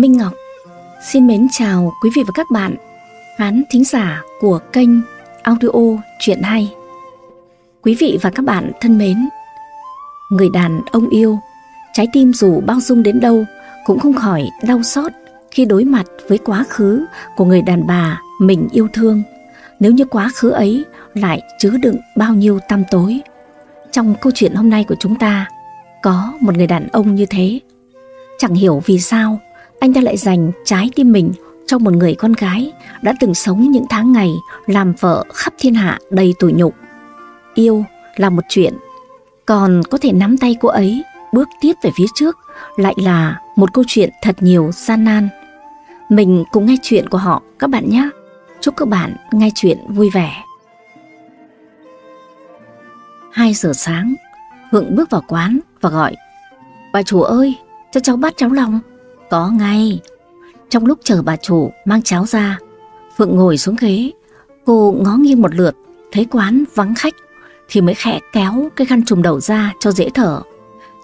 Minh Ngọc xin mến chào quý vị và các bạn khán thính giả của kênh audio Chuyện Hay. Quý vị và các bạn thân mến, người đàn ông yêu, trái tim dù bao dung đến đâu cũng không khỏi đau xót khi đối mặt với quá khứ của người đàn bà mình yêu thương. Nếu như quá khứ ấy lại chứa đựng bao nhiêu tăm tối. Trong câu chuyện hôm nay của chúng ta, có một người đàn ông như thế. Chẳng hiểu vì sao anh ta lại dành trái tim mình cho một người con gái đã từng sống những tháng ngày làm vợ khắp thiên hạ đầy tủi nhục. Yêu là một chuyện, còn có thể nắm tay cô ấy bước tiếp về phía trước lại là một câu chuyện thật nhiều gian nan. Mình cùng nghe chuyện của họ các bạn nhé. Chúc các bạn nghe chuyện vui vẻ. 2 giờ sáng, Hượng bước vào quán và gọi Bà chủ ơi, cho cháu bắt cháu lòng. Có ngay. Trong lúc chờ bà chủ mang cháo ra, Phượng ngồi xuống ghế. Cô ngó nghiêng một lượt, thấy quán vắng khách, thì mới khẽ kéo cái khăn trùm đầu ra cho dễ thở.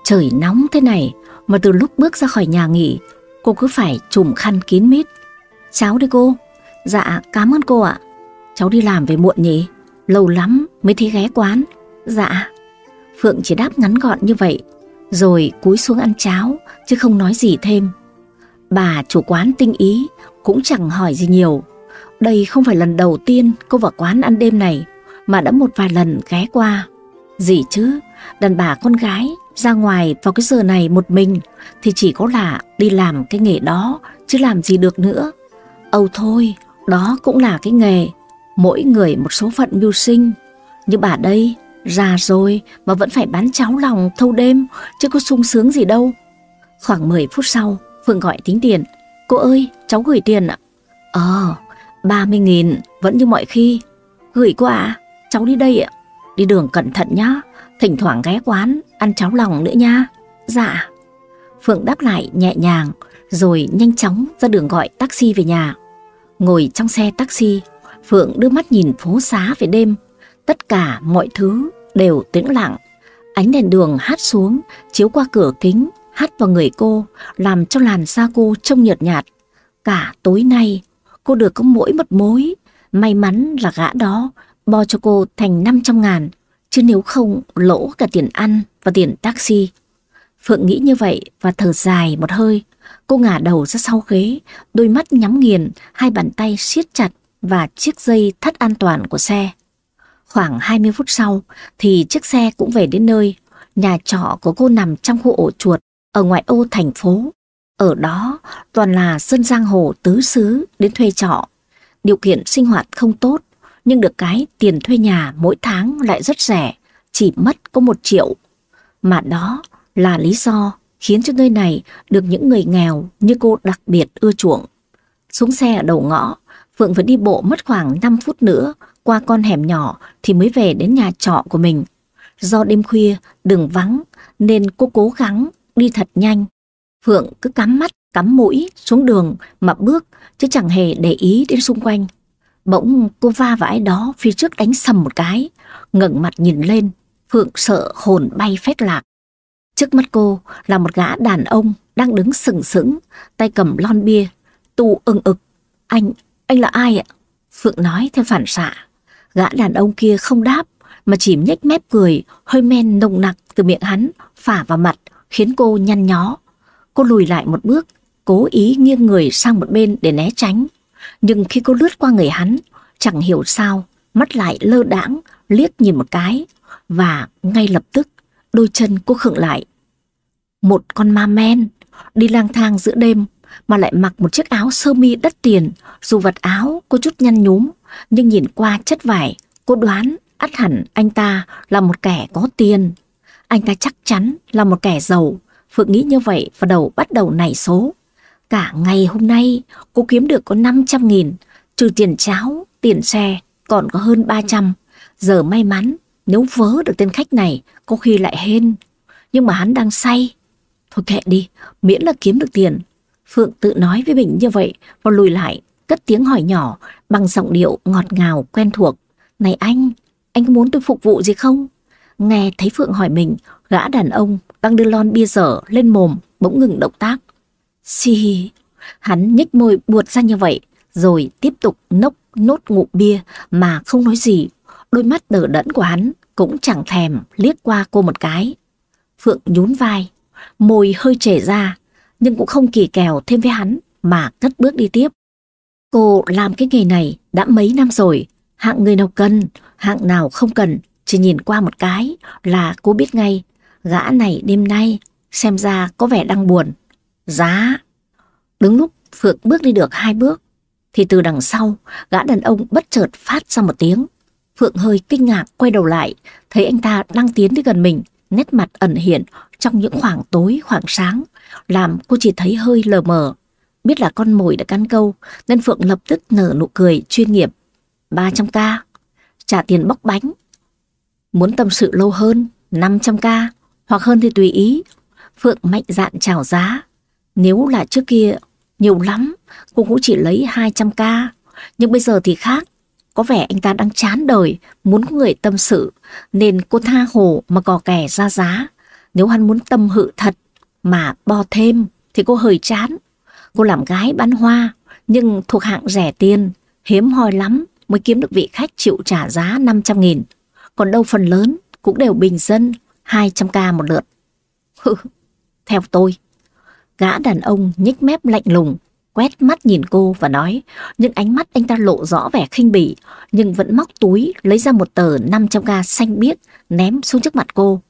Trời nóng thế này, mà từ lúc bước ra khỏi nhà nghỉ, cô cứ phải trùm khăn kín mít. Cháo đi cô. Dạ, cảm ơn cô ạ. Cháu đi làm về muộn nhỉ? Lâu lắm mới thấy ghé quán. Dạ. Phượng chỉ đáp ngắn gọn như vậy, rồi cúi xuống ăn cháo, chứ không nói gì thêm. Bà chủ quán tinh ý cũng chẳng hỏi gì nhiều. Đây không phải lần đầu tiên cô vào quán ăn đêm này, mà đã một vài lần ghé qua. Gì chứ, đàn bà con gái ra ngoài vào cái giờ này một mình thì chỉ có là đi làm cái nghề đó chứ làm gì được nữa. Âu thôi, đó cũng là cái nghề, mỗi người một số phận mưu sinh. Như bà đây, già rồi mà vẫn phải bán cháo lòng thâu đêm chứ có sung sướng gì đâu. Khoảng 10 phút sau, Phượng gọi tính tiền. Cô ơi, cháu gửi tiền ạ. Ờ, 30 nghìn, vẫn như mọi khi. Gửi qua. ạ, cháu đi đây ạ. Đi đường cẩn thận nhá, thỉnh thoảng ghé quán, ăn cháo lòng nữa nha. Dạ. Phượng đáp lại nhẹ nhàng, rồi nhanh chóng ra đường gọi taxi về nhà. Ngồi trong xe taxi, Phượng đưa mắt nhìn phố xá về đêm. Tất cả mọi thứ đều tĩnh lặng. Ánh đèn đường hát xuống, chiếu qua cửa kính, hát vào người cô, làm cho làn da cô trông nhợt nhạt. Cả tối nay, cô được có mỗi một mối. May mắn là gã đó bo cho cô thành 500 ngàn, chứ nếu không lỗ cả tiền ăn và tiền taxi. Phượng nghĩ như vậy và thở dài một hơi. Cô ngả đầu ra sau ghế, đôi mắt nhắm nghiền, hai bàn tay siết chặt và chiếc dây thắt an toàn của xe. Khoảng 20 phút sau thì chiếc xe cũng về đến nơi. Nhà trọ của cô nằm trong khu ổ chuột ở ngoại ô thành phố. Ở đó toàn là dân giang hồ tứ xứ đến thuê trọ. Điều kiện sinh hoạt không tốt, nhưng được cái tiền thuê nhà mỗi tháng lại rất rẻ, chỉ mất có một triệu. Mà đó là lý do khiến cho nơi này được những người nghèo như cô đặc biệt ưa chuộng. Xuống xe ở đầu ngõ, Phượng phải đi bộ mất khoảng 5 phút nữa qua con hẻm nhỏ thì mới về đến nhà trọ của mình. Do đêm khuya, đường vắng nên cô cố gắng đi thật nhanh. Phượng cứ cắm mắt, cắm mũi xuống đường mà bước chứ chẳng hề để ý đến xung quanh. Bỗng cô va vào ai đó phía trước đánh sầm một cái, ngẩng mặt nhìn lên, Phượng sợ hồn bay phét lạc. Trước mắt cô là một gã đàn ông đang đứng sừng sững, tay cầm lon bia, tu ưng ực. Anh, anh là ai ạ? Phượng nói theo phản xạ. Gã đàn ông kia không đáp, mà chỉ nhếch mép cười, hơi men nồng nặc từ miệng hắn, phả vào mặt, khiến cô nhăn nhó. Cô lùi lại một bước, cố ý nghiêng người sang một bên để né tránh. Nhưng khi cô lướt qua người hắn, chẳng hiểu sao, mắt lại lơ đãng, liếc nhìn một cái, và ngay lập tức đôi chân cô khựng lại. Một con ma men, đi lang thang giữa đêm, mà lại mặc một chiếc áo sơ mi đắt tiền, dù vật áo có chút nhăn nhúm, nhưng nhìn qua chất vải, cô đoán ắt hẳn anh ta là một kẻ có tiền. Anh ta chắc chắn là một kẻ giàu. Phượng nghĩ như vậy và đầu bắt đầu nảy số. Cả ngày hôm nay cô kiếm được có 500 nghìn, trừ tiền cháo, tiền xe, còn có hơn 300. Giờ may mắn, nếu vớ được tên khách này, có khi lại hên. Nhưng mà hắn đang say. Thôi kệ đi, miễn là kiếm được tiền. Phượng tự nói với mình như vậy và lùi lại, cất tiếng hỏi nhỏ bằng giọng điệu ngọt ngào quen thuộc. Này anh, anh có muốn tôi phục vụ gì không? Nghe thấy Phượng hỏi mình, gã đàn ông đang đưa lon bia dở lên mồm, bỗng ngừng động tác. Xì, Hắn nhếch môi buột ra như vậy, rồi tiếp tục nốc nốt ngụm bia mà không nói gì. Đôi mắt đờ đẫn của hắn cũng chẳng thèm liếc qua cô một cái. Phượng nhún vai, môi hơi trề ra, nhưng cũng không kỳ kèo thêm với hắn mà cất bước đi tiếp. Cô làm cái nghề này đã mấy năm rồi, hạng người nào cần, hạng nào không cần, chỉ nhìn qua một cái là cô biết ngay, gã này đêm nay xem ra có vẻ đang buồn. Giá! Đứng lúc Phượng bước đi được hai bước, thì từ đằng sau, gã đàn ông bất chợt phát ra một tiếng. Phượng hơi kinh ngạc quay đầu lại, thấy anh ta đang tiến đến gần mình, nét mặt ẩn hiện trong những khoảng tối khoảng sáng, làm cô chỉ thấy hơi lờ mờ. Biết là con mồi đã cắn câu, nên Phượng lập tức nở nụ cười chuyên nghiệp. 300k, trả tiền bóc bánh. Muốn tâm sự lâu hơn, 500k, hoặc hơn thì tùy ý. Phượng mạnh dạn chào giá. Nếu là trước kia, nhiều lắm, cô cũng chỉ lấy 200k. Nhưng bây giờ thì khác. Có vẻ anh ta đang chán đời, muốn có người tâm sự, nên cô tha hồ mà cò kè ra giá. Nếu hắn muốn tâm hự thật, mà bo thêm, thì cô hơi chán. Cô làm gái bán hoa, nhưng thuộc hạng rẻ tiền, hiếm hoi lắm mới kiếm được vị khách chịu trả giá 500 nghìn. Còn đâu phần lớn cũng đều bình dân, 200k một lượt. Theo tôi, gã đàn ông nhếch mép lạnh lùng, quét mắt nhìn cô và nói, những ánh mắt anh ta lộ rõ vẻ khinh bỉ, nhưng vẫn móc túi lấy ra một tờ 500k xanh biếc ném xuống trước mặt cô.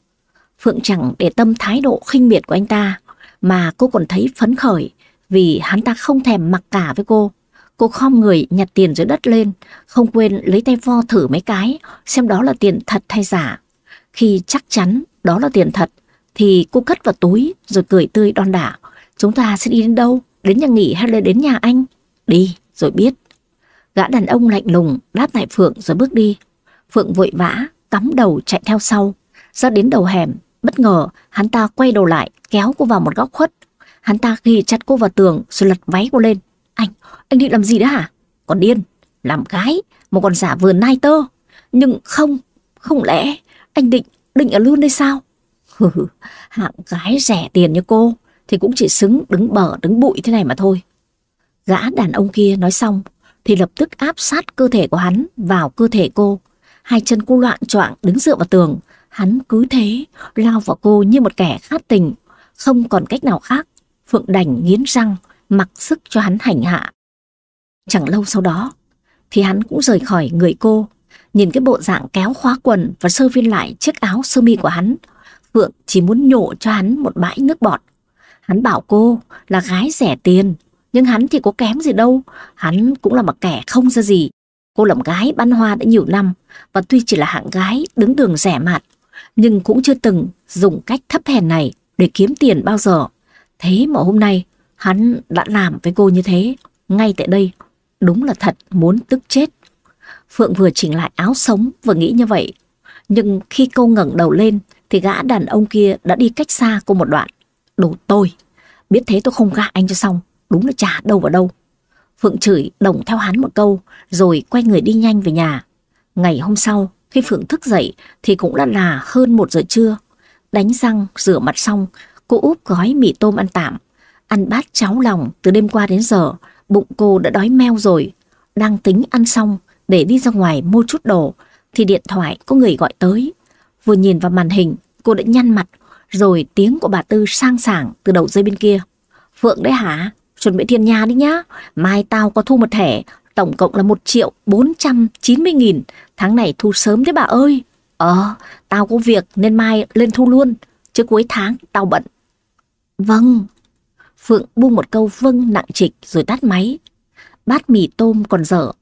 Phượng chẳng để tâm thái độ khinh miệt của anh ta, mà cô còn thấy phấn khởi vì hắn ta không thèm mặc cả với cô. Cô khom người nhặt tiền dưới đất lên, không quên lấy tay vo thử mấy cái, xem đó là tiền thật hay giả. Khi chắc chắn đó là tiền thật, thì cô cất vào túi rồi cười tươi đon đả. Chúng ta sẽ đi đến đâu? Đến nhà nghỉ hay là đến nhà anh? Đi, rồi biết. Gã đàn ông lạnh lùng đáp lại Phượng rồi bước đi. Phượng vội vã, cắm đầu chạy theo sau. Ra đến đầu hẻm, bất ngờ hắn ta quay đầu lại, kéo cô vào một góc khuất. Hắn ta ghi chặt cô vào tường rồi lật váy cô lên. Anh, anh định làm gì đó hả? Còn điên, làm gái một con giả vườn nai tơ. Nhưng không, không lẽ anh định, định ở luôn đây sao? hạng gái rẻ tiền như cô thì cũng chỉ xứng đứng bờ đứng bụi thế này mà thôi. Gã đàn ông kia nói xong thì lập tức áp sát cơ thể của hắn vào cơ thể cô. Hai chân cô loạn choạng đứng dựa vào tường. Hắn cứ thế lao vào cô như một kẻ khát tình. Không còn cách nào khác. Phượng đành nghiến răng mặc sức cho hắn hành hạ. Chẳng lâu sau đó thì hắn cũng rời khỏi người cô. Nhìn cái bộ dạng kéo khóa quần và sơ viên lại chiếc áo sơ mi của hắn. Phượng chỉ muốn nhổ cho hắn một bãi nước bọt Hắn bảo cô là gái rẻ tiền, nhưng hắn thì có kém gì đâu, hắn cũng là một kẻ không ra gì. Cô làm gái bán hoa đã nhiều năm, và tuy chỉ là hạng gái đứng đường rẻ mạt, nhưng cũng chưa từng dùng cách thấp hèn này để kiếm tiền bao giờ. Thế mà hôm nay, hắn đã làm với cô như thế, ngay tại đây, đúng là thật muốn tức chết. Phượng vừa chỉnh lại áo sống vừa nghĩ như vậy, nhưng khi cô ngẩng đầu lên thì gã đàn ông kia đã đi cách xa cô một đoạn. Đồ tôi, biết thế tôi không gạ anh cho xong, đúng là chả đâu vào đâu. Phượng chửi đồng theo hắn một câu, rồi quay người đi nhanh về nhà. Ngày hôm sau, khi Phượng thức dậy thì cũng đã là hơn một giờ trưa. Đánh răng, rửa mặt xong, cô úp gói mì tôm ăn tạm. Ăn bát cháo lòng từ đêm qua đến giờ, bụng cô đã đói meo rồi. Đang tính ăn xong để đi ra ngoài mua chút đồ, thì điện thoại có người gọi tới. Vừa nhìn vào màn hình, cô đã nhăn mặt, rồi tiếng của bà Tư sang sảng từ đầu dây bên kia. Phượng đấy hả? Chuẩn bị thiên nhà đi nhá. Mai tao có thu một thẻ, tổng cộng là 1 triệu 490 nghìn. Tháng này thu sớm thế bà ơi. Ờ, tao có việc nên mai lên thu luôn. Chứ cuối tháng tao bận. Vâng. Phượng buông một câu vâng nặng trịch rồi tắt máy. Bát mì tôm còn dở.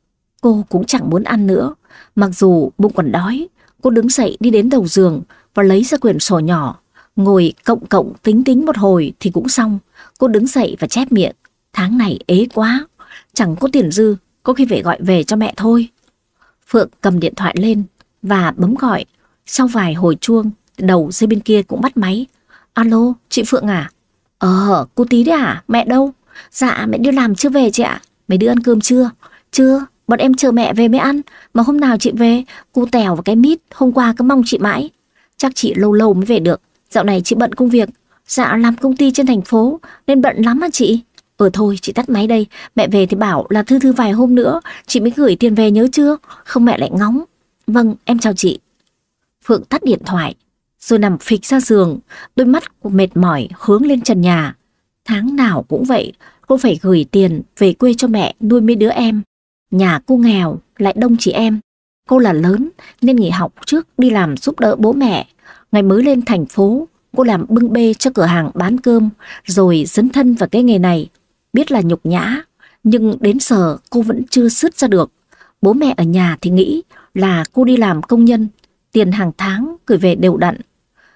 Cô cũng chẳng muốn ăn nữa. Mặc dù bụng còn đói, cô đứng dậy đi đến đầu giường và lấy ra quyển sổ nhỏ Ngồi cộng cộng tính tính một hồi thì cũng xong. Cô đứng dậy và chép miệng. Tháng này ế quá. Chẳng có tiền dư. Có khi phải gọi về cho mẹ thôi. Phượng cầm điện thoại lên và bấm gọi. Sau vài hồi chuông, đầu dây bên kia cũng bắt máy. Alo, chị Phượng à? Ờ, cô tí đấy à? Mẹ đâu? Dạ, mẹ đi làm chưa về chị ạ. Mày đưa ăn cơm chưa? Chưa, bọn em chờ mẹ về mới ăn. Mà hôm nào chị về, cô Tèo và cái mít hôm qua cứ mong chị mãi. Chắc chị lâu lâu mới về được. Dạo này chị bận công việc. Dạ làm công ty trên thành phố nên bận lắm à chị. Ờ thôi chị tắt máy đây Mẹ về thì bảo là thư thư vài hôm nữa Chị mới gửi tiền về nhớ chưa Không mẹ lại ngóng Vâng em chào chị Phượng tắt điện thoại rồi nằm phịch ra giường Đôi mắt mệt mỏi hướng lên trần nhà. Tháng nào cũng vậy Cô phải gửi tiền về quê cho mẹ nuôi mấy đứa em. Nhà cô nghèo lại đông chị em. Cô là lớn nên nghỉ học trước đi làm giúp đỡ bố mẹ. Ngày mới lên thành phố cô làm bưng bê cho cửa hàng bán cơm Rồi dấn thân vào cái nghề này. Biết là nhục nhã, nhưng đến giờ cô vẫn chưa sứt ra được. Bố mẹ ở nhà thì nghĩ là cô đi làm công nhân, tiền hàng tháng gửi về đều đặn.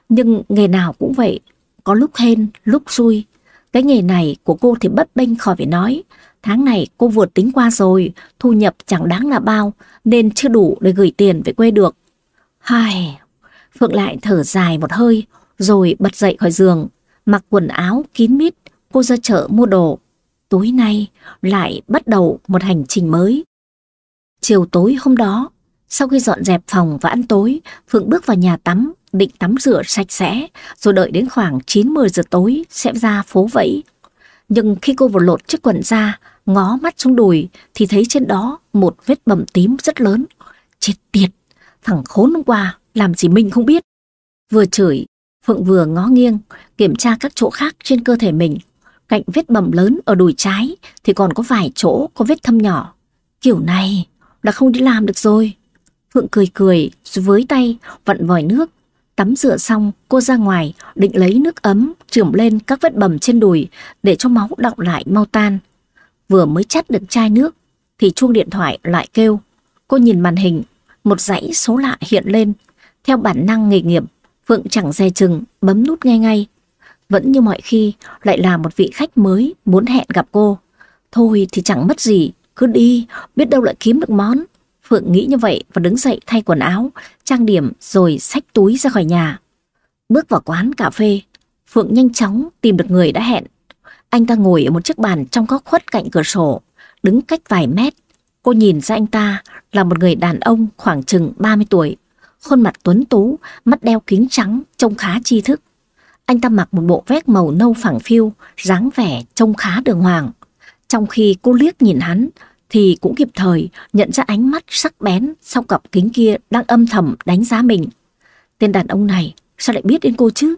Nhưng nghề nào cũng vậy, có lúc hên, lúc xui. Cái nghề này của cô thì bất bênh khỏi phải nói. Tháng này cô vượt tính qua rồi, thu nhập chẳng đáng là bao, nên chưa đủ để gửi tiền về quê được. Hai, Phượng lại thở dài một hơi, rồi bật dậy khỏi giường, mặc quần áo kín mít, cô ra chợ mua đồ tối nay lại bắt đầu một hành trình mới. Chiều tối hôm đó, sau khi dọn dẹp phòng và ăn tối, Phượng bước vào nhà tắm, định tắm rửa sạch sẽ, rồi đợi đến khoảng 9-10 giờ tối sẽ ra phố vẫy. Nhưng khi cô vừa lột chiếc quần ra, ngó mắt xuống đùi, thì thấy trên đó một vết bầm tím rất lớn. Chết tiệt, thằng khốn hôm qua, làm gì mình không biết. Vừa chửi, Phượng vừa ngó nghiêng, kiểm tra các chỗ khác trên cơ thể mình. Cạnh vết bầm lớn ở đùi trái thì còn có vài chỗ có vết thâm nhỏ. Kiểu này là không đi làm được rồi. Phượng cười cười với tay vặn vòi nước. Tắm rửa xong cô ra ngoài định lấy nước ấm trườm lên các vết bầm trên đùi để cho máu đọng lại mau tan. Vừa mới chắt được chai nước thì chuông điện thoại lại kêu. Cô nhìn màn hình, một dãy số lạ hiện lên. Theo bản năng nghề nghiệp, Phượng chẳng dè chừng bấm nút ngay ngay. Vẫn như mọi khi, lại là một vị khách mới muốn hẹn gặp cô. Thôi thì chẳng mất gì, cứ đi, biết đâu lại kiếm được món. Phượng nghĩ như vậy và đứng dậy thay quần áo, trang điểm rồi xách túi ra khỏi nhà. Bước vào quán cà phê, Phượng nhanh chóng tìm được người đã hẹn. Anh ta ngồi ở một chiếc bàn trong góc khuất cạnh cửa sổ, đứng cách vài mét. Cô nhìn ra anh ta là một người đàn ông khoảng chừng 30 tuổi. Khuôn mặt tuấn tú, mắt đeo kính trắng, trông khá tri thức. Anh ta mặc một bộ vest màu nâu phẳng phiu, dáng vẻ trông khá đường hoàng. Trong khi cô liếc nhìn hắn, thì cũng kịp thời nhận ra ánh mắt sắc bén sau cặp kính kia đang âm thầm đánh giá mình. Tên đàn ông này sao lại biết đến cô chứ?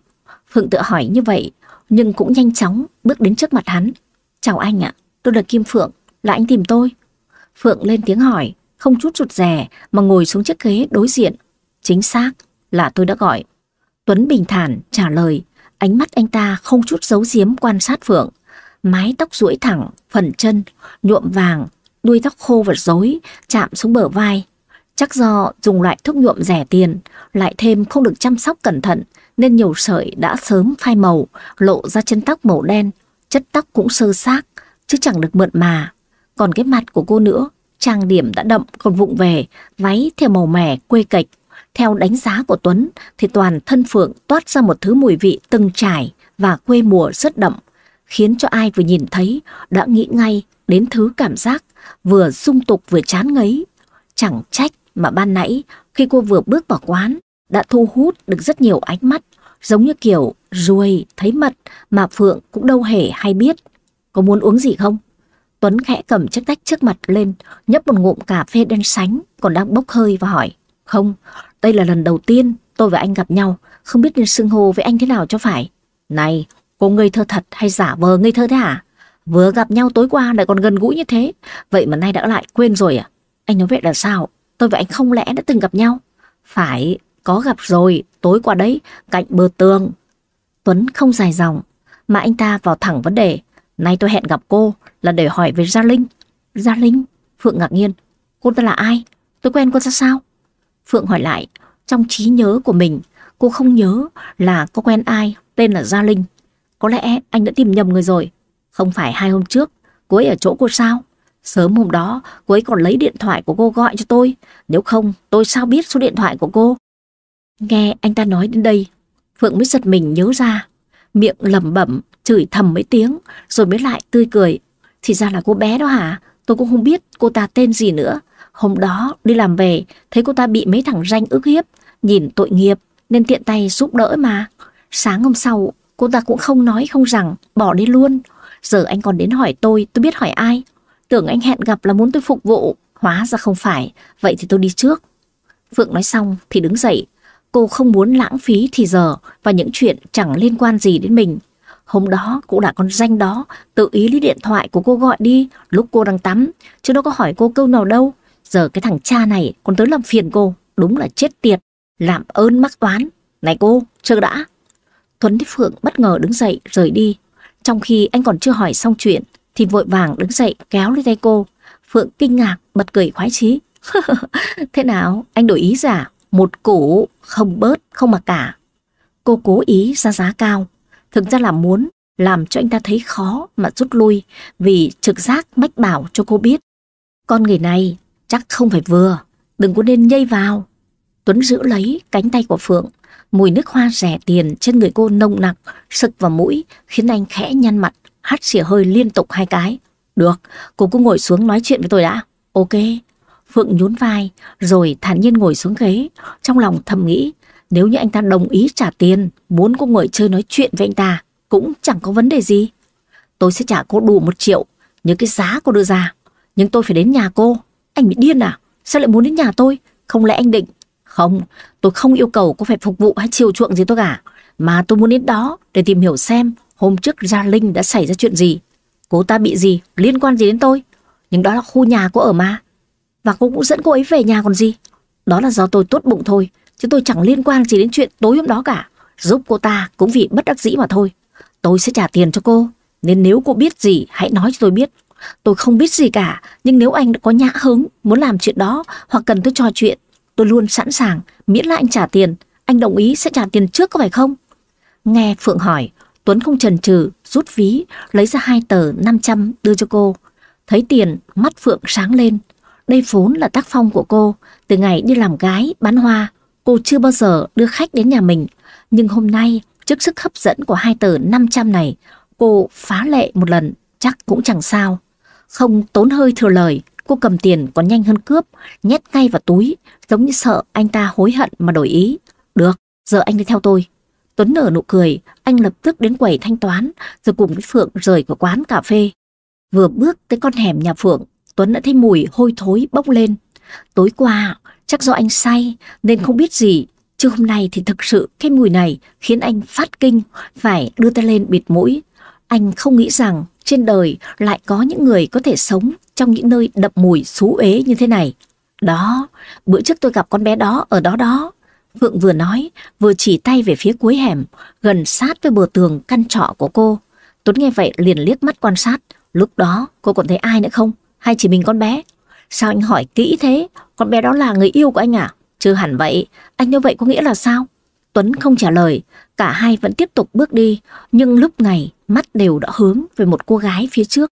Phượng tự hỏi như vậy, nhưng cũng nhanh chóng bước đến trước mặt hắn. Chào anh ạ, tôi là Kim Phượng, là anh tìm tôi. Phượng lên tiếng hỏi, không chút rụt rè mà ngồi xuống chiếc ghế đối diện. Chính xác là tôi đã gọi. Tuấn bình thản trả lời, Ánh mắt anh ta không chút giấu giếm quan sát Phượng. Mái tóc duỗi thẳng, phần chân, nhuộm vàng, đuôi tóc khô và rối, chạm xuống bờ vai. Chắc do dùng loại thuốc nhuộm rẻ tiền, lại thêm không được chăm sóc cẩn thận, nên nhiều sợi đã sớm phai màu, lộ ra chân tóc màu đen, chất tóc cũng sơ xác, chứ chẳng được mượn mà. Còn cái mặt của cô nữa, trang điểm đã đậm còn vụng về, váy theo màu mẻ quê kịch, theo đánh giá của Tuấn thì toàn thân Phượng toát ra một thứ mùi vị từng trải và quê mùa rất đậm, khiến cho ai vừa nhìn thấy đã nghĩ ngay đến thứ cảm giác vừa sung tục vừa chán ngấy. Chẳng trách mà ban nãy khi cô vừa bước vào quán đã thu hút được rất nhiều ánh mắt, giống như kiểu ruồi thấy mật mà Phượng cũng đâu hề hay biết. Có muốn uống gì không? Tuấn khẽ cầm chiếc tách trước mặt lên, nhấp một ngụm cà phê đen sánh còn đang bốc hơi và hỏi. Không, đây là lần đầu tiên tôi và anh gặp nhau, không biết nên xưng hô với anh thế nào cho phải. Này, cô ngây thơ thật hay giả vờ ngây thơ thế hả? Vừa gặp nhau tối qua lại còn gần gũi như thế, vậy mà nay đã lại quên rồi à? Anh nói vậy là sao? Tôi và anh không lẽ đã từng gặp nhau? Phải, có gặp rồi, tối qua đấy, cạnh bờ tường. Tuấn không dài dòng, mà anh ta vào thẳng vấn đề. Nay tôi hẹn gặp cô là để hỏi về Gia Linh. Gia Linh? Phượng ngạc nhiên. Cô ta là ai? Tôi quen cô ra sao? Phượng hỏi lại, trong trí nhớ của mình, cô không nhớ là có quen ai tên là Gia Linh. Có lẽ anh đã tìm nhầm người rồi. Không phải hai hôm trước, cô ấy ở chỗ cô sao? Sớm hôm đó, cô ấy còn lấy điện thoại của cô gọi cho tôi. Nếu không, tôi sao biết số điện thoại của cô? Nghe anh ta nói đến đây, Phượng mới giật mình nhớ ra. Miệng lẩm bẩm, chửi thầm mấy tiếng, rồi mới lại tươi cười. Thì ra là cô bé đó hả? Tôi cũng không biết cô ta tên gì nữa. Hôm đó đi làm về, thấy cô ta bị mấy thằng ranh ức hiếp, nhìn tội nghiệp nên tiện tay giúp đỡ mà. Sáng hôm sau, cô ta cũng không nói không rằng, bỏ đi luôn. Giờ anh còn đến hỏi tôi, tôi biết hỏi ai. Tưởng anh hẹn gặp là muốn tôi phục vụ, hóa ra không phải, vậy thì tôi đi trước. Phượng nói xong thì đứng dậy, cô không muốn lãng phí thì giờ và những chuyện chẳng liên quan gì đến mình. Hôm đó cũng đã con danh đó tự ý lấy điện thoại của cô gọi đi lúc cô đang tắm, chứ đâu có hỏi cô câu nào đâu. Giờ cái thằng cha này còn tới làm phiền cô, đúng là chết tiệt, làm ơn mắc toán. Này cô, chờ đã. Tuấn Thế Phượng bất ngờ đứng dậy rời đi. Trong khi anh còn chưa hỏi xong chuyện thì vội vàng đứng dậy kéo lấy tay cô. Phượng kinh ngạc bật cười khoái chí. Thế nào, anh đổi ý giả? Một củ, không bớt, không mà cả. Cô cố ý ra giá cao. Thực ra là muốn làm cho anh ta thấy khó mà rút lui vì trực giác mách bảo cho cô biết. Con người này chắc không phải vừa, đừng có nên nhây vào. Tuấn giữ lấy cánh tay của Phượng, mùi nước hoa rẻ tiền trên người cô nồng nặc, sực vào mũi, khiến anh khẽ nhăn mặt, hắt xỉa hơi liên tục hai cái. Được, cô cứ ngồi xuống nói chuyện với tôi đã. Ok. Phượng nhún vai, rồi thản nhiên ngồi xuống ghế, trong lòng thầm nghĩ, nếu như anh ta đồng ý trả tiền, muốn cô ngồi chơi nói chuyện với anh ta, cũng chẳng có vấn đề gì. Tôi sẽ trả cô đủ một triệu, những cái giá cô đưa ra. Nhưng tôi phải đến nhà cô. Anh bị điên à? Sao lại muốn đến nhà tôi? Không lẽ anh định? Không, tôi không yêu cầu cô phải phục vụ hay chiều chuộng gì tôi cả. Mà tôi muốn đến đó để tìm hiểu xem hôm trước Gia Linh đã xảy ra chuyện gì. Cô ta bị gì, liên quan gì đến tôi. Nhưng đó là khu nhà cô ở mà. Và cô cũng dẫn cô ấy về nhà còn gì. Đó là do tôi tốt bụng thôi, chứ tôi chẳng liên quan gì đến chuyện tối hôm đó cả. Giúp cô ta cũng vì bất đắc dĩ mà thôi. Tôi sẽ trả tiền cho cô, nên nếu cô biết gì hãy nói cho tôi biết. Tôi không biết gì cả, nhưng nếu anh có nhã hứng muốn làm chuyện đó hoặc cần tôi trò chuyện, tôi luôn sẵn sàng, miễn là anh trả tiền. Anh đồng ý sẽ trả tiền trước có phải không? Nghe Phượng hỏi, Tuấn không chần chừ rút ví, lấy ra hai tờ 500 đưa cho cô. Thấy tiền, mắt Phượng sáng lên. Đây vốn là tác phong của cô, từ ngày đi làm gái, bán hoa, cô chưa bao giờ đưa khách đến nhà mình. Nhưng hôm nay, trước sức hấp dẫn của hai tờ 500 này, cô phá lệ một lần, chắc cũng chẳng sao. Không tốn hơi thừa lời, cô cầm tiền còn nhanh hơn cướp, nhét ngay vào túi, giống như sợ anh ta hối hận mà đổi ý. Được, giờ anh đi theo tôi. Tuấn nở nụ cười, anh lập tức đến quầy thanh toán, rồi cùng với Phượng rời khỏi quán cà phê. Vừa bước tới con hẻm nhà Phượng, Tuấn đã thấy mùi hôi thối bốc lên. Tối qua, chắc do anh say nên không biết gì, chứ hôm nay thì thực sự cái mùi này khiến anh phát kinh, phải đưa tay lên bịt mũi. Anh không nghĩ rằng trên đời lại có những người có thể sống trong những nơi đậm mùi xú ế như thế này. Đó, bữa trước tôi gặp con bé đó ở đó đó. Phượng vừa nói, vừa chỉ tay về phía cuối hẻm, gần sát với bờ tường căn trọ của cô. Tuấn nghe vậy liền liếc mắt quan sát. Lúc đó cô còn thấy ai nữa không? Hay chỉ mình con bé? Sao anh hỏi kỹ thế? Con bé đó là người yêu của anh à? Chưa hẳn vậy. Anh như vậy có nghĩa là sao? Tuấn không trả lời. Cả hai vẫn tiếp tục bước đi. Nhưng lúc này mắt đều đã hướng về một cô gái phía trước.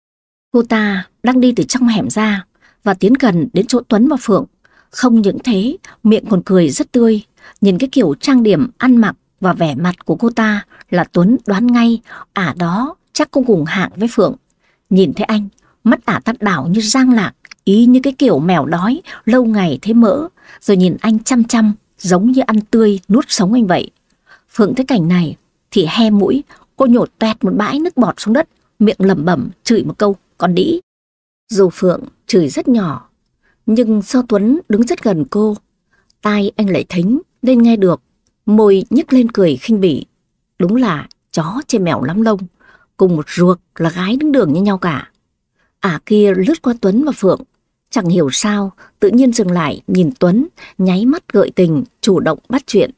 Cô ta đang đi từ trong hẻm ra và tiến gần đến chỗ Tuấn và Phượng. Không những thế, miệng còn cười rất tươi. Nhìn cái kiểu trang điểm, ăn mặc và vẻ mặt của cô ta là Tuấn đoán ngay, ả đó chắc cũng cùng hạng với Phượng. Nhìn thấy anh, mắt ả tắt đảo như giang lạc, ý như cái kiểu mèo đói, lâu ngày thấy mỡ, rồi nhìn anh chăm chăm, giống như ăn tươi, nuốt sống anh vậy. Phượng thấy cảnh này, thì he mũi, cô nhột toẹt một bãi nước bọt xuống đất, miệng lẩm bẩm chửi một câu, con đĩ. Dù Phượng chửi rất nhỏ, nhưng do Tuấn đứng rất gần cô, tai anh lại thính nên nghe được, môi nhếch lên cười khinh bỉ. Đúng là chó trên mèo lắm lông, cùng một ruột là gái đứng đường như nhau cả. À kia lướt qua Tuấn và Phượng, chẳng hiểu sao tự nhiên dừng lại nhìn Tuấn, nháy mắt gợi tình, chủ động bắt chuyện.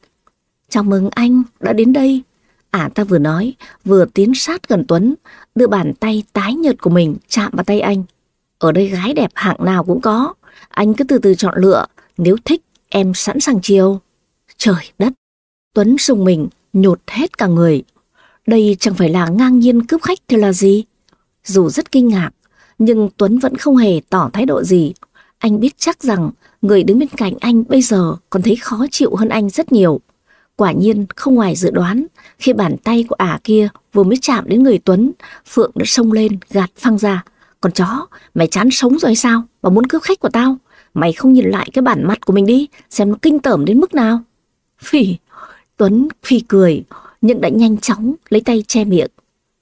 Chào mừng anh đã đến đây. À ta vừa nói, vừa tiến sát gần Tuấn, đưa bàn tay tái nhợt của mình chạm vào tay anh. Ở đây gái đẹp hạng nào cũng có, anh cứ từ từ chọn lựa, nếu thích em sẵn sàng chiều. Trời đất, Tuấn sùng mình, nhột hết cả người. Đây chẳng phải là ngang nhiên cướp khách thì là gì? Dù rất kinh ngạc, nhưng Tuấn vẫn không hề tỏ thái độ gì. Anh biết chắc rằng người đứng bên cạnh anh bây giờ còn thấy khó chịu hơn anh rất nhiều. Quả nhiên không ngoài dự đoán, khi bàn tay của ả kia vừa mới chạm đến người Tuấn, Phượng đã xông lên gạt phăng ra. Con chó, mày chán sống rồi sao? mà muốn cướp khách của tao? Mày không nhìn lại cái bản mặt của mình đi, xem nó kinh tởm đến mức nào. Phỉ, Tuấn phi cười, nhưng đã nhanh chóng lấy tay che miệng.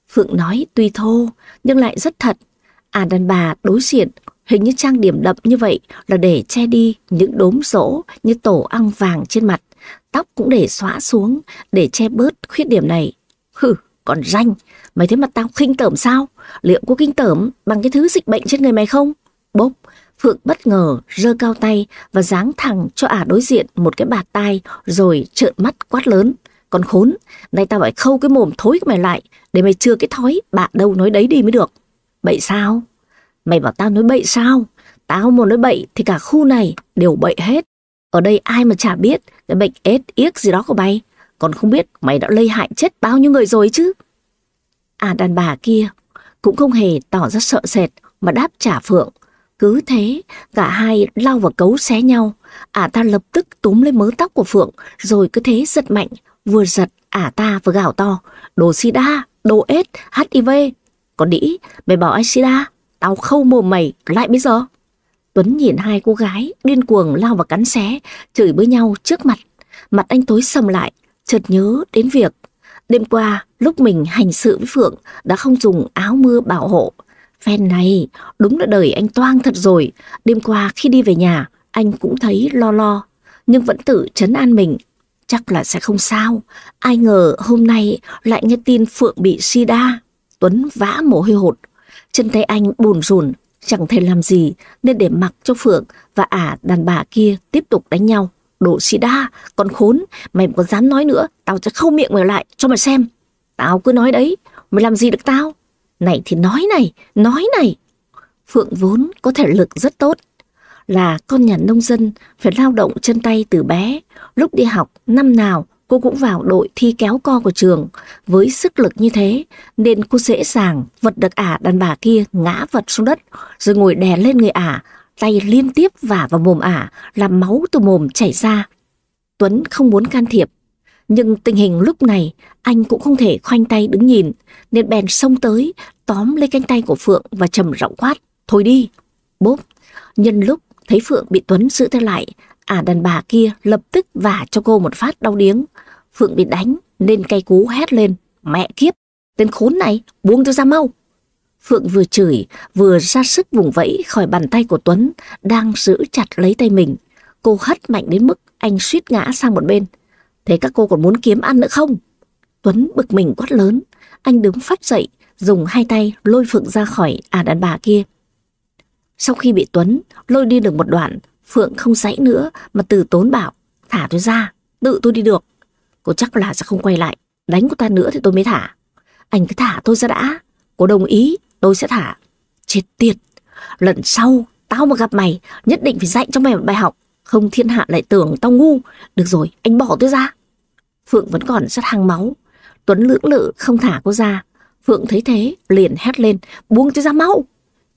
Phượng nói tuy thô nhưng lại rất thật. À đàn bà đối diện hình như trang điểm đậm như vậy là để che đi những đốm rỗ như tổ ong vàng trên mặt. Tóc cũng để xóa xuống để che bớt khuyết điểm này. Hừ, còn ranh, mày thấy mặt tao khinh tởm sao? Liệu có kinh tởm bằng cái thứ dịch bệnh trên người mày không? Bốp, Phượng bất ngờ giơ cao tay và giáng thẳng cho ả đối diện một cái bạt tai rồi trợn mắt quát lớn. Còn khốn, nay tao phải khâu cái mồm thối của mày lại để mày chưa cái thói bạ đâu nói đấy đi mới được. Bậy sao? Mày bảo tao nói bậy sao? Tao muốn nói bậy thì cả khu này đều bậy hết. Ở đây ai mà chả biết cái bệnh ết yếc gì đó của mày. Còn không biết mày đã lây hại chết bao nhiêu người rồi chứ. À đàn bà kia cũng không hề tỏ ra sợ sệt mà đáp trả Phượng. Cứ thế, cả hai lao vào cấu xé nhau. Ả ta lập tức túm lấy mớ tóc của Phượng, rồi cứ thế giật mạnh, vừa giật ả ta vừa gào to. Đồ sida, đồ ết, HIV. Còn đĩ, mày bảo ai sida, tao khâu mồm mày lại bây giờ. Tuấn nhìn hai cô gái điên cuồng lao vào cắn xé, chửi với nhau trước mặt. Mặt anh tối sầm lại, chợt nhớ đến việc đêm qua lúc mình hành sự với Phượng đã không dùng áo mưa bảo hộ. Phen này đúng là đời anh toang thật rồi. Đêm qua khi đi về nhà anh cũng thấy lo lo, nhưng vẫn tự chấn an mình. Chắc là sẽ không sao. Ai ngờ hôm nay lại nghe tin Phượng bị sida. Tuấn vã mồ hôi hột. Chân tay anh bùn rùn, chẳng thể làm gì nên để mặc cho Phượng và ả đàn bà kia tiếp tục đánh nhau. Đồ sida, còn khốn, mày còn dám nói nữa, tao sẽ khâu miệng mày lại cho mày xem. Tao cứ nói đấy, mày làm gì được tao? Này thì nói này, nói này. Phượng vốn có thể lực rất tốt, là con nhà nông dân phải lao động chân tay từ bé. Lúc đi học, năm nào cô cũng vào đội thi kéo co của trường. Với sức lực như thế, nên cô dễ dàng vật được ả đàn bà kia ngã vật xuống đất, rồi ngồi đè lên người ả, tay liên tiếp vả vào mồm ả, làm máu từ mồm chảy ra. Tuấn không muốn can thiệp, nhưng tình hình lúc này anh cũng không thể khoanh tay đứng nhìn, nên bèn xông tới, tóm lấy cánh tay của Phượng và trầm giọng quát, thôi đi. Bốp, nhân lúc thấy Phượng bị Tuấn giữ tay lại, ả đàn bà kia lập tức vả cho cô một phát đau điếng. Phượng bị đánh nên cay cú hét lên, mẹ kiếp, tên khốn này, buông tôi ra mau. Phượng vừa chửi, vừa ra sức vùng vẫy khỏi bàn tay của Tuấn, đang giữ chặt lấy tay mình. Cô hất mạnh đến mức anh suýt ngã sang một bên. Thế các cô còn muốn kiếm ăn nữa không? Tuấn bực mình quát lớn. Anh đứng phát dậy, dùng hai tay lôi Phượng ra khỏi à đàn bà kia. Sau khi bị Tuấn lôi đi được một đoạn, Phượng không dãy nữa mà từ tốn bảo, thả tôi ra, tự tôi đi được. Cô chắc là sẽ không quay lại, đánh cô ta nữa thì tôi mới thả. Anh cứ thả tôi ra đã, cô đồng ý, tôi sẽ thả. Chết tiệt, lần sau tao mà gặp mày, nhất định phải dạy cho mày một bài học. Không thiên hạ lại tưởng tao ngu. Được rồi, anh bỏ tôi ra. Phượng vẫn còn rất hăng máu. Tuấn lưỡng lự không thả cô ra. Phượng thấy thế, liền hét lên, buông tôi ra mau.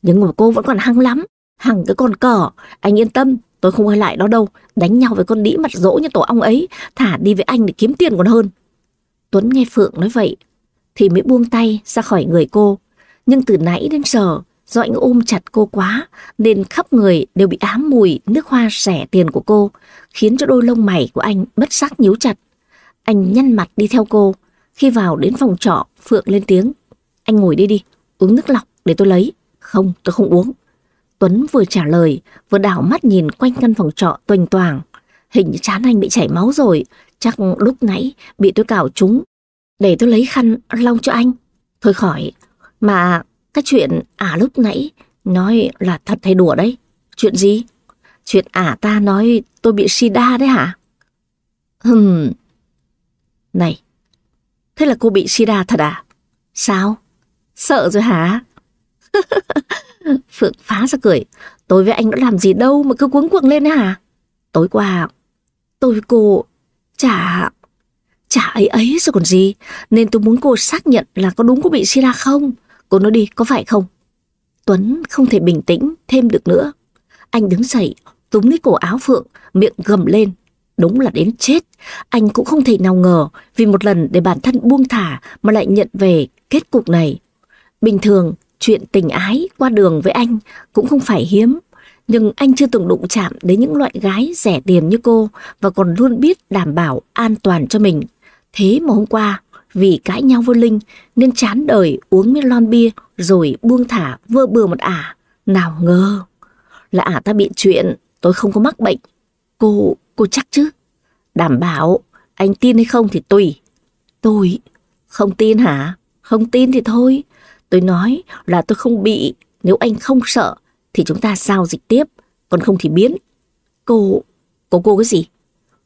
Nhưng mà cô vẫn còn hăng lắm. Hằng cái con cờ, anh yên tâm, tôi không quay lại đó đâu. Đánh nhau với con đĩ mặt dỗ như tổ ong ấy, thả đi với anh để kiếm tiền còn hơn. Tuấn nghe Phượng nói vậy, thì mới buông tay ra khỏi người cô. Nhưng từ nãy đến giờ, do anh ôm chặt cô quá, nên khắp người đều bị ám mùi nước hoa rẻ tiền của cô, khiến cho đôi lông mày của anh bất sắc nhíu chặt. Anh nhăn mặt đi theo cô. Khi vào đến phòng trọ, Phượng lên tiếng. Anh ngồi đi đi, uống nước lọc để tôi lấy. Không, tôi không uống. Tuấn vừa trả lời, vừa đảo mắt nhìn quanh căn phòng trọ toành toàng. Hình như chán anh bị chảy máu rồi, chắc lúc nãy bị tôi cào trúng. Để tôi lấy khăn lau cho anh. Thôi khỏi, mà cái chuyện à lúc nãy nói là thật hay đùa đấy. Chuyện gì? Chuyện ả ta nói tôi bị sida đấy hả? Hừm. Này, thế là cô bị sida thật à? Sao? Sợ rồi hả? Phượng phá ra cười. Tôi với anh đã làm gì đâu mà cứ cuống cuồng lên hả? Tối qua, tôi với cô chả... Chả ấy ấy rồi còn gì. Nên tôi muốn cô xác nhận là có đúng có bị Sira không? Cô nói đi, có phải không? Tuấn không thể bình tĩnh thêm được nữa. Anh đứng dậy, túm lấy cổ áo Phượng, miệng gầm lên. Đúng là đến chết, anh cũng không thể nào ngờ vì một lần để bản thân buông thả mà lại nhận về kết cục này. Bình thường, chuyện tình ái qua đường với anh cũng không phải hiếm, nhưng anh chưa từng đụng chạm đến những loại gái rẻ tiền như cô và còn luôn biết đảm bảo an toàn cho mình. Thế mà hôm qua, vì cãi nhau với Linh nên chán đời uống miếng lon bia rồi buông thả vơ bừa một ả. Nào ngờ là ả ta bị chuyện, tôi không có mắc bệnh. Cô, cô chắc chứ? Đảm bảo, anh tin hay không thì tùy. Tôi, không tin hả? Không tin thì thôi. Tôi nói là tôi không bị, nếu anh không sợ thì chúng ta giao dịch tiếp, còn không thì biến. Cô, cô cô cái gì?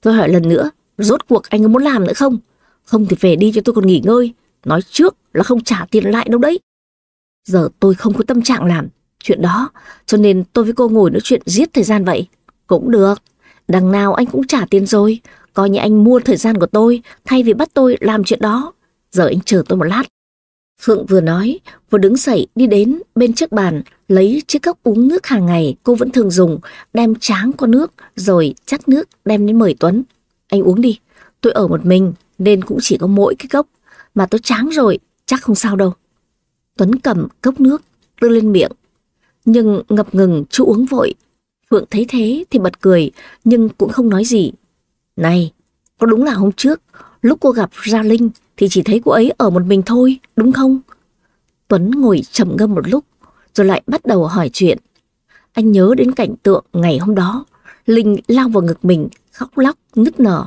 Tôi hỏi lần nữa, rốt cuộc anh có muốn làm nữa không? Không thì về đi cho tôi còn nghỉ ngơi. Nói trước là không trả tiền lại đâu đấy. Giờ tôi không có tâm trạng làm chuyện đó, cho nên tôi với cô ngồi nói chuyện giết thời gian vậy. Cũng được, đằng nào anh cũng trả tiền rồi, coi như anh mua thời gian của tôi thay vì bắt tôi làm chuyện đó. Giờ anh chờ tôi một lát. Phượng vừa nói, vừa đứng dậy đi đến bên chiếc bàn, lấy chiếc cốc uống nước hàng ngày cô vẫn thường dùng, đem tráng qua nước, rồi chắt nước đem đến mời Tuấn. Anh uống đi, tôi ở một mình nên cũng chỉ có mỗi cái cốc, mà tôi tráng rồi, chắc không sao đâu. Tuấn cầm cốc nước, đưa lên miệng, nhưng ngập ngừng chú uống vội. Phượng thấy thế thì bật cười, nhưng cũng không nói gì. Này, có đúng là hôm trước, lúc cô gặp Gia Linh thì chỉ thấy cô ấy ở một mình thôi, đúng không? Tuấn ngồi trầm ngâm một lúc, rồi lại bắt đầu hỏi chuyện. Anh nhớ đến cảnh tượng ngày hôm đó, Linh lao vào ngực mình, khóc lóc, nức nở.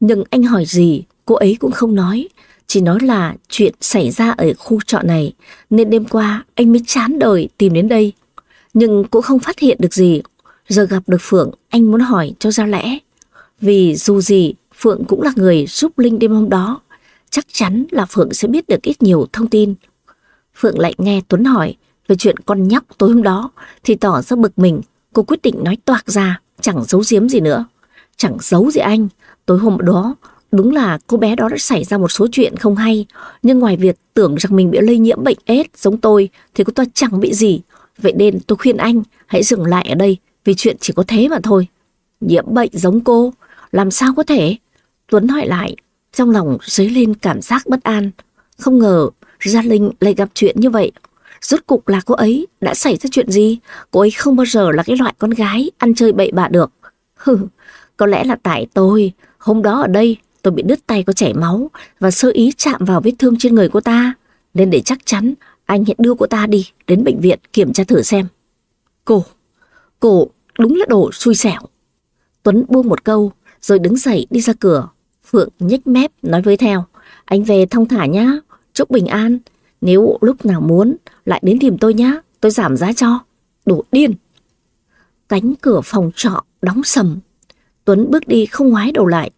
Nhưng anh hỏi gì, cô ấy cũng không nói, chỉ nói là chuyện xảy ra ở khu trọ này, nên đêm qua anh mới chán đời tìm đến đây. Nhưng cũng không phát hiện được gì. Giờ gặp được Phượng, anh muốn hỏi cho ra lẽ. Vì dù gì, Phượng cũng là người giúp Linh đêm hôm đó. Chắc chắn là Phượng sẽ biết được ít nhiều thông tin. Phượng lại nghe Tuấn hỏi về chuyện con nhóc tối hôm đó thì tỏ ra bực mình. Cô quyết định nói toạc ra, chẳng giấu giếm gì nữa. Chẳng giấu gì anh. Tối hôm đó, đúng là cô bé đó đã xảy ra một số chuyện không hay. Nhưng ngoài việc tưởng rằng mình bị lây nhiễm bệnh AIDS giống tôi thì cô ta chẳng bị gì. Vậy nên tôi khuyên anh hãy dừng lại ở đây vì chuyện chỉ có thế mà thôi. Nhiễm bệnh giống cô, làm sao có thể? Tuấn hỏi lại, trong lòng dấy lên cảm giác bất an. Không ngờ Gia Linh lại gặp chuyện như vậy. Rốt cục là cô ấy đã xảy ra chuyện gì? Cô ấy không bao giờ là cái loại con gái ăn chơi bậy bạ được. Hừ, có lẽ là tại tôi. Hôm đó ở đây tôi bị đứt tay có chảy máu và sơ ý chạm vào vết thương trên người cô ta. Nên để chắc chắn anh hãy đưa cô ta đi đến bệnh viện kiểm tra thử xem. Cô, cô đúng là đồ xui xẻo. Tuấn buông một câu rồi đứng dậy đi ra cửa. Phượng nhếch mép nói với theo. Anh về thông thả nhá, chúc bình an. Nếu lúc nào muốn lại đến tìm tôi nhá, tôi giảm giá cho. Đồ điên. Cánh cửa phòng trọ đóng sầm. Tuấn bước đi không ngoái đầu lại.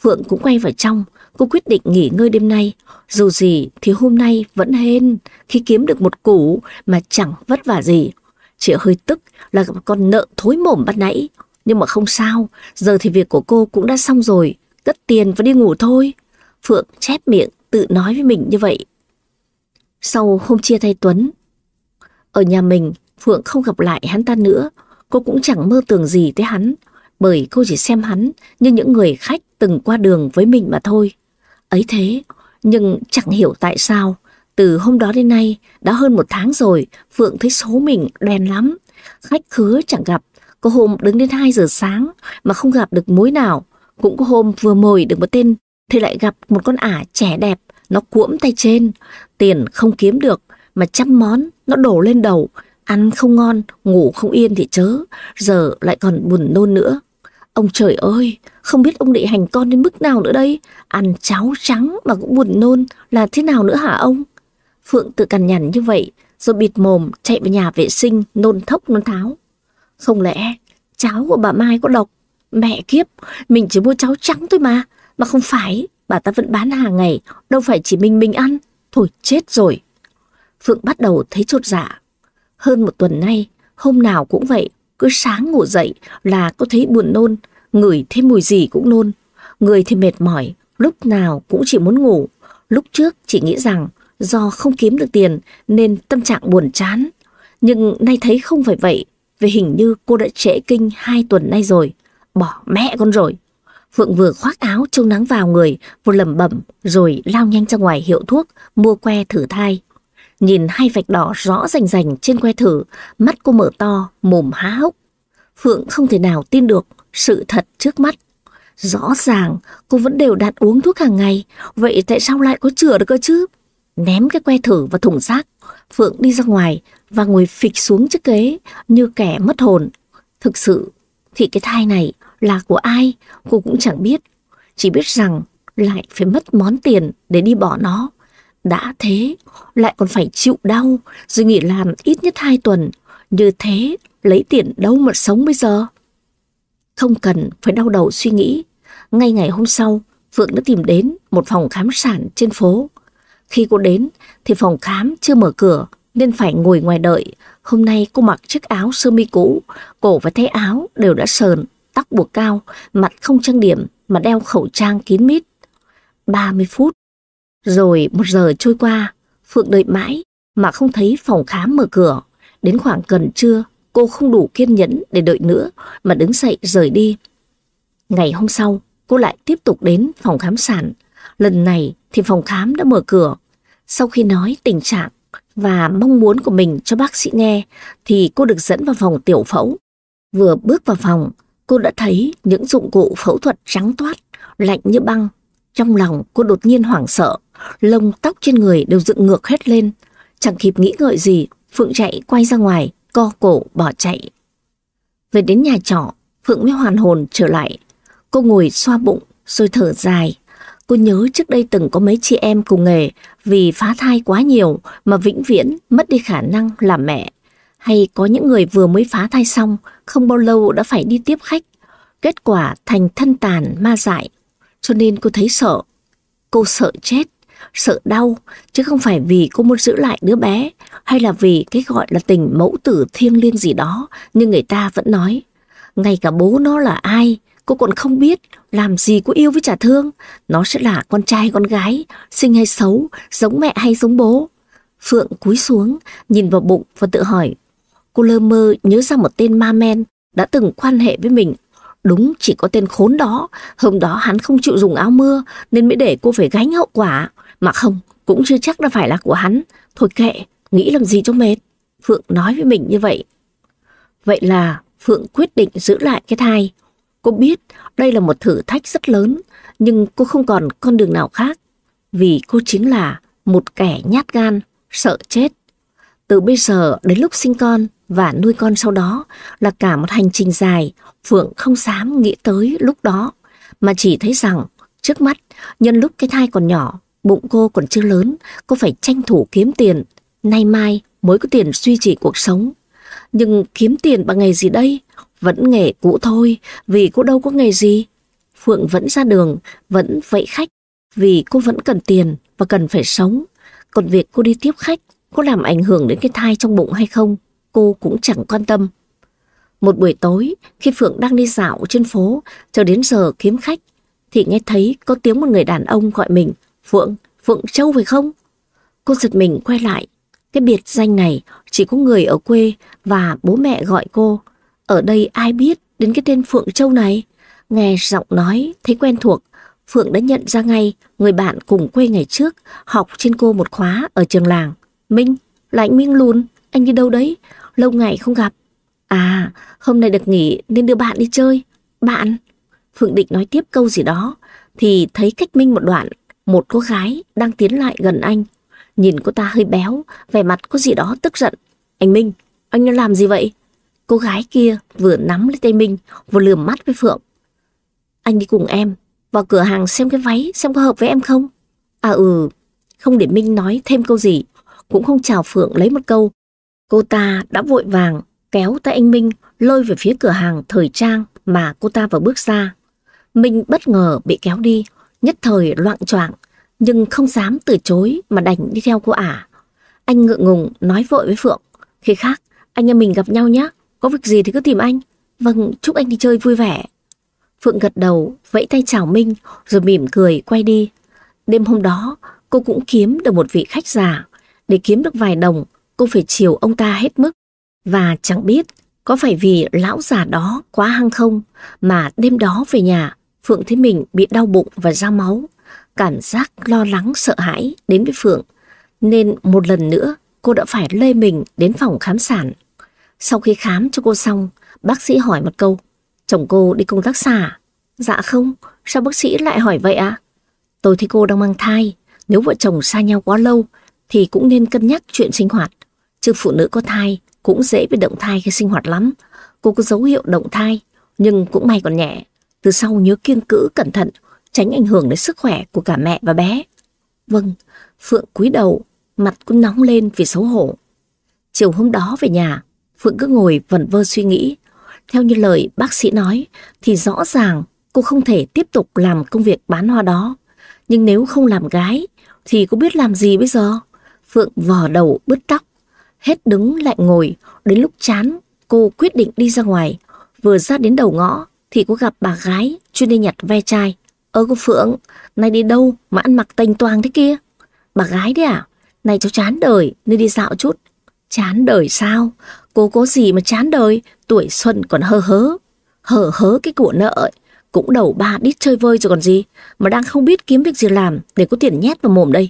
Phượng cũng quay vào trong, cô quyết định nghỉ ngơi đêm nay. Dù gì thì hôm nay vẫn hên khi kiếm được một củ mà chẳng vất vả gì. Chị hơi tức là gặp con nợ thối mồm bắt nãy. Nhưng mà không sao, giờ thì việc của cô cũng đã xong rồi. Cất tiền và đi ngủ thôi. Phượng chép miệng tự nói với mình như vậy. Sau hôm chia tay Tuấn, ở nhà mình Phượng không gặp lại hắn ta nữa. Cô cũng chẳng mơ tưởng gì tới hắn bởi cô chỉ xem hắn như những người khách từng qua đường với mình mà thôi. Ấy thế, nhưng chẳng hiểu tại sao, từ hôm đó đến nay, đã hơn một tháng rồi, Phượng thấy số mình đen lắm. Khách khứa chẳng gặp, có hôm đứng đến 2 giờ sáng mà không gặp được mối nào. Cũng có hôm vừa mồi được một tên thì lại gặp một con ả trẻ đẹp, nó cuỗm tay trên. Tiền không kiếm được, mà trăm món, nó đổ lên đầu. Ăn không ngon, ngủ không yên thì chớ, giờ lại còn buồn nôn nữa. Ông trời ơi, không biết ông định hành con đến mức nào nữa đây? Ăn cháo trắng mà cũng buồn nôn là thế nào nữa hả ông? Phượng tự cằn nhằn như vậy, rồi bịt mồm chạy vào nhà vệ sinh nôn thốc nôn tháo. Không lẽ cháo của bà Mai có độc? Mẹ kiếp, mình chỉ mua cháo trắng thôi mà. Mà không phải, bà ta vẫn bán hàng ngày, đâu phải chỉ mình mình ăn. Thôi chết rồi. Phượng bắt đầu thấy chột dạ. Hơn một tuần nay, hôm nào cũng vậy, cứ sáng ngủ dậy là có thấy buồn nôn, ngửi thêm mùi gì cũng nôn. Người thì mệt mỏi, lúc nào cũng chỉ muốn ngủ. Lúc trước chỉ nghĩ rằng do không kiếm được tiền nên tâm trạng buồn chán. Nhưng nay thấy không phải vậy, vì hình như cô đã trễ kinh hai tuần nay rồi. Bỏ mẹ con rồi. Phượng vừa khoác áo trông nắng vào người, vừa lẩm bẩm rồi lao nhanh ra ngoài hiệu thuốc, mua que thử thai. Nhìn hai vạch đỏ rõ rành rành trên que thử, mắt cô mở to, mồm há hốc. Phượng không thể nào tin được sự thật trước mắt. Rõ ràng cô vẫn đều đặn uống thuốc hàng ngày, vậy tại sao lại có chữa được cơ chứ? Ném cái que thử vào thùng rác, Phượng đi ra ngoài và ngồi phịch xuống chiếc ghế như kẻ mất hồn. Thực sự thì cái thai này là của ai cô cũng chẳng biết. Chỉ biết rằng lại phải mất món tiền để đi bỏ nó. Đã thế, lại còn phải chịu đau, rồi nghỉ làm ít nhất hai tuần. Như thế, lấy tiền đâu mà sống bây giờ? Không cần phải đau đầu suy nghĩ. Ngay ngày hôm sau, Phượng đã tìm đến một phòng khám sản trên phố. Khi cô đến thì phòng khám chưa mở cửa nên phải ngồi ngoài đợi. Hôm nay cô mặc chiếc áo sơ mi cũ, cổ và tay áo đều đã sờn, tóc buộc cao, mặt không trang điểm mà đeo khẩu trang kín mít. 30 phút. Rồi một giờ trôi qua, Phượng đợi mãi mà không thấy phòng khám mở cửa. Đến khoảng gần trưa, cô không đủ kiên nhẫn để đợi nữa mà đứng dậy rời đi. Ngày hôm sau, cô lại tiếp tục đến phòng khám sản. Lần này thì phòng khám đã mở cửa. Sau khi nói tình trạng và mong muốn của mình cho bác sĩ nghe thì cô được dẫn vào phòng tiểu phẫu. Vừa bước vào phòng, cô đã thấy những dụng cụ phẫu thuật trắng toát, lạnh như băng. Trong lòng cô đột nhiên hoảng sợ, lông tóc trên người đều dựng ngược hết lên. Chẳng kịp nghĩ ngợi gì, Phượng chạy quay ra ngoài, co cổ bỏ chạy. Về đến nhà trọ, Phượng mới hoàn hồn trở lại. Cô ngồi xoa bụng rồi thở dài. Cô nhớ trước đây từng có mấy chị em cùng nghề vì phá thai quá nhiều mà vĩnh viễn mất đi khả năng làm mẹ. Hay có những người vừa mới phá thai xong, không bao lâu đã phải đi tiếp khách. Kết quả thành thân tàn ma dại. Cho nên cô thấy sợ. Cô sợ chết, sợ đau, chứ không phải vì cô muốn giữ lại đứa bé, hay là vì cái gọi là tình mẫu tử thiêng liêng gì đó, nhưng người ta vẫn nói. Ngay cả bố nó là ai, cô còn không biết, làm gì cô yêu với trả thương. Nó sẽ là con trai con gái, sinh hay xấu, giống mẹ hay giống bố. Phượng cúi xuống, nhìn vào bụng và tự hỏi. Cô lơ mơ nhớ ra một tên ma men đã từng quan hệ với mình. Đúng chỉ có tên khốn đó, hôm đó hắn không chịu dùng áo mưa nên mới để cô phải gánh hậu quả. Mà không, cũng chưa chắc đã phải là của hắn. Thôi kệ, nghĩ làm gì cho mệt. Phượng nói với mình như vậy. Vậy là Phượng quyết định giữ lại cái thai. Cô biết đây là một thử thách rất lớn, nhưng cô không còn con đường nào khác. Vì cô chính là một kẻ nhát gan, sợ chết. Từ bây giờ đến lúc sinh con và nuôi con sau đó là cả một hành trình dài, Phượng không dám nghĩ tới lúc đó, mà chỉ thấy rằng trước mắt, nhân lúc cái thai còn nhỏ, bụng cô còn chưa lớn, cô phải tranh thủ kiếm tiền, nay mai mới có tiền duy trì cuộc sống. Nhưng kiếm tiền bằng nghề gì đây? Vẫn nghề cũ thôi, vì cô đâu có nghề gì. Phượng vẫn ra đường, vẫn vậy khách, vì cô vẫn cần tiền và cần phải sống. Còn việc cô đi tiếp khách có làm ảnh hưởng đến cái thai trong bụng hay không, cô cũng chẳng quan tâm. Một buổi tối, khi Phượng đang đi dạo trên phố, chờ đến giờ kiếm khách, thì nghe thấy có tiếng một người đàn ông gọi mình, Phượng, Phượng Châu phải không? Cô giật mình quay lại, cái biệt danh này chỉ có người ở quê và bố mẹ gọi cô. Ở đây ai biết đến cái tên Phượng Châu này? Nghe giọng nói, thấy quen thuộc, Phượng đã nhận ra ngay người bạn cùng quê ngày trước học trên cô một khóa ở trường làng. Minh, là anh Minh Lùn, anh đi đâu đấy? Lâu ngày không gặp. À, hôm nay được nghỉ nên đưa bạn đi chơi. Bạn? Phượng định nói tiếp câu gì đó, thì thấy cách Minh một đoạn, một cô gái đang tiến lại gần anh. Nhìn cô ta hơi béo, vẻ mặt có gì đó tức giận. Anh Minh, anh đang làm gì vậy? Cô gái kia vừa nắm lấy tay Minh, vừa lườm mắt với Phượng. Anh đi cùng em, vào cửa hàng xem cái váy, xem có hợp với em không? À ừ, không để Minh nói thêm câu gì, cũng không chào Phượng lấy một câu. Cô ta đã vội vàng kéo tay anh Minh lôi về phía cửa hàng thời trang mà cô ta vừa bước ra. Minh bất ngờ bị kéo đi, nhất thời loạn choạng nhưng không dám từ chối mà đành đi theo cô ả. Anh ngượng ngùng nói vội với Phượng, khi khác anh em mình gặp nhau nhé, có việc gì thì cứ tìm anh. Vâng, chúc anh đi chơi vui vẻ. Phượng gật đầu, vẫy tay chào Minh rồi mỉm cười quay đi. Đêm hôm đó, cô cũng kiếm được một vị khách già. Để kiếm được vài đồng, cô phải chiều ông ta hết mức. Và chẳng biết có phải vì lão già đó quá hăng không mà đêm đó về nhà Phượng thấy mình bị đau bụng và ra máu. Cảm giác lo lắng sợ hãi đến với Phượng. Nên một lần nữa cô đã phải lê mình đến phòng khám sản. Sau khi khám cho cô xong, bác sĩ hỏi một câu. Chồng cô đi công tác xa? À? Dạ không, sao bác sĩ lại hỏi vậy ạ? Tôi thấy cô đang mang thai, nếu vợ chồng xa nhau quá lâu thì cũng nên cân nhắc chuyện sinh hoạt. Chứ phụ nữ có thai cũng dễ bị động thai khi sinh hoạt lắm. Cô có dấu hiệu động thai, nhưng cũng may còn nhẹ. Từ sau nhớ kiêng cữ cẩn thận, tránh ảnh hưởng đến sức khỏe của cả mẹ và bé. Vâng, Phượng cúi đầu, mặt cũng nóng lên vì xấu hổ. Chiều hôm đó về nhà, Phượng cứ ngồi vẩn vơ suy nghĩ. Theo như lời bác sĩ nói, thì rõ ràng cô không thể tiếp tục làm công việc bán hoa đó. Nhưng nếu không làm gái, thì cô biết làm gì bây giờ? Phượng vò đầu bứt tóc, hết đứng lại ngồi, đến lúc chán, cô quyết định đi ra ngoài. Vừa ra đến đầu ngõ, thì có gặp bà gái chuyên đi nhặt ve chai. Ơ cô Phượng, nay đi đâu mà ăn mặc tênh toang thế kia? Bà gái đấy à? Này cháu chán đời nên đi dạo chút. Chán đời sao? Cô có gì mà chán đời? Tuổi xuân còn hơ hớ. Hở hớ cái của nợ ấy. Cũng đầu ba đít chơi vơi rồi còn gì. Mà đang không biết kiếm việc gì làm để có tiền nhét vào mồm đây.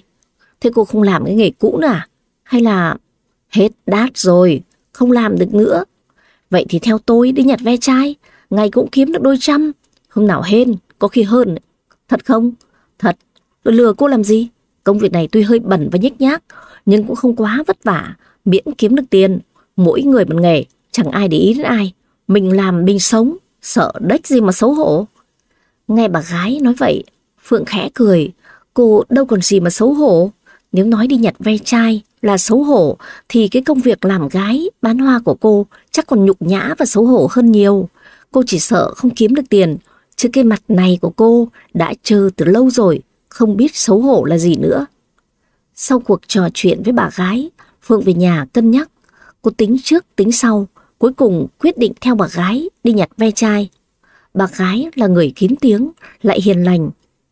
Thế cô không làm cái nghề cũ nữa à? Hay là hết đát rồi, không làm được nữa. Vậy thì theo tôi đi nhặt ve chai, ngày cũng kiếm được đôi trăm. Hôm nào hên, có khi hơn. Thật không? Thật. Tôi lừa cô làm gì? Công việc này tuy hơi bẩn và nhếch nhác, nhưng cũng không quá vất vả, miễn kiếm được tiền. Mỗi người một nghề, chẳng ai để ý đến ai. Mình làm mình sống, sợ đếch gì mà xấu hổ. Nghe bà gái nói vậy, Phượng khẽ cười, cô đâu còn gì mà xấu hổ. Nếu nói đi nhặt ve chai là xấu hổ, thì cái công việc làm gái, bán hoa của cô chắc còn nhục nhã và xấu hổ hơn nhiều. Cô chỉ sợ không kiếm được tiền, chứ cái mặt này của cô đã chờ từ lâu rồi, không biết xấu hổ là gì nữa. Sau cuộc trò chuyện với bà gái, Phượng về nhà cân nhắc. Cô tính trước tính sau, cuối cùng quyết định theo bà gái đi nhặt ve chai. Bà gái là người kín tiếng, lại hiền lành.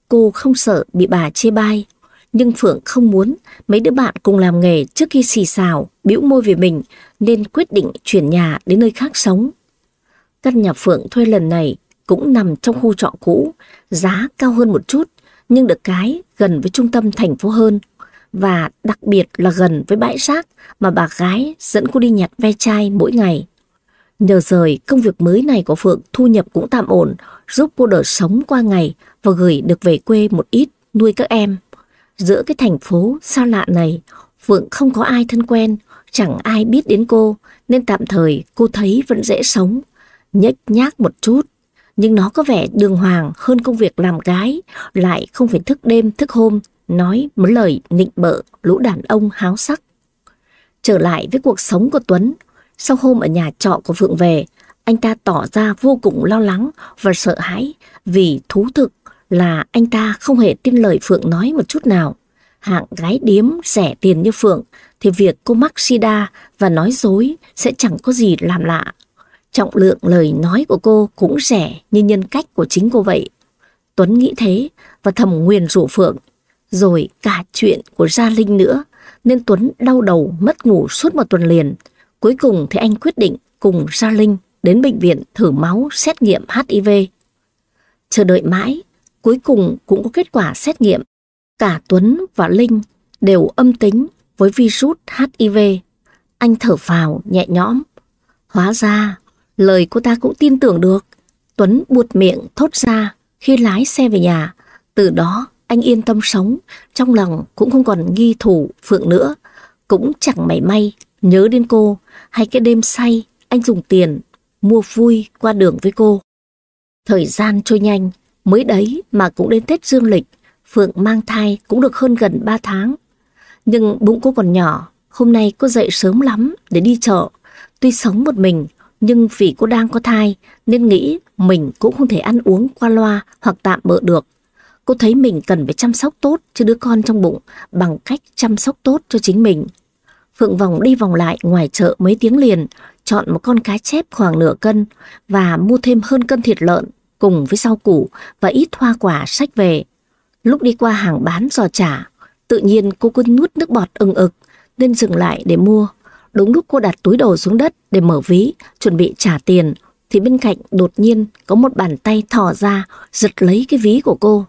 Cô không sợ bị bà chê bai. Nhưng Phượng không muốn mấy đứa bạn cùng làm nghề trước khi xì xào, bĩu môi về mình nên quyết định chuyển nhà đến nơi khác sống. Căn nhà Phượng thuê lần này cũng nằm trong khu trọ cũ, giá cao hơn một chút, nhưng được cái gần với trung tâm thành phố hơn và đặc biệt là gần với bãi rác mà bà gái dẫn cô đi nhặt ve chai mỗi ngày. Nhờ rời công việc mới này của Phượng thu nhập cũng tạm ổn, giúp cô đỡ sống qua ngày và gửi được về quê một ít nuôi các em. Giữa cái thành phố xa lạ này, Phượng không có ai thân quen, chẳng ai biết đến cô, nên tạm thời cô thấy vẫn dễ sống. Nhếch nhác một chút, nhưng nó có vẻ đường hoàng hơn công việc làm gái, lại không phải thức đêm thức hôm, nói mấy lời nịnh bợ lũ đàn ông háo sắc. Trở lại với cuộc sống của Tuấn, sau hôm ở nhà trọ của Phượng về, anh ta tỏ ra vô cùng lo lắng và sợ hãi vì thú thực là anh ta không hề tin lời Phượng nói một chút nào. Hạng gái điếm rẻ tiền như Phượng thì việc cô mắc sida và nói dối sẽ chẳng có gì làm lạ. Trọng lượng lời nói của cô cũng rẻ như nhân cách của chính cô vậy. Tuấn nghĩ thế và thầm nguyền rủ Phượng. Rồi cả chuyện của Gia Linh nữa nên Tuấn đau đầu mất ngủ suốt một tuần liền. Cuối cùng thì anh quyết định cùng Gia Linh đến bệnh viện thử máu xét nghiệm HIV. Chờ đợi mãi, cuối cùng cũng có kết quả xét nghiệm. Cả Tuấn và Linh đều âm tính với virus HIV. Anh thở phào nhẹ nhõm. Hóa ra, lời cô ta cũng tin tưởng được. Tuấn buột miệng thốt ra khi lái xe về nhà. Từ đó anh yên tâm sống, trong lòng cũng không còn nghi thủ Phượng nữa. Cũng chẳng mảy may nhớ đến cô hay cái đêm say anh dùng tiền mua vui qua đường với cô. Thời gian trôi nhanh, mới đấy mà cũng đến Tết Dương lịch, Phượng mang thai cũng được hơn gần 3 tháng. Nhưng bụng cô còn nhỏ, hôm nay cô dậy sớm lắm để đi chợ. Tuy sống một mình, nhưng vì cô đang có thai nên nghĩ mình cũng không thể ăn uống qua loa hoặc tạm bỡ được. Cô thấy mình cần phải chăm sóc tốt cho đứa con trong bụng bằng cách chăm sóc tốt cho chính mình. Phượng vòng đi vòng lại ngoài chợ mấy tiếng liền, chọn một con cá chép khoảng nửa cân và mua thêm hơn cân thịt lợn cùng với rau củ và ít hoa quả sách về. Lúc đi qua hàng bán giò chả, tự nhiên cô cứ nuốt nước bọt ừng ực nên dừng lại để mua. Đúng lúc cô đặt túi đồ xuống đất để mở ví, chuẩn bị trả tiền, thì bên cạnh đột nhiên có một bàn tay thò ra giật lấy cái ví của cô.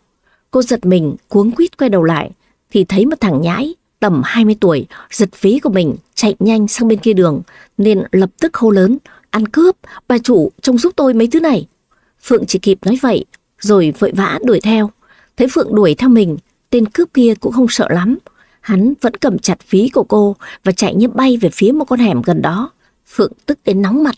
Cô giật mình cuống quýt quay đầu lại thì thấy một thằng nhãi tầm 20 tuổi giật ví của mình chạy nhanh sang bên kia đường nên lập tức hô lớn ăn cướp bà chủ trông giúp tôi mấy thứ này. Phượng chỉ kịp nói vậy rồi vội vã đuổi theo. Thấy Phượng đuổi theo mình, tên cướp kia cũng không sợ lắm. Hắn vẫn cầm chặt ví của cô và chạy như bay về phía một con hẻm gần đó. Phượng tức đến nóng mặt,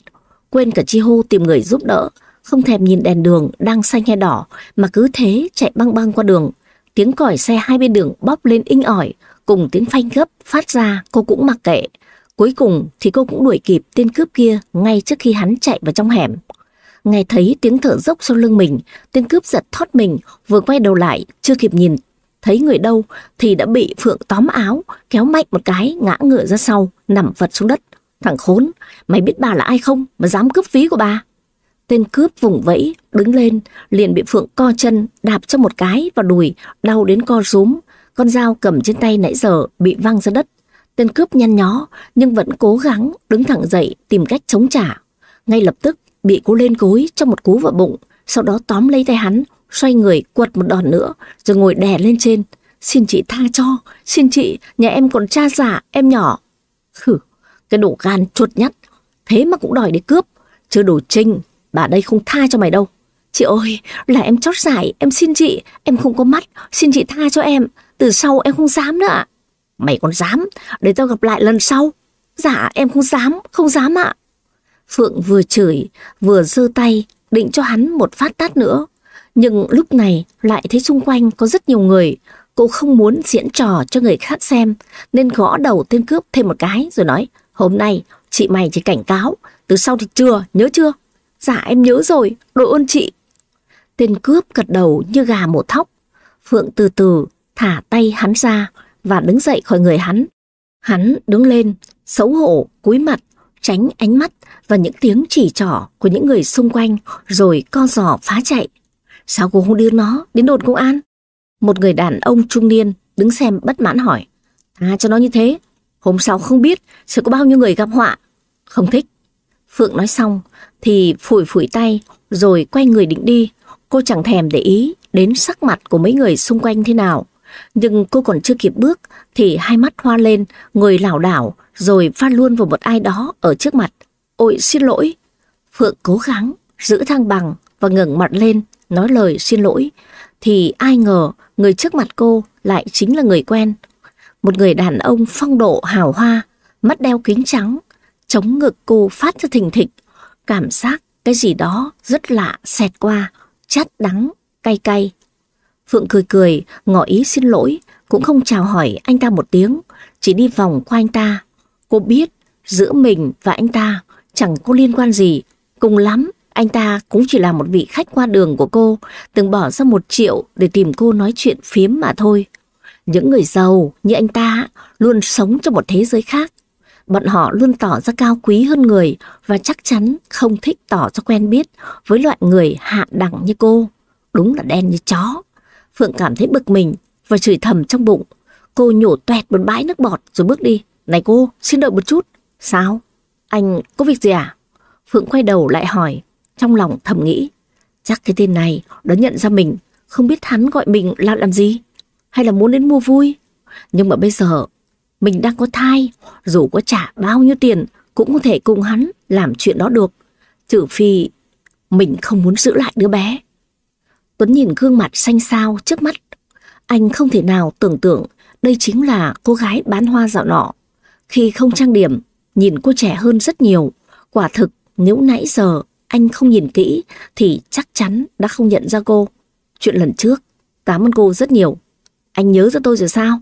quên cả chi hô tìm người giúp đỡ, không thèm nhìn đèn đường đang xanh hay đỏ mà cứ thế chạy băng băng qua đường. Tiếng còi xe hai bên đường bóp lên inh ỏi, cùng tiếng phanh gấp phát ra cô cũng mặc kệ. Cuối cùng thì cô cũng đuổi kịp tên cướp kia ngay trước khi hắn chạy vào trong hẻm. Nghe thấy tiếng thở dốc sau lưng mình, tên cướp giật thoát mình, vừa quay đầu lại, chưa kịp nhìn thấy người đâu thì đã bị Phượng tóm áo, kéo mạnh một cái, ngã ngựa ra sau, nằm vật xuống đất. Thằng khốn, mày biết bà là ai không mà dám cướp ví của bà? Tên cướp vùng vẫy, đứng lên, liền bị Phượng co chân, đạp cho một cái vào đùi, đau đến co rúm. Con dao cầm trên tay nãy giờ bị văng ra đất. Tên cướp nhăn nhó, nhưng vẫn cố gắng đứng thẳng dậy tìm cách chống trả. Ngay lập tức, bị cô lên gối trong một cú vào bụng, sau đó tóm lấy tay hắn, xoay người quật một đòn nữa, rồi ngồi đè lên trên. Xin chị tha cho, xin chị, nhà em còn cha giả em nhỏ. Khử, cái đồ gan chuột nhắt, thế mà cũng đòi đi cướp. Chứ đồ trinh, bà đây không tha cho mày đâu. Chị ơi, là em chót giải, em xin chị, em không có mắt, xin chị tha cho em. Từ sau em không dám nữa ạ. Mày còn dám, để tao gặp lại lần sau. Dạ, em không dám, không dám ạ. Phượng vừa chửi, vừa giơ tay, định cho hắn một phát tát nữa. Nhưng lúc này lại thấy xung quanh có rất nhiều người. Cô không muốn diễn trò cho người khác xem, nên gõ đầu tên cướp thêm một cái rồi nói, hôm nay chị mày chỉ cảnh cáo, từ sau thì chưa, nhớ chưa? Dạ em nhớ rồi, đội ơn chị. Tên cướp gật đầu như gà một thóc. Phượng từ từ thả tay hắn ra và đứng dậy khỏi người hắn. Hắn đứng lên, xấu hổ, cúi mặt, tránh ánh mắt và những tiếng chỉ trỏ của những người xung quanh rồi co giò phá chạy. Sao cô không đưa nó đến đồn công an? Một người đàn ông trung niên đứng xem bất mãn hỏi. À cho nó như thế, hôm sau không biết sẽ có bao nhiêu người gặp họa. Không thích. Phượng nói xong thì phủi phủi tay rồi quay người định đi. Cô chẳng thèm để ý đến sắc mặt của mấy người xung quanh thế nào. Nhưng cô còn chưa kịp bước thì hai mắt hoa lên, người lảo đảo rồi phát luôn vào một ai đó ở trước mặt. Ôi xin lỗi. Phượng cố gắng giữ thăng bằng và ngẩng mặt lên nói lời xin lỗi. Thì ai ngờ người trước mặt cô lại chính là người quen. Một người đàn ông phong độ hào hoa, mắt đeo kính trắng, chống ngực cô phát ra thình thịch. Cảm giác cái gì đó rất lạ xẹt qua, chát đắng, cay cay. Phượng cười cười, ngỏ ý xin lỗi, cũng không chào hỏi anh ta một tiếng, chỉ đi vòng qua anh ta. Cô biết giữa mình và anh ta chẳng có liên quan gì, cùng lắm anh ta cũng chỉ là một vị khách qua đường của cô, từng bỏ ra một triệu để tìm cô nói chuyện phiếm mà thôi. Những người giàu như anh ta luôn sống trong một thế giới khác. Bọn họ luôn tỏ ra cao quý hơn người và chắc chắn không thích tỏ ra quen biết với loại người hạ đẳng như cô. Đúng là đen như chó. Phượng cảm thấy bực mình và chửi thầm trong bụng. Cô nhổ toẹt một bãi nước bọt rồi bước đi. Này cô, xin đợi một chút. Sao? Anh có việc gì à? Phượng quay đầu lại hỏi. Trong lòng thầm nghĩ. Chắc cái tên này đã nhận ra mình. Không biết hắn gọi mình là làm gì? Hay là muốn đến mua vui? Nhưng mà bây giờ mình đang có thai. Dù có trả bao nhiêu tiền cũng không thể cùng hắn làm chuyện đó được. Trừ phi mình không muốn giữ lại đứa bé. Tuấn nhìn gương mặt xanh xao trước mắt. Anh không thể nào tưởng tượng đây chính là cô gái bán hoa dạo nọ. Khi không trang điểm, nhìn cô trẻ hơn rất nhiều. Quả thực, nếu nãy giờ anh không nhìn kỹ thì chắc chắn đã không nhận ra cô. Chuyện lần trước, cảm ơn cô rất nhiều. Anh nhớ ra tôi rồi sao?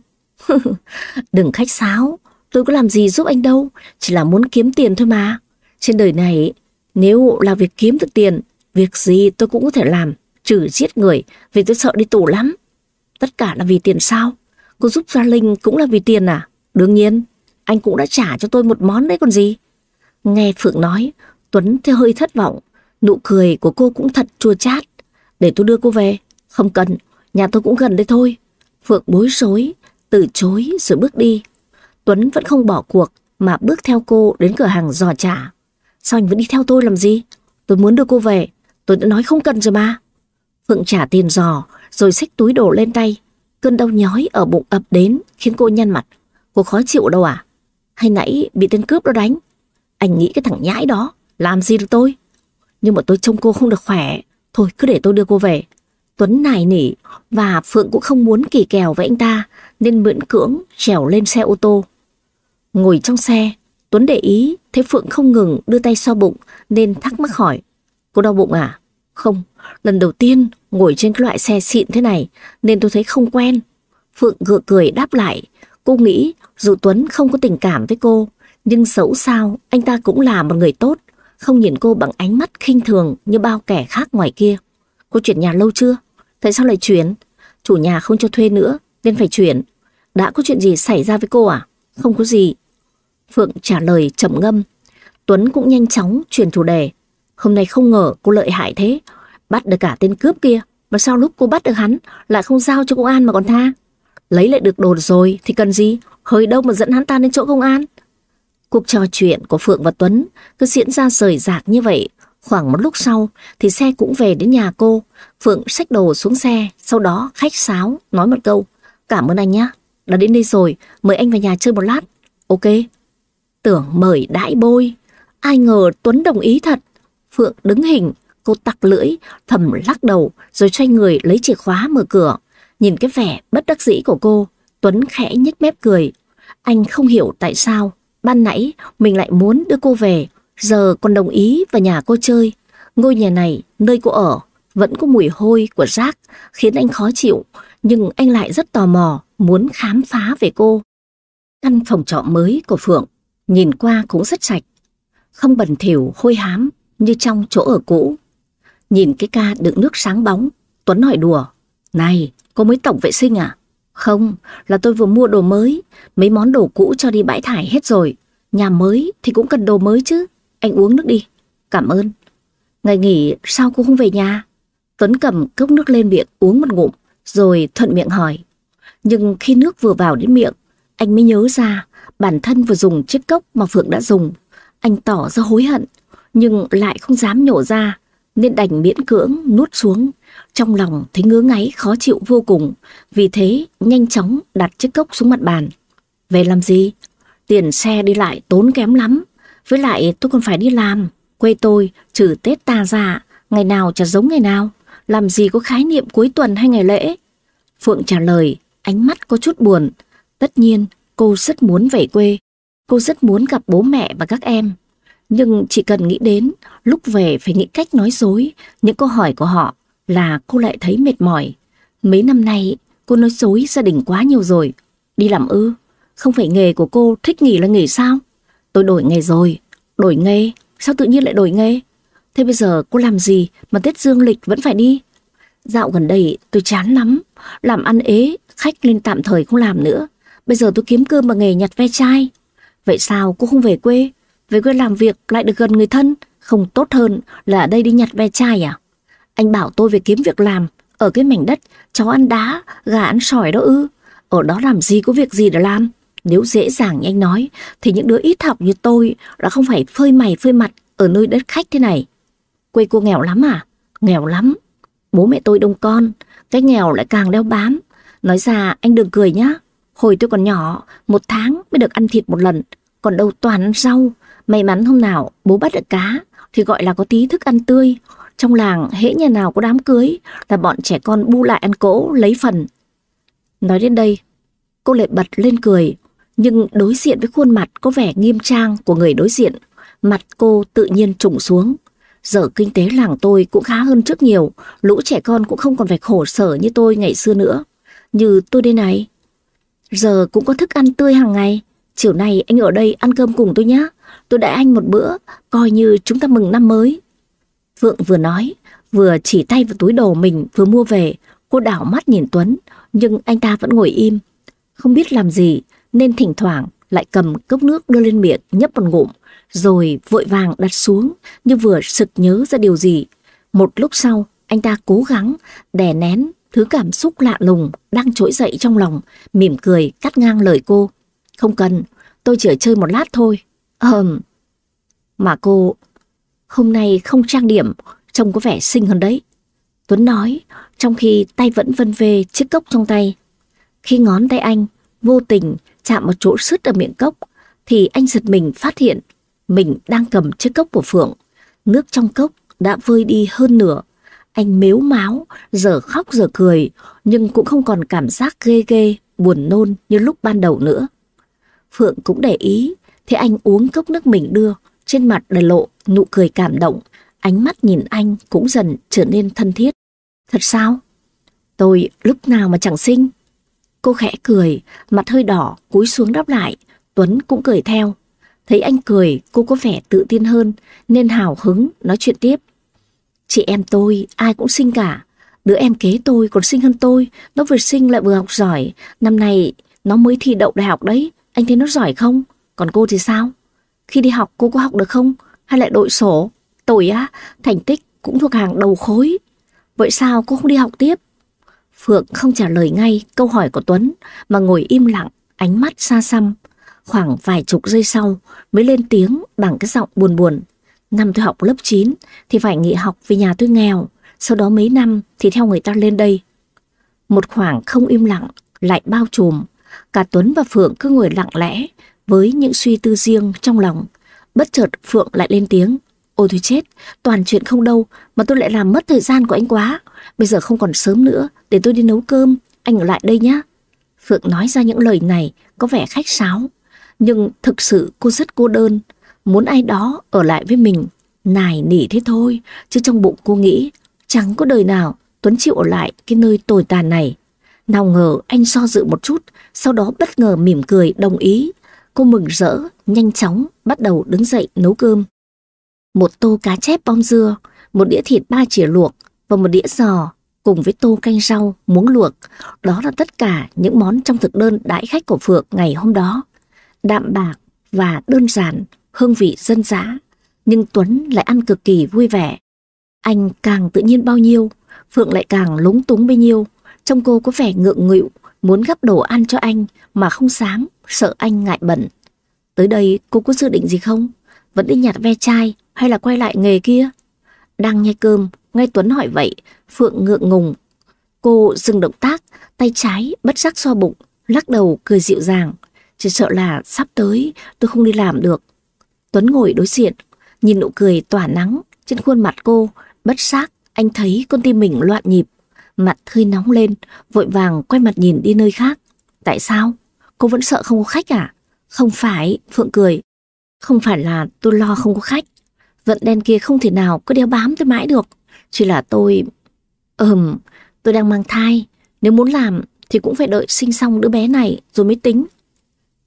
Đừng khách sáo, tôi có làm gì giúp anh đâu, chỉ là muốn kiếm tiền thôi mà. Trên đời này, nếu là việc kiếm được tiền, việc gì tôi cũng có thể làm, trừ giết người, vì tôi sợ đi tù lắm. Tất cả là vì tiền sao? Cô giúp Gia Linh cũng là vì tiền à? Đương nhiên, anh cũng đã trả cho tôi một món đấy còn gì. Nghe Phượng nói, Tuấn theo hơi thất vọng, nụ cười của cô cũng thật chua chát. Để tôi đưa cô về. Không cần, nhà tôi cũng gần đây thôi. Phượng bối rối, từ chối rồi bước đi. Tuấn vẫn không bỏ cuộc mà bước theo cô đến cửa hàng giò trả. Sao anh vẫn đi theo tôi làm gì? Tôi muốn đưa cô về, tôi đã nói không cần rồi mà. Phượng trả tiền giò rồi xách túi đồ lên tay. Cơn đau nhói ở bụng ập đến khiến cô nhăn mặt. Cô khó chịu đâu à? Hay nãy bị tên cướp đó đánh? Anh nghĩ cái thằng nhãi đó làm gì được tôi? Nhưng mà tôi trông cô không được khỏe. Thôi cứ để tôi đưa cô về. Tuấn nài nỉ và Phượng cũng không muốn kỳ kèo với anh ta nên miễn cưỡng trèo lên xe ô tô. Ngồi trong xe, Tuấn để ý thấy Phượng không ngừng đưa tay so bụng nên thắc mắc hỏi. Cô đau bụng à? Không, lần đầu tiên ngồi trên cái loại xe xịn thế này, nên tôi thấy không quen. Phượng gượng cười đáp lại. Cô nghĩ dù Tuấn không có tình cảm với cô, nhưng xấu sao anh ta cũng là một người tốt, không nhìn cô bằng ánh mắt khinh thường như bao kẻ khác ngoài kia. Cô chuyển nhà lâu chưa? Tại sao lại chuyển? Chủ nhà không cho thuê nữa, nên phải chuyển. Đã có chuyện gì xảy ra với cô à? Không có gì. Phượng trả lời chậm ngâm. Tuấn cũng nhanh chóng chuyển chủ đề. Hôm nay không ngờ cô lợi hại thế. Bắt được cả tên cướp kia. Mà sao lúc cô bắt được hắn lại không giao cho công an mà còn tha? Lấy lại được đồ rồi thì cần gì? Hơi đâu mà dẫn hắn ta đến chỗ công an? Cuộc trò chuyện của Phượng và Tuấn cứ diễn ra rời rạc như vậy. Khoảng một lúc sau thì xe cũng về đến nhà cô. Phượng xách đồ xuống xe, sau đó khách sáo, nói một câu. Cảm ơn anh nhé, đã đến đây rồi, mời anh vào nhà chơi một lát. Ok. Tưởng mời đãi bôi. Ai ngờ Tuấn đồng ý thật. Phượng đứng hình, cô tặc lưỡi, thầm lắc đầu rồi xoay người lấy chìa khóa mở cửa. Nhìn cái vẻ bất đắc dĩ của cô, Tuấn khẽ nhếch mép cười. Anh không hiểu tại sao Ban nãy mình lại muốn đưa cô về, giờ còn đồng ý vào nhà cô chơi. Ngôi nhà này, nơi cô ở, vẫn có mùi hôi của rác, khiến anh khó chịu, nhưng anh lại rất tò mò, muốn khám phá về cô. Căn phòng trọ mới của Phượng, nhìn qua cũng rất sạch, không bẩn thỉu hôi hám như trong chỗ ở cũ. Nhìn cái ca đựng nước sáng bóng, Tuấn hỏi đùa, này, cô mới tổng vệ sinh à? Không, là tôi vừa mua đồ mới, mấy món đồ cũ cho đi bãi thải hết rồi. Nhà mới thì cũng cần đồ mới chứ. Anh uống nước đi. Cảm ơn. Ngày nghỉ sao cô không về nhà? Tuấn cầm cốc nước lên miệng uống một ngụm, rồi thuận miệng hỏi. Nhưng khi nước vừa vào đến miệng, anh mới nhớ ra bản thân vừa dùng chiếc cốc mà Phượng đã dùng. Anh tỏ ra hối hận, nhưng lại không dám nhổ ra, nên đành miễn cưỡng nuốt xuống. Trong lòng thấy ngứa ngáy khó chịu vô cùng, vì thế nhanh chóng đặt chiếc cốc xuống mặt bàn. Về làm gì? Tiền xe đi lại tốn kém lắm. Với lại tôi còn phải đi làm. Quê tôi trừ Tết ta ra, ngày nào chả giống ngày nào. Làm gì có khái niệm cuối tuần hay ngày lễ? Phượng trả lời, ánh mắt có chút buồn. Tất nhiên, cô rất muốn về quê. Cô rất muốn gặp bố mẹ và các em. Nhưng chỉ cần nghĩ đến lúc về phải nghĩ cách nói dối những câu hỏi của họ là cô lại thấy mệt mỏi. Mấy năm nay cô nói dối gia đình quá nhiều rồi. Đi làm ư? Không phải nghề của cô thích nghỉ là nghỉ sao? Tôi đổi nghề rồi. Đổi nghề? Sao tự nhiên lại đổi nghề? Thế bây giờ cô làm gì mà Tết Dương lịch vẫn phải đi? Dạo gần đây tôi chán lắm. Làm ăn ế, khách lên tạm thời không làm nữa. Bây giờ tôi kiếm cơm bằng nghề nhặt ve chai. Vậy sao cô không về quê? Về quê làm việc lại được gần người thân. Không tốt hơn là ở đây đi nhặt ve chai à? Anh bảo tôi về kiếm việc làm. Ở cái mảnh đất, cháu ăn đá, gà ăn sỏi đó ư. Ở đó làm gì có việc gì để làm? Nếu dễ dàng như anh nói, thì những đứa ít học như tôi đã không phải phơi mày phơi mặt ở nơi đất khách thế này. Quê cô nghèo lắm à? Nghèo lắm. Bố mẹ tôi đông con, cái nghèo lại càng đeo bám. Nói ra anh đừng cười nhá. Hồi tôi còn nhỏ, một tháng mới được ăn thịt một lần, còn đâu toàn ăn rau. May mắn hôm nào bố bắt được cá thì gọi là có tí thức ăn tươi. Trong làng hễ nhà nào có đám cưới là bọn trẻ con bu lại ăn cỗ lấy phần. Nói đến đây, cô lại bật lên cười, nhưng đối diện với khuôn mặt có vẻ nghiêm trang của người đối diện, mặt cô tự nhiên trùng xuống. Giờ kinh tế làng tôi cũng khá hơn trước nhiều, lũ trẻ con cũng không còn phải khổ sở như tôi ngày xưa nữa. Như tôi đây này. Giờ cũng có thức ăn tươi hàng ngày. Chiều nay anh ở đây ăn cơm cùng tôi nhé. Tôi đãi anh một bữa, coi như chúng ta mừng năm mới. Vượng vừa nói, vừa chỉ tay vào túi đồ mình vừa mua về. Cô đảo mắt nhìn Tuấn, nhưng anh ta vẫn ngồi im. Không biết làm gì, nên thỉnh thoảng lại cầm cốc nước đưa lên miệng nhấp một ngụm, rồi vội vàng đặt xuống như vừa sực nhớ ra điều gì. Một lúc sau, anh ta cố gắng đè nén thứ cảm xúc lạ lùng đang trỗi dậy trong lòng, mỉm cười cắt ngang lời cô. Không cần, tôi chỉ chơi một lát thôi. Ờm. Mà cô, hôm nay không trang điểm, trông có vẻ xinh hơn đấy. Tuấn nói, trong khi tay vẫn vân về chiếc cốc trong tay. Khi ngón tay anh vô tình chạm một chỗ sứt ở miệng cốc, thì anh giật mình phát hiện mình đang cầm chiếc cốc của Phượng. Nước trong cốc đã vơi đi hơn nửa. Anh mếu máo, giờ khóc giờ cười, nhưng cũng không còn cảm giác ghê ghê, buồn nôn như lúc ban đầu nữa. Phượng cũng để ý, thì anh uống cốc nước mình đưa, trên mặt đầy lộ nụ cười cảm động, ánh mắt nhìn anh cũng dần trở nên thân thiết. Thật sao? Tôi lúc nào mà chẳng xinh. Cô khẽ cười, mặt hơi đỏ, cúi xuống đáp lại. Tuấn cũng cười theo. Thấy anh cười, cô có vẻ tự tin hơn, nên hào hứng nói chuyện tiếp. Chị em tôi, ai cũng xinh cả. Đứa em kế tôi còn xinh hơn tôi, nó vừa xinh lại vừa học giỏi. Năm nay nó mới thi đậu đại học đấy, anh thấy nó giỏi không? Còn cô thì sao? Khi đi học cô có học được không? Hay lại đội sổ? Tội á, thành tích cũng thuộc hàng đầu khối. Vậy sao cô không đi học tiếp? Phượng không trả lời ngay câu hỏi của Tuấn mà ngồi im lặng, ánh mắt xa xăm. Khoảng vài chục giây sau mới lên tiếng bằng cái giọng buồn buồn. Năm tôi học lớp 9 thì phải nghỉ học vì nhà tôi nghèo, sau đó mấy năm thì theo người ta lên đây. Một khoảng không im lặng lại bao trùm, cả Tuấn và Phượng cứ ngồi lặng lẽ với những suy tư riêng trong lòng. Bất chợt Phượng lại lên tiếng. Ôi tôi chết, toàn chuyện không đâu mà tôi lại làm mất thời gian của anh quá. Bây giờ không còn sớm nữa, để tôi đi nấu cơm, anh ở lại đây nhé. Phượng nói ra những lời này có vẻ khách sáo, nhưng thực sự cô rất cô đơn, muốn ai đó ở lại với mình. Nài nỉ thế thôi, chứ trong bụng cô nghĩ chẳng có đời nào Tuấn chịu ở lại cái nơi tồi tàn này. Nào ngờ anh do dự một chút, sau đó bất ngờ mỉm cười đồng ý. Cô mừng rỡ, nhanh chóng bắt đầu đứng dậy nấu cơm. Một tô cá chép bom dưa, một đĩa thịt ba chỉa luộc và một đĩa giò cùng với tô canh rau, muống luộc. Đó là tất cả những món trong thực đơn đãi khách của Phượng ngày hôm đó. Đạm bạc và đơn giản, hương vị dân dã. Nhưng Tuấn lại ăn cực kỳ vui vẻ. Anh càng tự nhiên bao nhiêu, Phượng lại càng lúng túng bấy nhiêu. Trong cô có vẻ ngượng nghịu, muốn gắp đồ ăn cho anh mà không dám, sợ anh ngại bẩn. Tới đây cô có dự định gì không? Vẫn đi nhặt ve chai hay là quay lại nghề kia? Đang nhai cơm, nghe Tuấn hỏi vậy, Phượng ngượng ngùng. Cô dừng động tác, tay trái bất giác xoa bụng, lắc đầu cười dịu dàng. Chỉ sợ là sắp tới tôi không đi làm được. Tuấn ngồi đối diện, nhìn nụ cười tỏa nắng trên khuôn mặt cô, bất giác anh thấy con tim mình loạn nhịp. Mặt hơi nóng lên, vội vàng quay mặt nhìn đi nơi khác. Tại sao? Cô vẫn sợ không có khách à? Không phải, Phượng cười. Không phải là tôi lo không có khách. Vận đen kia không thể nào cứ đeo bám tới mãi được. Chỉ là tôi... Ừm, tôi đang mang thai. Nếu muốn làm thì cũng phải đợi sinh xong đứa bé này rồi mới tính.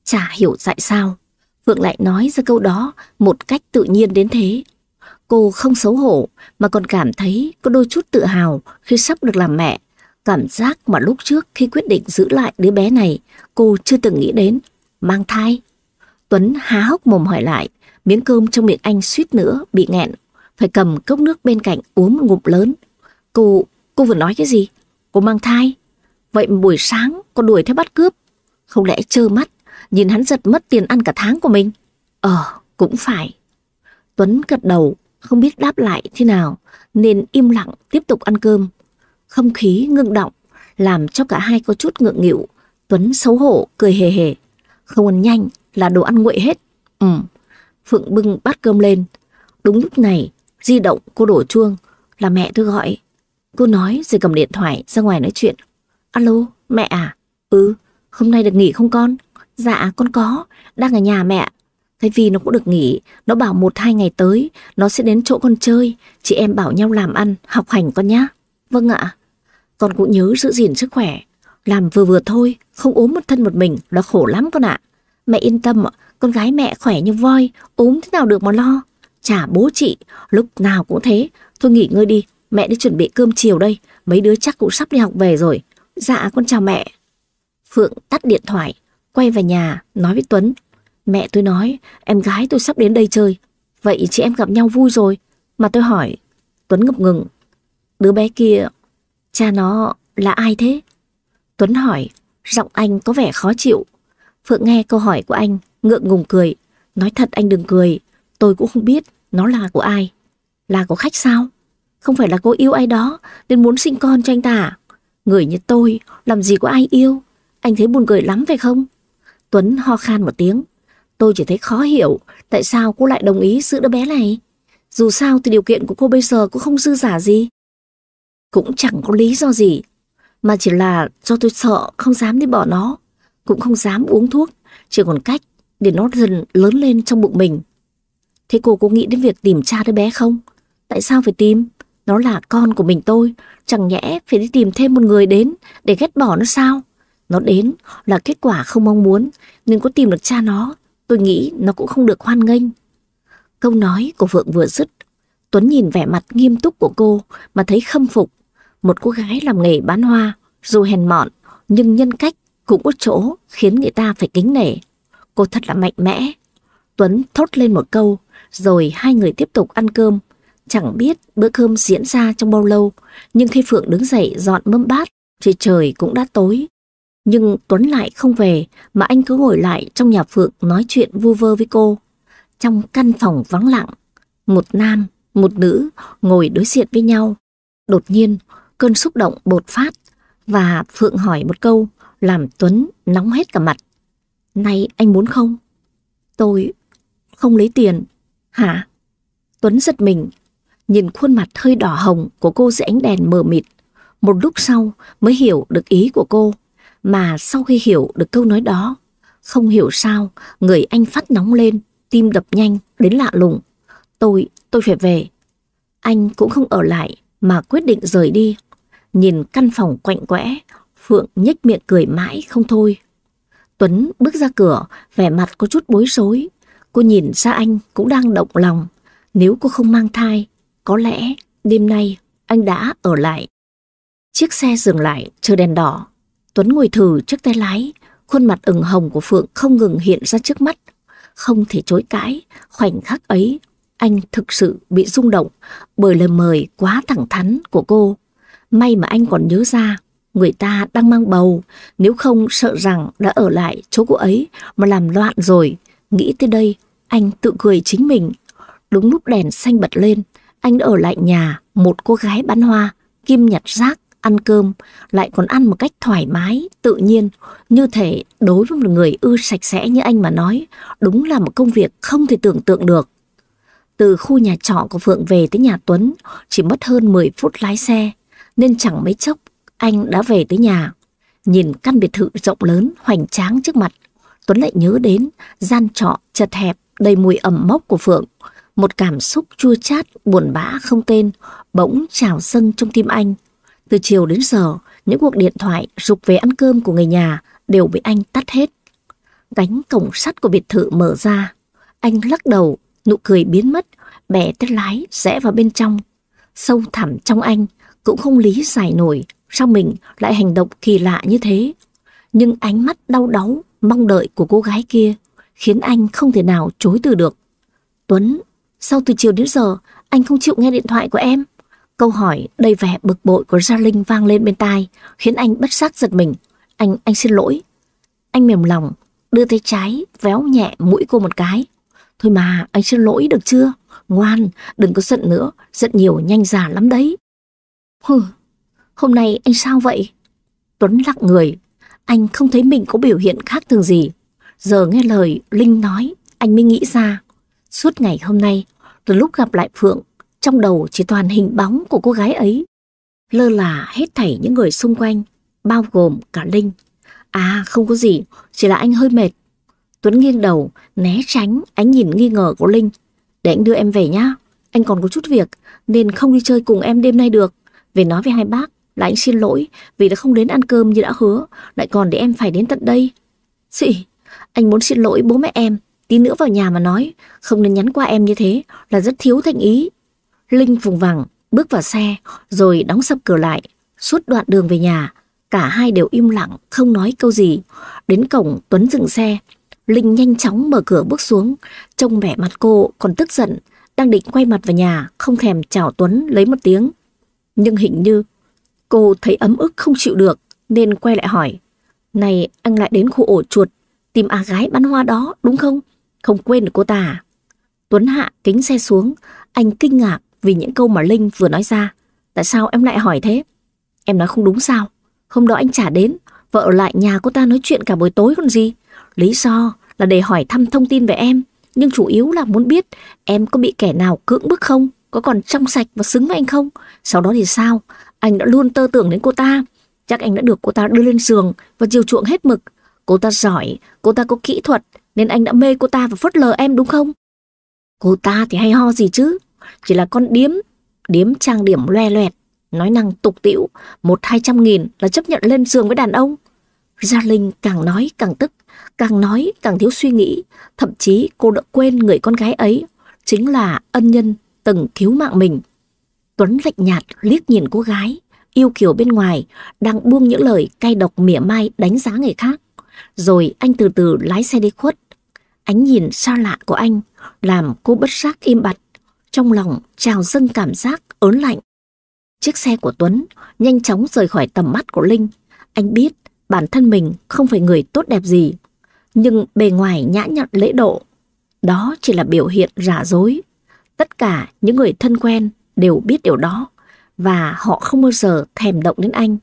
Chả hiểu tại sao. Phượng lại nói ra câu đó một cách tự nhiên đến thế. Cô không xấu hổ mà còn cảm thấy có đôi chút tự hào khi sắp được làm mẹ. Cảm giác mà lúc trước khi quyết định giữ lại đứa bé này cô chưa từng nghĩ đến. Mang thai. Tuấn há hốc mồm hỏi lại. Miếng cơm trong miệng anh suýt nữa bị nghẹn. Phải cầm cốc nước bên cạnh uống một ngụm lớn. Cô, cô vừa nói cái gì? Cô mang thai. Vậy mà buổi sáng cô đuổi theo bắt cướp. Không lẽ trơ mắt, nhìn hắn giật mất tiền ăn cả tháng của mình? Ờ, cũng phải. Tuấn gật đầu, không biết đáp lại thế nào, nên im lặng tiếp tục ăn cơm. Không khí ngưng động, làm cho cả hai có chút ngượng nghịu. Tuấn xấu hổ, cười hề hề. Không ăn nhanh là đồ ăn nguội hết. Ừ, Phượng bưng bát cơm lên. Đúng lúc này, di động cô đổ chuông, là mẹ tôi gọi. Cô nói rồi cầm điện thoại ra ngoài nói chuyện. Alo, mẹ à? Ừ, hôm nay được nghỉ không con? Dạ, con có, đang ở nhà mẹ. Thay vì nó cũng được nghỉ, nó bảo một hai ngày tới, nó sẽ đến chỗ con chơi. Chị em bảo nhau làm ăn, học hành con nhá. Vâng ạ. Con cũng nhớ giữ gìn sức khỏe. Làm vừa vừa thôi, không ốm một thân một mình là khổ lắm con ạ. Mẹ yên tâm ạ, con gái mẹ khỏe như voi, ốm thế nào được mà lo. Chả bố chị, lúc nào cũng thế. Thôi nghỉ ngơi đi, mẹ đi chuẩn bị cơm chiều đây. Mấy đứa chắc cũng sắp đi học về rồi. Dạ con chào mẹ. Phượng tắt điện thoại, quay về nhà, nói với Tuấn. Mẹ tôi nói, em gái tôi sắp đến đây chơi. Vậy chị em gặp nhau vui rồi. Mà tôi hỏi, Tuấn ngập ngừng. Đứa bé kia, cha nó là ai thế? Tuấn hỏi, giọng anh có vẻ khó chịu. Phượng nghe câu hỏi của anh, ngượng ngùng cười. Nói thật anh đừng cười, tôi cũng không biết nó là của ai. Là của khách sao? Không phải là cô yêu ai đó nên muốn sinh con cho anh ta à? Người như tôi làm gì có ai yêu? Anh thấy buồn cười lắm phải không? Tuấn ho khan một tiếng. Tôi chỉ thấy khó hiểu tại sao cô lại đồng ý giữ đứa bé này. Dù sao thì điều kiện của cô bây giờ cũng không dư giả gì. cũng chẳng có lý do gì, mà chỉ là do tôi sợ không dám đi bỏ nó, cũng không dám uống thuốc, chỉ còn cách để nó dần lớn lên trong bụng mình. Thế cô có nghĩ đến việc tìm cha đứa bé không? Tại sao phải tìm? Nó là con của mình tôi, chẳng nhẽ phải đi tìm thêm một người đến để ghét bỏ nó sao? Nó đến là kết quả không mong muốn, nên có tìm được cha nó, tôi nghĩ nó cũng không được hoan nghênh. Câu nói của Phượng vừa dứt, Tuấn nhìn vẻ mặt nghiêm túc của cô mà thấy khâm phục. Một cô gái làm nghề bán hoa, dù hèn mọn, nhưng nhân cách cũng có chỗ khiến người ta phải kính nể. Cô thật là mạnh mẽ. Tuấn thốt lên một câu, rồi hai người tiếp tục ăn cơm. Chẳng biết bữa cơm diễn ra trong bao lâu, nhưng khi Phượng đứng dậy dọn mâm bát, thì trời cũng đã tối. Nhưng Tuấn lại không về, mà anh cứ ngồi lại trong nhà Phượng nói chuyện vu vơ với cô. Trong căn phòng vắng lặng, một nam, một nữ ngồi đối diện với nhau. Đột nhiên, cơn xúc động bột phát và Phượng hỏi một câu làm Tuấn nóng hết cả mặt. Này anh muốn không? Tôi không lấy tiền. Hả? Tuấn giật mình, nhìn khuôn mặt hơi đỏ hồng của cô dưới ánh đèn mờ mịt. Một lúc sau mới hiểu được ý của cô. Mà sau khi hiểu được câu nói đó, không hiểu sao người anh phát nóng lên, tim đập nhanh đến lạ lùng. Tôi, tôi phải về. Anh cũng không ở lại mà quyết định rời đi. Nhìn căn phòng quạnh quẽ, Phượng nhếch miệng cười mãi không thôi. Tuấn bước ra cửa, vẻ mặt có chút bối rối. Cô nhìn ra anh cũng đang động lòng. Nếu cô không mang thai, có lẽ đêm nay anh đã ở lại. Chiếc xe dừng lại, chờ đèn đỏ. Tuấn ngồi thử trước tay lái, khuôn mặt ửng hồng của Phượng không ngừng hiện ra trước mắt. Không thể chối cãi, khoảnh khắc ấy, anh thực sự bị rung động bởi lời mời quá thẳng thắn của cô. May mà anh còn nhớ ra, người ta đang mang bầu, nếu không sợ rằng đã ở lại chỗ cô ấy mà làm loạn rồi. Nghĩ tới đây, anh tự cười chính mình. Đúng lúc đèn xanh bật lên, anh đã ở lại nhà một cô gái bán hoa, kim nhặt rác, ăn cơm, lại còn ăn một cách thoải mái, tự nhiên. Như thể đối với một người ưa sạch sẽ như anh mà nói, đúng là một công việc không thể tưởng tượng được. Từ khu nhà trọ của Phượng về tới nhà Tuấn chỉ mất hơn 10 phút lái xe, nên chẳng mấy chốc anh đã về tới nhà. Nhìn căn biệt thự rộng lớn hoành tráng trước mặt, Tuấn lại nhớ đến gian trọ chật hẹp đầy mùi ẩm mốc của Phượng. Một cảm xúc chua chát, buồn bã không tên, bỗng trào dâng trong tim anh. Từ chiều đến giờ, những cuộc điện thoại rục về ăn cơm của người nhà đều bị anh tắt hết. Cánh cổng sắt của biệt thự mở ra. Anh lắc đầu, nụ cười biến mất, bẻ tay lái rẽ vào bên trong. Sâu thẳm trong anh cũng không lý giải nổi sao mình lại hành động kỳ lạ như thế. Nhưng ánh mắt đau đáu, mong đợi của cô gái kia khiến anh không thể nào chối từ được. Tuấn, sao từ chiều đến giờ anh không chịu nghe điện thoại của em? Câu hỏi đầy vẻ bực bội của Gia Linh vang lên bên tai, khiến anh bất giác giật mình. Anh, anh xin lỗi. Anh mềm lòng, đưa tay trái, véo nhẹ mũi cô một cái. Thôi mà, anh xin lỗi được chưa? Ngoan, đừng có giận nữa, giận nhiều nhanh già lắm đấy. Hừ, hôm nay anh sao vậy? Tuấn lặng người, anh không thấy mình có biểu hiện khác thường gì. Giờ nghe lời Linh nói, anh mới nghĩ ra. Suốt ngày hôm nay, từ lúc gặp lại Phượng, trong đầu chỉ toàn hình bóng của cô gái ấy. Lơ là hết thảy những người xung quanh, bao gồm cả Linh. À không có gì, chỉ là anh hơi mệt. Tuấn nghiêng đầu, né tránh ánh nhìn nghi ngờ của Linh. Để anh đưa em về nhá, anh còn có chút việc nên không đi chơi cùng em đêm nay được. Về nói với hai bác là anh xin lỗi vì đã không đến ăn cơm như đã hứa, lại còn để em phải đến tận đây. Chị, anh muốn xin lỗi bố mẹ em, tí nữa vào nhà mà nói, không nên nhắn qua em như thế là rất thiếu thành ý. Linh vùng vằng bước vào xe rồi đóng sập cửa lại. Suốt đoạn đường về nhà, cả hai đều im lặng, không nói câu gì. Đến cổng Tuấn dừng xe. Linh nhanh chóng mở cửa bước xuống, trông vẻ mặt cô còn tức giận, đang định quay mặt vào nhà, không thèm chào Tuấn lấy một tiếng. Nhưng hình như cô thấy ấm ức không chịu được, nên quay lại hỏi. Này, anh lại đến khu ổ chuột, tìm à gái bán hoa đó, đúng không? Không quên được cô ta? À? Tuấn hạ kính xe xuống, anh kinh ngạc vì những câu mà Linh vừa nói ra. Tại sao em lại hỏi thế? Em nói không đúng sao? Hôm đó anh trả đến, vợ ở lại nhà cô ta nói chuyện cả buổi tối còn gì. Lý do là để hỏi thăm thông tin về em, nhưng chủ yếu là muốn biết em có bị kẻ nào cưỡng bức không? Có còn trong sạch và xứng với anh không? Sau đó thì sao? Anh đã luôn tơ tưởng đến cô ta. Chắc anh đã được cô ta đưa lên giường và chiều chuộng hết mực. Cô ta giỏi, cô ta có kỹ thuật, nên anh đã mê cô ta và phớt lờ em đúng không? Cô ta thì hay ho gì chứ, chỉ là con điếm, điếm trang điểm loe loẹt, nói năng tục tĩu, một hai trăm nghìn là chấp nhận lên giường với đàn ông. Gia Linh càng nói càng tức, càng nói càng thiếu suy nghĩ, thậm chí cô đã quên người con gái ấy, chính là ân nhân từng cứu mạng mình. Tuấn lạnh nhạt liếc nhìn cô gái, yêu kiều bên ngoài, đang buông những lời cay độc mỉa mai đánh giá người khác. Rồi anh từ từ lái xe đi khuất. Ánh nhìn xa lạ của anh làm cô bất giác im bặt, trong lòng trào dâng cảm giác ớn lạnh. Chiếc xe của Tuấn nhanh chóng rời khỏi tầm mắt của Linh. Anh biết bản thân mình không phải người tốt đẹp gì, nhưng bề ngoài nhã nhặn lễ độ. Đó chỉ là biểu hiện giả dối. Tất cả những người thân quen đều biết điều đó và họ không bao giờ thèm động đến anh.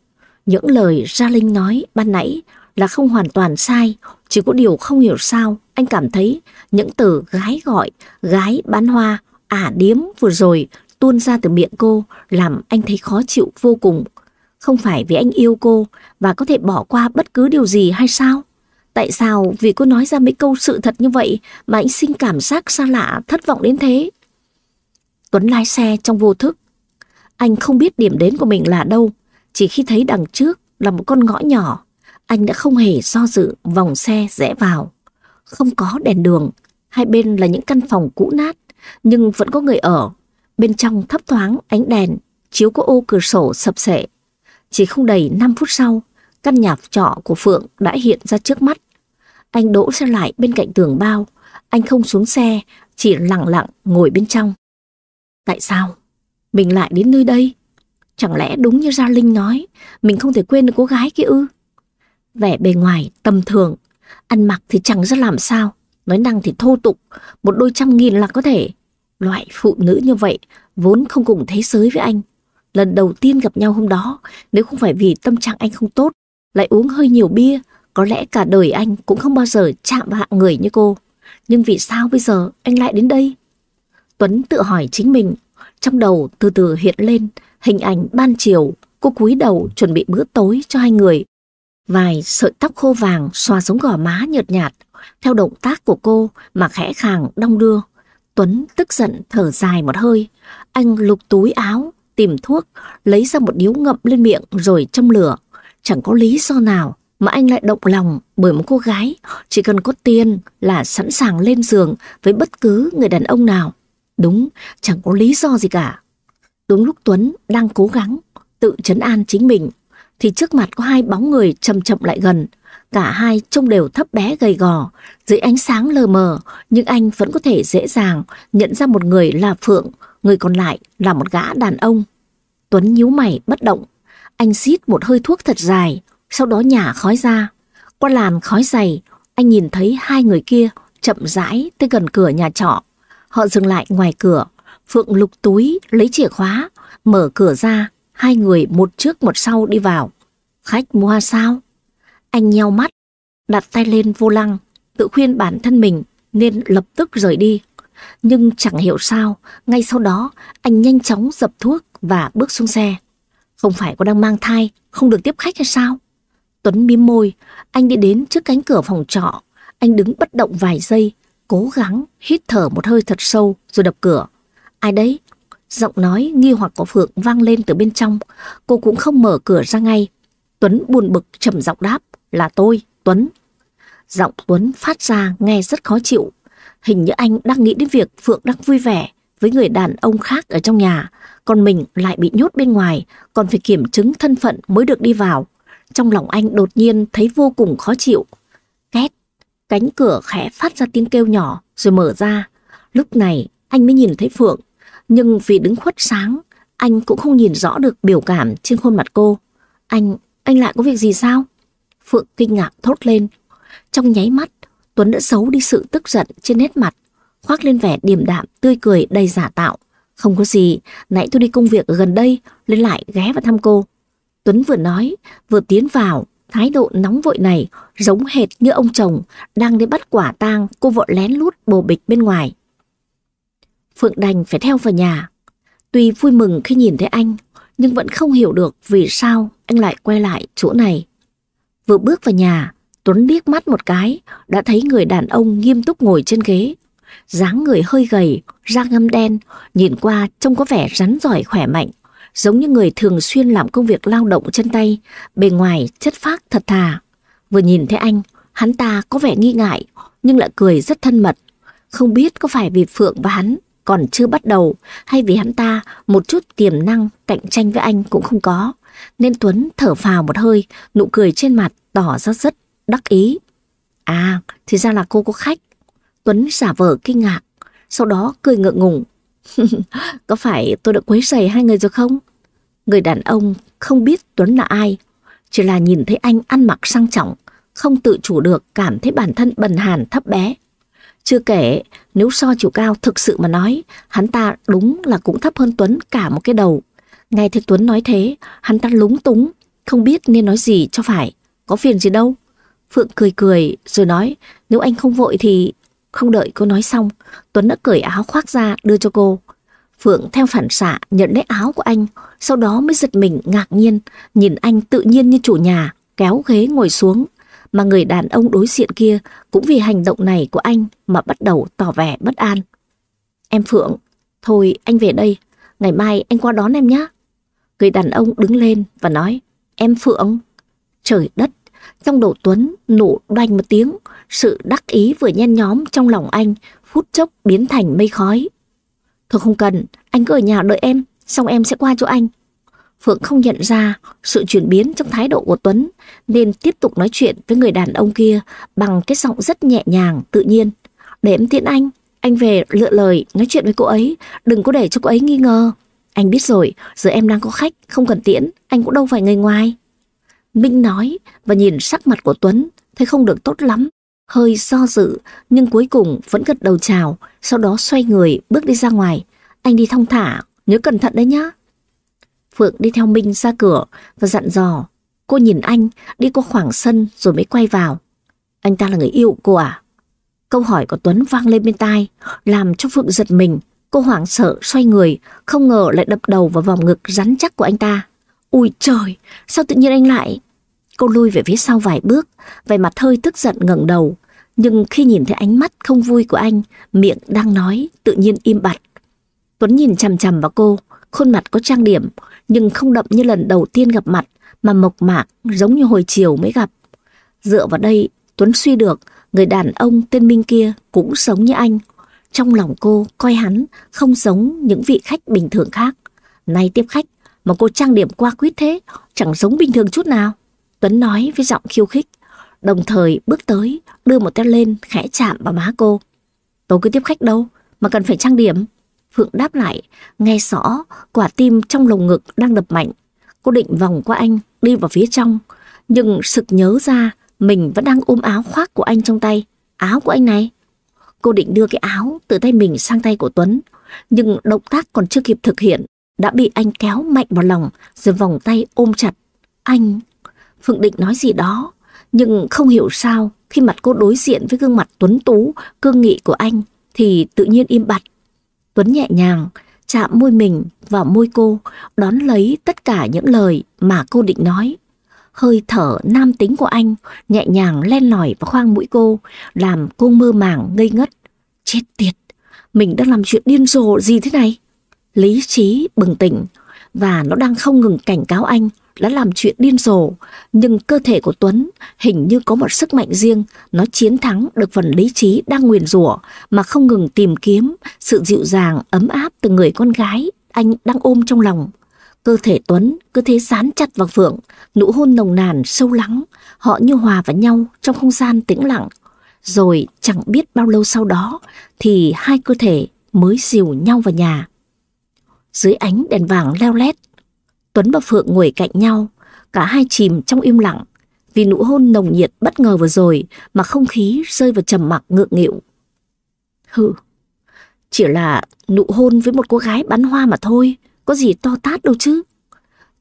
Những lời Gia Linh nói ban nãy là không hoàn toàn sai, chỉ có điều không hiểu sao anh cảm thấy những từ gái gọi, gái bán hoa, ả điếm vừa rồi tuôn ra từ miệng cô làm anh thấy khó chịu vô cùng. Không phải vì anh yêu cô và có thể bỏ qua bất cứ điều gì hay sao? Tại sao vì cô nói ra mấy câu sự thật như vậy mà anh sinh cảm giác xa lạ, thất vọng đến thế? Tuấn lái xe trong vô thức. Anh không biết điểm đến của mình là đâu, chỉ khi thấy đằng trước là một con ngõ nhỏ, anh đã không hề do dự vòng xe rẽ vào. Không có đèn đường, hai bên là những căn phòng cũ nát, nhưng vẫn có người ở. Bên trong thấp thoáng ánh đèn, chiếu có ô cửa sổ sập sệ. Chỉ không đầy 5 phút sau, căn nhà trọ của Phượng đã hiện ra trước mắt. Anh đỗ xe lại bên cạnh tường bao, anh không xuống xe, chỉ lặng lặng ngồi bên trong. Tại sao? Mình lại đến nơi đây? Chẳng lẽ đúng như Gia Linh nói, mình không thể quên được cô gái kia ư? Vẻ bề ngoài tầm thường, ăn mặc thì chẳng ra làm sao, nói năng thì thô tục, một đôi trăm nghìn là có thể. Loại phụ nữ như vậy vốn không cùng thế giới với anh. Lần đầu tiên gặp nhau hôm đó, nếu không phải vì tâm trạng anh không tốt, lại uống hơi nhiều bia, có lẽ cả đời anh cũng không bao giờ chạm vào hạng người như cô. Nhưng vì sao bây giờ anh lại đến đây? Tuấn tự hỏi chính mình, trong đầu từ từ hiện lên hình ảnh ban chiều, cô cúi đầu chuẩn bị bữa tối cho hai người. Vài sợi tóc khô vàng xoa xuống gò má nhợt nhạt, theo động tác của cô mà khẽ khàng đong đưa. Tuấn tức giận thở dài một hơi, anh lục túi áo, tìm thuốc, lấy ra một điếu ngậm lên miệng rồi châm lửa. Chẳng có lý do nào mà anh lại động lòng bởi một cô gái chỉ cần có tiền là sẵn sàng lên giường với bất cứ người đàn ông nào. Đúng, chẳng có lý do gì cả. Đúng lúc Tuấn đang cố gắng tự chấn an chính mình, thì trước mặt có hai bóng người chậm chậm lại gần. Cả hai trông đều thấp bé gầy gò, dưới ánh sáng lờ mờ, nhưng anh vẫn có thể dễ dàng nhận ra một người là Phượng, người còn lại là một gã đàn ông. Tuấn nhíu mày bất động, anh xít một hơi thuốc thật dài, sau đó nhả khói ra. Qua làn khói dày, anh nhìn thấy hai người kia chậm rãi tới gần cửa nhà trọ. Họ dừng lại ngoài cửa, Phượng lục túi, lấy chìa khóa, mở cửa ra, hai người một trước một sau đi vào. Khách mua sao? Anh nheo mắt, đặt tay lên vô lăng, tự khuyên bản thân mình nên lập tức rời đi. Nhưng chẳng hiểu sao, ngay sau đó anh nhanh chóng dập thuốc và bước xuống xe. Không phải có đang mang thai, không được tiếp khách hay sao? Tuấn mím môi, anh đi đến trước cánh cửa phòng trọ. Anh đứng bất động vài giây, cố gắng hít thở một hơi thật sâu rồi đập cửa. Ai đấy? Giọng nói nghi hoặc của Phượng vang lên từ bên trong. Cô cũng không mở cửa ra ngay. Tuấn buồn bực trầm giọng đáp là tôi, Tuấn. Giọng Tuấn phát ra nghe rất khó chịu. Hình như anh đang nghĩ đến việc Phượng đang vui vẻ với người đàn ông khác ở trong nhà, còn mình lại bị nhốt bên ngoài, còn phải kiểm chứng thân phận mới được đi vào. Trong lòng anh đột nhiên thấy vô cùng khó chịu. Két, cánh cửa khẽ phát ra tiếng kêu nhỏ rồi mở ra. Lúc này anh mới nhìn thấy Phượng, nhưng vì đứng khuất sáng, anh cũng không nhìn rõ được biểu cảm trên khuôn mặt cô. Anh, anh lại có việc gì sao? Phượng kinh ngạc thốt lên. Trong nháy mắt, Tuấn đã xấu đi sự tức giận trên nét mặt, khoác lên vẻ điềm đạm, tươi cười đầy giả tạo. Không có gì, nãy tôi đi công việc ở gần đây, lên lại ghé vào thăm cô. Tuấn vừa nói, vừa tiến vào, thái độ nóng vội này giống hệt như ông chồng đang đi bắt quả tang cô vợ lén lút bồ bịch bên ngoài. Phượng đành phải theo vào nhà. Tuy vui mừng khi nhìn thấy anh, nhưng vẫn không hiểu được vì sao anh lại quay lại chỗ này. Vừa bước vào nhà, Tuấn liếc mắt một cái, đã thấy người đàn ông nghiêm túc ngồi trên ghế. dáng người hơi gầy, da ngâm đen, nhìn qua trông có vẻ rắn giỏi khỏe mạnh, giống như người thường xuyên làm công việc lao động chân tay, bề ngoài chất phác thật thà. Vừa nhìn thấy anh, hắn ta có vẻ nghi ngại, nhưng lại cười rất thân mật. Không biết có phải vì Phượng và hắn còn chưa bắt đầu hay vì hắn ta một chút tiềm năng cạnh tranh với anh cũng không có. Nên Tuấn thở phào một hơi, nụ cười trên mặt tỏ ra rất đắc ý. À, thì ra là cô có khách. Tuấn giả vờ kinh ngạc, sau đó cười ngượng ngùng. có phải tôi đã quấy rầy hai người rồi không? Người đàn ông không biết Tuấn là ai, chỉ là nhìn thấy anh ăn mặc sang trọng, không tự chủ được cảm thấy bản thân bần hàn thấp bé. Chưa kể, nếu so chiều cao thực sự mà nói, hắn ta đúng là cũng thấp hơn Tuấn cả một cái đầu. Nghe thấy Tuấn nói thế, hắn ta lúng túng, không biết nên nói gì cho phải. Có phiền gì đâu. Phượng cười cười rồi nói, nếu anh không vội thì... Không đợi cô nói xong, Tuấn đã cởi áo khoác ra đưa cho cô. Phượng theo phản xạ nhận lấy áo của anh, sau đó mới giật mình ngạc nhiên, nhìn anh tự nhiên như chủ nhà, kéo ghế ngồi xuống, mà người đàn ông đối diện kia cũng vì hành động này của anh mà bắt đầu tỏ vẻ bất an. Em Phượng, thôi anh về đây, ngày mai anh qua đón em nhé. Người đàn ông đứng lên và nói, em Phượng. Trời đất, trong đầu Tuấn nổ đoanh một tiếng, sự đắc ý vừa nhen nhóm trong lòng anh phút chốc biến thành mây khói. Thôi không cần, anh cứ ở nhà đợi em, xong em sẽ qua chỗ anh. Phượng không nhận ra sự chuyển biến trong thái độ của Tuấn nên tiếp tục nói chuyện với người đàn ông kia bằng cái giọng rất nhẹ nhàng, tự nhiên. Để em tiện anh, anh về lựa lời nói chuyện với cô ấy, đừng có để cho cô ấy nghi ngờ. Anh biết rồi, giờ em đang có khách, không cần tiễn, anh cũng đâu phải người ngoài. Minh nói và nhìn sắc mặt của Tuấn, thấy không được tốt lắm. Hơi do dự, nhưng cuối cùng vẫn gật đầu chào, sau đó xoay người bước đi ra ngoài. Anh đi thong thả, nhớ cẩn thận đấy nhá. Phượng đi theo Minh ra cửa và dặn dò. Cô nhìn anh đi qua khoảng sân rồi mới quay vào. Anh ta là người yêu cô à? Câu hỏi của Tuấn vang lên bên tai, làm cho Phượng giật mình. Cô hoảng sợ xoay người, không ngờ lại đập đầu vào vòng ngực rắn chắc của anh ta. Ui trời, sao tự nhiên anh lại... Cô lui về phía sau vài bước, vẻ mặt hơi tức giận ngẩng đầu. Nhưng khi nhìn thấy ánh mắt không vui của anh, miệng đang nói, tự nhiên im bặt. Tuấn nhìn chằm chằm vào cô, khuôn mặt có trang điểm, nhưng không đậm như lần đầu tiên gặp mặt, mà mộc mạc giống như hồi chiều mới gặp. Dựa vào đây, Tuấn suy được người đàn ông tên Minh kia cũng sống như anh. Trong lòng cô coi hắn không giống những vị khách bình thường khác. Nay tiếp khách mà cô trang điểm qua quýt thế, chẳng giống bình thường chút nào. Tuấn nói với giọng khiêu khích, đồng thời bước tới, đưa một tay lên khẽ chạm vào má cô. Tôi cứ tiếp khách đâu, mà cần phải trang điểm. Phượng đáp lại, nghe rõ quả tim trong lồng ngực đang đập mạnh. Cô định vòng qua anh, đi vào phía trong, nhưng sực nhớ ra mình vẫn đang ôm áo khoác của anh trong tay. Áo của anh này. Cô định đưa cái áo từ tay mình sang tay của Tuấn, nhưng động tác còn chưa kịp thực hiện, đã bị anh kéo mạnh vào lòng rồi vòng tay ôm chặt. Anh... Phượng định nói gì đó, nhưng không hiểu sao khi mặt cô đối diện với gương mặt tuấn tú, cương nghị của anh thì tự nhiên im bặt. Tuấn nhẹ nhàng chạm môi mình vào môi cô, đón lấy tất cả những lời mà cô định nói. Hơi thở nam tính của anh nhẹ nhàng len lỏi vào khoang mũi cô, làm cô mơ màng ngây ngất. Chết tiệt, mình đang làm chuyện điên rồ gì thế này? Lý trí bừng tỉnh và nó đang không ngừng cảnh cáo anh đã làm chuyện điên rồ, nhưng cơ thể của Tuấn hình như có một sức mạnh riêng, nó chiến thắng được phần lý trí đang nguyền rủa mà không ngừng tìm kiếm sự dịu dàng, ấm áp từ người con gái anh đang ôm trong lòng. Cơ thể Tuấn cứ thế dán chặt vào Phượng, nụ hôn nồng nàn sâu lắng, họ như hòa vào nhau trong không gian tĩnh lặng. Rồi chẳng biết bao lâu sau đó thì hai cơ thể mới dìu nhau vào nhà. Dưới ánh đèn vàng leo lét, Tuấn và Phượng ngồi cạnh nhau, cả hai chìm trong im lặng, vì nụ hôn nồng nhiệt bất ngờ vừa rồi mà không khí rơi vào trầm mặc ngượng nghịu. Hừ, chỉ là nụ hôn với một cô gái bán hoa mà thôi, có gì to tát đâu chứ.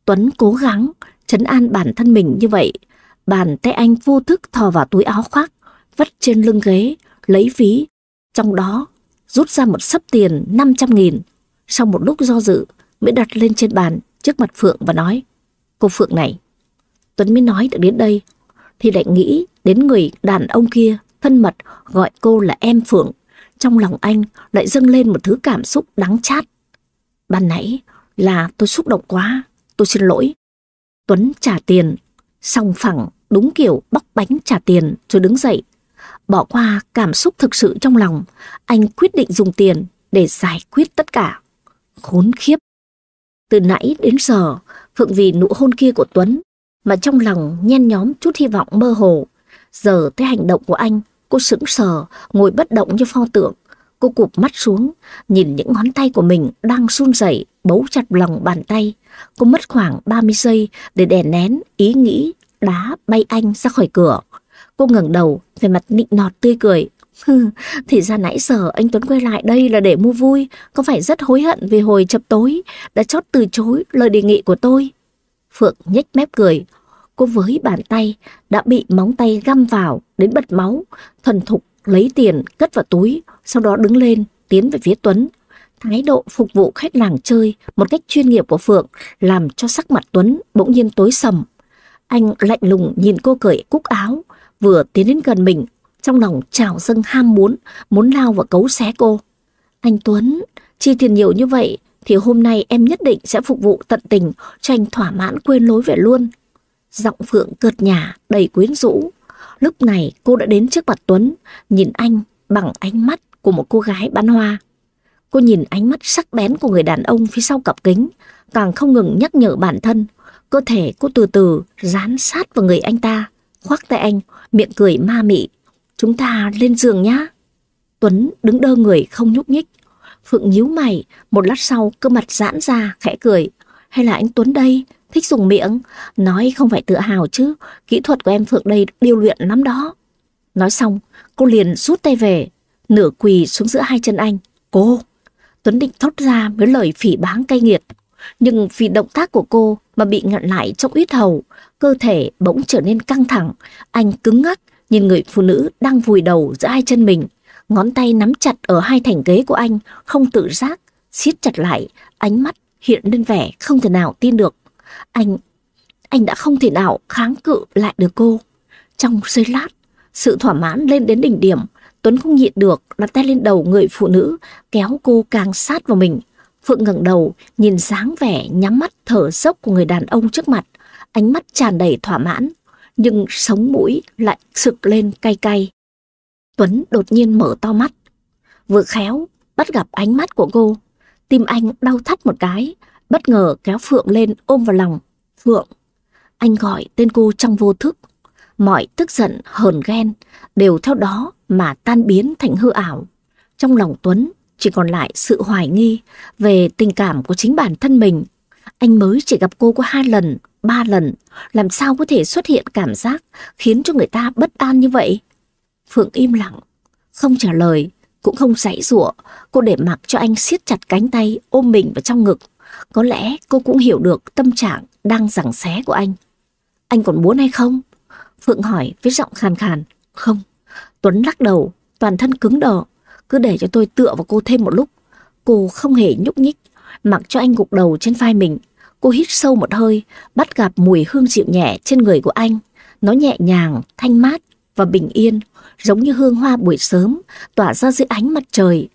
Tuấn cố gắng chấn an bản thân mình như vậy, bàn tay anh vô thức thò vào túi áo khoác, vắt trên lưng ghế, lấy ví, trong đó rút ra một sấp tiền 500 nghìn. Sau một lúc do dự mới đặt lên trên bàn, trước mặt Phượng và nói, cô Phượng này, Tuấn mới nói được đến đây, thì lại nghĩ đến người đàn ông kia thân mật gọi cô là em Phượng. Trong lòng anh lại dâng lên một thứ cảm xúc đắng chát. Ban nãy là tôi xúc động quá, tôi xin lỗi. Tuấn trả tiền, song phẳng đúng kiểu bóc bánh trả tiền rồi đứng dậy. Bỏ qua cảm xúc thực sự trong lòng, anh quyết định dùng tiền để giải quyết tất cả. Khốn khiếp. Từ nãy đến giờ, Phượng vì nụ hôn kia của Tuấn mà trong lòng nhen nhóm chút hy vọng mơ hồ. Giờ thấy hành động của anh, cô sững sờ, ngồi bất động như pho tượng. Cô cụp mắt xuống, nhìn những ngón tay của mình đang run rẩy, bấu chặt lòng bàn tay. Cô mất khoảng 30 giây để đè nén ý nghĩ đá bay anh ra khỏi cửa. Cô ngẩng đầu, về mặt nịnh nọt tươi cười. thì ra nãy giờ anh Tuấn quay lại đây là để mua vui, có phải rất hối hận vì hồi chập tối đã chót từ chối lời đề nghị của tôi. Phượng nhếch mép cười, cô với bàn tay đã bị móng tay găm vào đến bật máu, thần thục lấy tiền cất vào túi, sau đó đứng lên tiến về phía Tuấn. Thái độ phục vụ khách làng chơi một cách chuyên nghiệp của Phượng làm cho sắc mặt Tuấn bỗng nhiên tối sầm. Anh lạnh lùng nhìn cô cởi cúc áo, vừa tiến đến gần mình, trong lòng trào dâng ham muốn, muốn lao vào cấu xé cô. Anh Tuấn, chi tiền nhiều như vậy thì hôm nay em nhất định sẽ phục vụ tận tình cho anh thỏa mãn quên lối về luôn. Giọng Phượng cợt nhả, đầy quyến rũ. Lúc này cô đã đến trước mặt Tuấn, nhìn anh bằng ánh mắt của một cô gái bán hoa. Cô nhìn ánh mắt sắc bén của người đàn ông phía sau cặp kính, càng không ngừng nhắc nhở bản thân. Cơ thể cô từ từ dán sát vào người anh ta, khoác tay anh, miệng cười ma mị. Chúng ta lên giường nhá. Tuấn đứng đơ người không nhúc nhích. Phượng nhíu mày, một lát sau cơ mặt giãn ra, khẽ cười. Hay là anh Tuấn đây, thích dùng miệng, nói không phải tự hào chứ, kỹ thuật của em Phượng đây điêu luyện lắm đó. Nói xong, cô liền rút tay về, nửa quỳ xuống giữa hai chân anh. Cô! Tuấn định thốt ra với lời phỉ báng cay nghiệt. Nhưng vì động tác của cô mà bị ngặn lại trong ít hầu, cơ thể bỗng trở nên căng thẳng. Anh cứng ngắc nhìn người phụ nữ đang vùi đầu giữa hai chân mình. Ngón tay nắm chặt ở hai thành ghế của anh, không tự giác, siết chặt lại, ánh mắt hiện lên vẻ không thể nào tin được. Anh, anh đã không thể nào kháng cự lại được cô. Trong giây lát, sự thỏa mãn lên đến đỉnh điểm, Tuấn không nhịn được đặt tay lên đầu người phụ nữ, kéo cô càng sát vào mình. Phượng ngẩng đầu, nhìn dáng vẻ nhắm mắt thở dốc của người đàn ông trước mặt, ánh mắt tràn đầy thỏa mãn, nhưng sống mũi lại sực lên cay cay. Tuấn đột nhiên mở to mắt, vừa khéo bắt gặp ánh mắt của cô, tim anh đau thắt một cái, bất ngờ kéo Phượng lên ôm vào lòng. Phượng, anh gọi tên cô trong vô thức, mọi tức giận, hờn ghen đều theo đó mà tan biến thành hư ảo. Trong lòng Tuấn chỉ còn lại sự hoài nghi về tình cảm của chính bản thân mình. Anh mới chỉ gặp cô có hai lần, ba lần, làm sao có thể xuất hiện cảm giác khiến cho người ta bất an như vậy? Phượng im lặng, không trả lời, cũng không giãy giụa, cô để mặc cho anh siết chặt cánh tay ôm mình vào trong ngực. Có lẽ cô cũng hiểu được tâm trạng đang giằng xé của anh. Anh còn muốn hay không? Phượng hỏi với giọng khàn khàn. Không. Tuấn lắc đầu, toàn thân cứng đờ. Cứ để cho tôi tựa vào cô thêm một lúc. Cô không hề nhúc nhích, mặc cho anh gục đầu trên vai mình. Cô hít sâu một hơi, bắt gặp mùi hương dịu nhẹ trên người của anh. Nó nhẹ nhàng, thanh mát và bình yên, giống như hương hoa buổi sớm, tỏa ra dưới ánh mặt trời.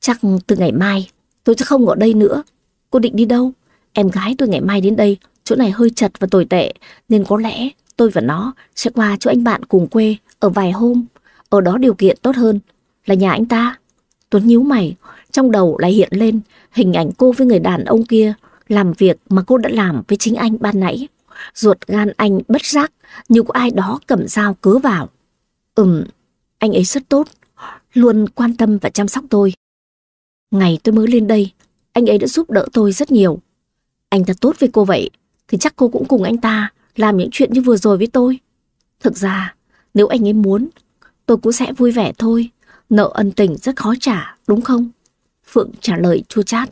Chắc từ ngày mai, tôi sẽ không ở đây nữa. Cô định đi đâu? Em gái tôi ngày mai đến đây, chỗ này hơi chật và tồi tệ, nên có lẽ tôi và nó sẽ qua chỗ anh bạn cùng quê ở vài hôm. Ở đó điều kiện tốt hơn là nhà anh ta. Tuấn nhíu mày, trong đầu lại hiện lên hình ảnh cô với người đàn ông kia làm việc mà cô đã làm với chính anh ban nãy. Ruột gan anh bất giác như có ai đó cầm dao cớ vào. Ừm, anh ấy rất tốt, luôn quan tâm và chăm sóc tôi. Ngày tôi mới lên đây, anh ấy đã giúp đỡ tôi rất nhiều. Anh ta tốt với cô vậy, thì chắc cô cũng cùng anh ta làm những chuyện như vừa rồi với tôi. Thực ra, nếu anh ấy muốn, tôi cũng sẽ vui vẻ thôi. Nợ ân tình rất khó trả, đúng không? Phượng trả lời chua chát.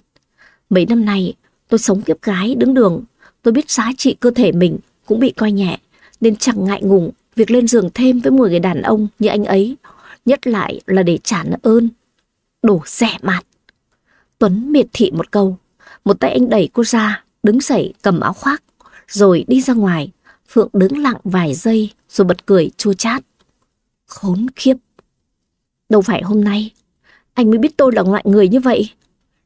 Mấy năm nay, tôi sống kiếp gái đứng đường. Tôi biết giá trị cơ thể mình cũng bị coi nhẹ, nên chẳng ngại ngùng việc lên giường thêm với một người đàn ông như anh ấy. Nhất lại là để trả nợ ơn. Đồ rẻ mạt. Tuấn miệt thị một câu. Một tay anh đẩy cô ra, đứng dậy cầm áo khoác, rồi đi ra ngoài. Phượng đứng lặng vài giây rồi bật cười chua chát. Khốn khiếp. Đâu phải hôm nay, anh mới biết tôi là loại người như vậy.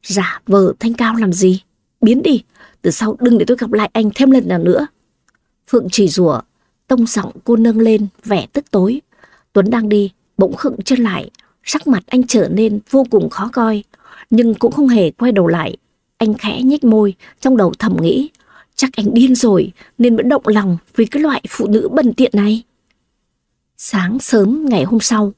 Giả vờ thanh cao làm gì? Biến đi, từ sau đừng để tôi gặp lại anh thêm lần nào nữa. Phượng chỉ rủa, tông giọng cô nâng lên vẻ tức tối. Tuấn đang đi, bỗng khựng chân lại, sắc mặt anh trở nên vô cùng khó coi, nhưng cũng không hề quay đầu lại. Anh khẽ nhếch môi, trong đầu thầm nghĩ, chắc anh điên rồi nên vẫn động lòng vì cái loại phụ nữ bần tiện này. Sáng sớm ngày hôm sau,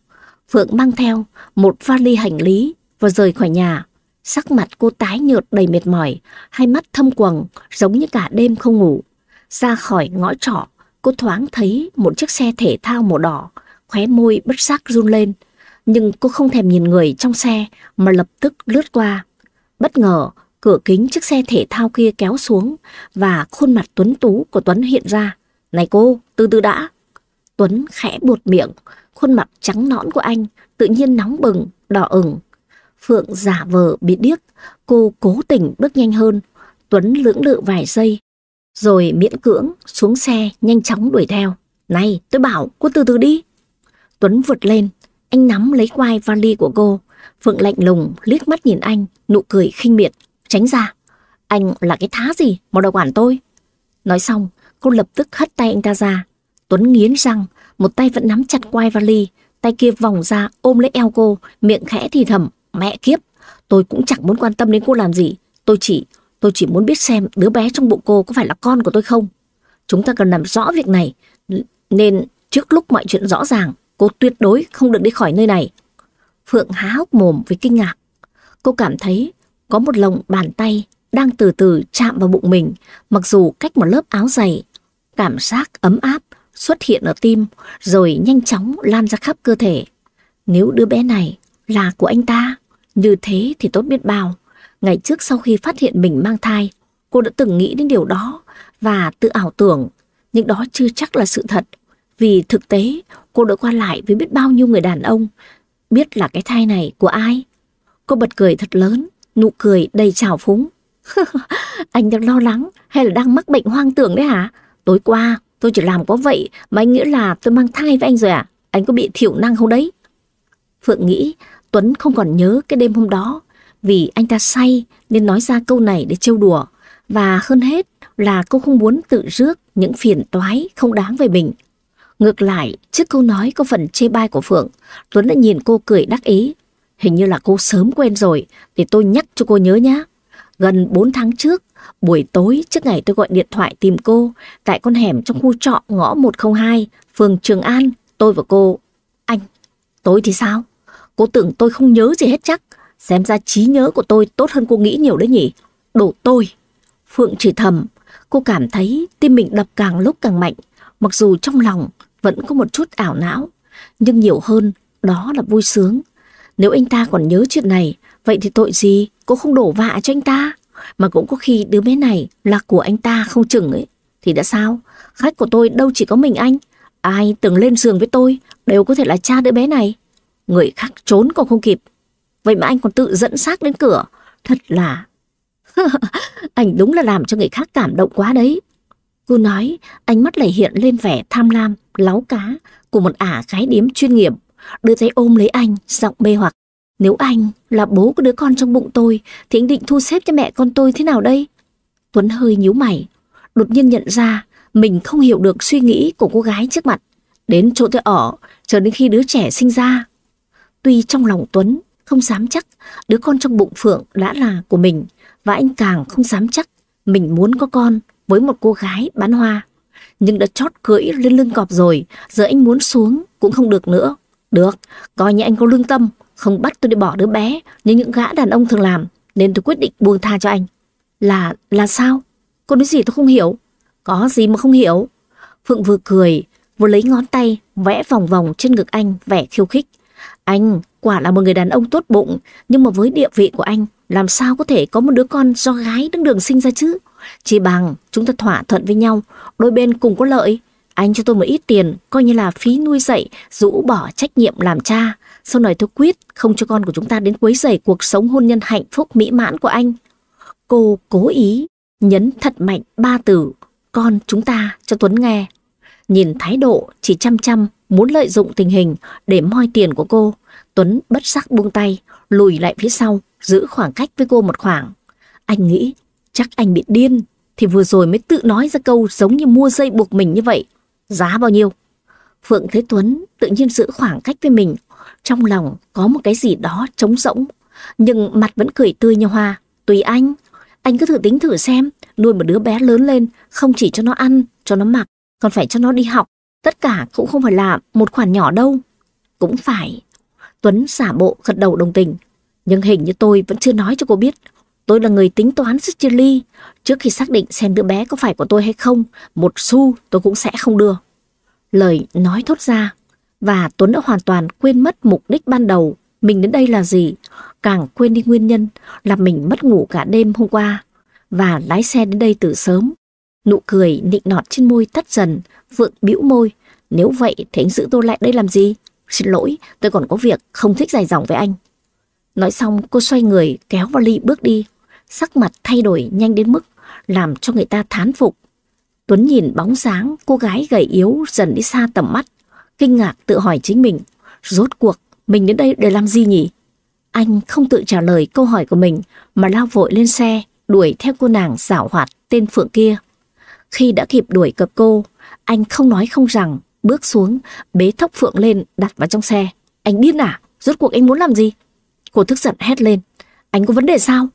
Phượng mang theo một vali hành lý và rời khỏi nhà. Sắc mặt cô tái nhợt đầy mệt mỏi, hai mắt thâm quầng giống như cả đêm không ngủ. Ra khỏi ngõ trọ, cô thoáng thấy một chiếc xe thể thao màu đỏ, khóe môi bất giác run lên. Nhưng cô không thèm nhìn người trong xe mà lập tức lướt qua. Bất ngờ, cửa kính chiếc xe thể thao kia kéo xuống và khuôn mặt tuấn tú của Tuấn hiện ra. Này cô, từ từ đã. Tuấn khẽ buột miệng, khuôn mặt trắng nõn của anh tự nhiên nóng bừng, đỏ ửng. Phượng giả vờ bị điếc, cô cố tình bước nhanh hơn. Tuấn lưỡng lự vài giây, rồi miễn cưỡng xuống xe nhanh chóng đuổi theo. Này, tôi bảo cô từ từ đi. Tuấn vượt lên, anh nắm lấy quai vali của cô. Phượng lạnh lùng liếc mắt nhìn anh, nụ cười khinh miệt. Tránh ra, anh là cái thá gì mà đòi quản tôi. Nói xong, cô lập tức hất tay anh ta ra. Tuấn nghiến răng, một tay vẫn nắm chặt quai vali, tay kia vòng ra ôm lấy eo cô, miệng khẽ thì thầm, mẹ kiếp, tôi cũng chẳng muốn quan tâm đến cô làm gì, tôi chỉ, tôi chỉ muốn biết xem đứa bé trong bụng cô có phải là con của tôi không. Chúng ta cần làm rõ việc này, nên trước lúc mọi chuyện rõ ràng, cô tuyệt đối không được đi khỏi nơi này. Phượng há hốc mồm với kinh ngạc. Cô cảm thấy có một lồng bàn tay đang từ từ chạm vào bụng mình, mặc dù cách một lớp áo dày. Cảm giác ấm áp xuất hiện ở tim rồi nhanh chóng lan ra khắp cơ thể. Nếu đứa bé này là của anh ta, như thế thì tốt biết bao. Ngày trước sau khi phát hiện mình mang thai, cô đã từng nghĩ đến điều đó và tự ảo tưởng, nhưng đó chưa chắc là sự thật. Vì thực tế, cô đã qua lại với biết bao nhiêu người đàn ông, biết là cái thai này của ai. Cô bật cười thật lớn, nụ cười đầy trào phúng. anh đang lo lắng hay là đang mắc bệnh hoang tưởng đấy hả? Tối qua tôi chỉ làm có vậy mà anh nghĩ là tôi mang thai với anh rồi à? Anh có bị thiểu năng không đấy? Phượng nghĩ Tuấn không còn nhớ cái đêm hôm đó vì anh ta say nên nói ra câu này để trêu đùa. Và hơn hết là cô không muốn tự rước những phiền toái không đáng về mình. Ngược lại, trước câu nói có phần chê bai của Phượng, Tuấn đã nhìn cô cười đắc ý. Hình như là cô sớm quên rồi, để tôi nhắc cho cô nhớ nhé. Gần 4 tháng trước, buổi tối trước ngày tôi gọi điện thoại tìm cô, tại con hẻm trong khu trọ ngõ 102, phường Trường An, tôi và cô. Anh, tối thì sao? Cô tưởng tôi không nhớ gì hết chắc. Xem ra trí nhớ của tôi tốt hơn cô nghĩ nhiều đấy nhỉ. Đổ tôi. Phượng chỉ thầm, cô cảm thấy tim mình đập càng lúc càng mạnh, mặc dù trong lòng vẫn có một chút ảo não, nhưng nhiều hơn đó là vui sướng. Nếu anh ta còn nhớ chuyện này, vậy thì tội gì cô không đổ vạ cho anh ta? Mà cũng có khi đứa bé này là của anh ta không chừng ấy. Thì đã sao? Khách của tôi đâu chỉ có mình anh. Ai từng lên giường với tôi đều có thể là cha đứa bé này. Người khác trốn còn không kịp. Vậy mà anh còn tự dẫn xác đến cửa. Thật là... anh đúng là làm cho người khác cảm động quá đấy. Cô nói, ánh mắt lại hiện lên vẻ tham lam, láo cá của một ả gái điếm chuyên nghiệp. Đưa tay ôm lấy anh, giọng bê hoặc. Nếu anh là bố của đứa con trong bụng tôi, thì anh định thu xếp cho mẹ con tôi thế nào đây? Tuấn hơi nhíu mày, đột nhiên nhận ra mình không hiểu được suy nghĩ của cô gái trước mặt. Đến chỗ tôi ở, chờ đến khi đứa trẻ sinh ra. Tuy trong lòng Tuấn không dám chắc đứa con trong bụng Phượng đã là của mình, và anh càng không dám chắc mình muốn có con với một cô gái bán hoa. Nhưng đã chót cưỡi lên lưng cọp rồi, giờ anh muốn xuống cũng không được nữa. Được, coi như anh có lương tâm, không bắt tôi đi bỏ đứa bé như những gã đàn ông thường làm, nên tôi quyết định buông tha cho anh. Là, là sao? Cô nói gì tôi không hiểu. Có gì mà không hiểu? Phượng vừa cười, vừa lấy ngón tay vẽ vòng vòng trên ngực anh vẻ khiêu khích. Anh quả là một người đàn ông tốt bụng, nhưng mà với địa vị của anh, làm sao có thể có một đứa con do gái đứng đường sinh ra chứ? Chỉ bằng chúng ta thỏa thuận với nhau, đôi bên cùng có lợi. Anh cho tôi một ít tiền, coi như là phí nuôi dạy, rũ bỏ trách nhiệm làm cha. Sau này tôi quyết không cho con của chúng ta đến quấy rầy cuộc sống hôn nhân hạnh phúc mỹ mãn của anh. Cô cố ý nhấn thật mạnh ba từ con chúng ta cho Tuấn nghe. Nhìn thái độ chỉ chăm chăm muốn lợi dụng tình hình để moi tiền của cô, Tuấn bất sắc buông tay, lùi lại phía sau, giữ khoảng cách với cô một khoảng. Anh nghĩ chắc anh bị điên, thì vừa rồi mới tự nói ra câu giống như mua dây buộc mình như vậy. Giá bao nhiêu? Phượng thấy Tuấn tự nhiên giữ khoảng cách với mình, trong lòng có một cái gì đó trống rỗng, nhưng mặt vẫn cười tươi như hoa. Tùy anh, anh cứ thử tính thử xem, nuôi một đứa bé lớn lên, không chỉ cho nó ăn, cho nó mặc, còn phải cho nó đi học. Tất cả cũng không phải là một khoản nhỏ đâu. Cũng phải. Tuấn xả bộ gật đầu đồng tình. Nhưng hình như tôi vẫn chưa nói cho cô biết. Tôi là người tính toán rất chia ly. Trước khi xác định xem đứa bé có phải của tôi hay không, một xu tôi cũng sẽ không đưa. Lời nói thốt ra, và Tuấn đã hoàn toàn quên mất mục đích ban đầu mình đến đây là gì, càng quên đi nguyên nhân là mình mất ngủ cả đêm hôm qua và lái xe đến đây từ sớm. Nụ cười nịnh nọt trên môi tắt dần, vượng bĩu môi. Nếu vậy thì anh giữ tôi lại đây làm gì? Xin lỗi, tôi còn có việc, không thích dài dòng với anh. Nói xong cô xoay người kéo vali bước đi. Sắc mặt thay đổi nhanh đến mức làm cho người ta thán phục. Tuấn nhìn bóng dáng cô gái gầy yếu dần đi xa tầm mắt. Kinh ngạc tự hỏi chính mình. Rốt cuộc mình đến đây để làm gì nhỉ? Anh không tự trả lời câu hỏi của mình mà lao vội lên xe đuổi theo cô nàng xảo hoạt tên Phượng kia. Khi đã kịp đuổi cập cô, anh không nói không rằng, bước xuống, bế thóc Phượng lên đặt vào trong xe. Anh điên à? Rốt cuộc anh muốn làm gì? Cô tức giận hét lên. Anh có vấn đề sao?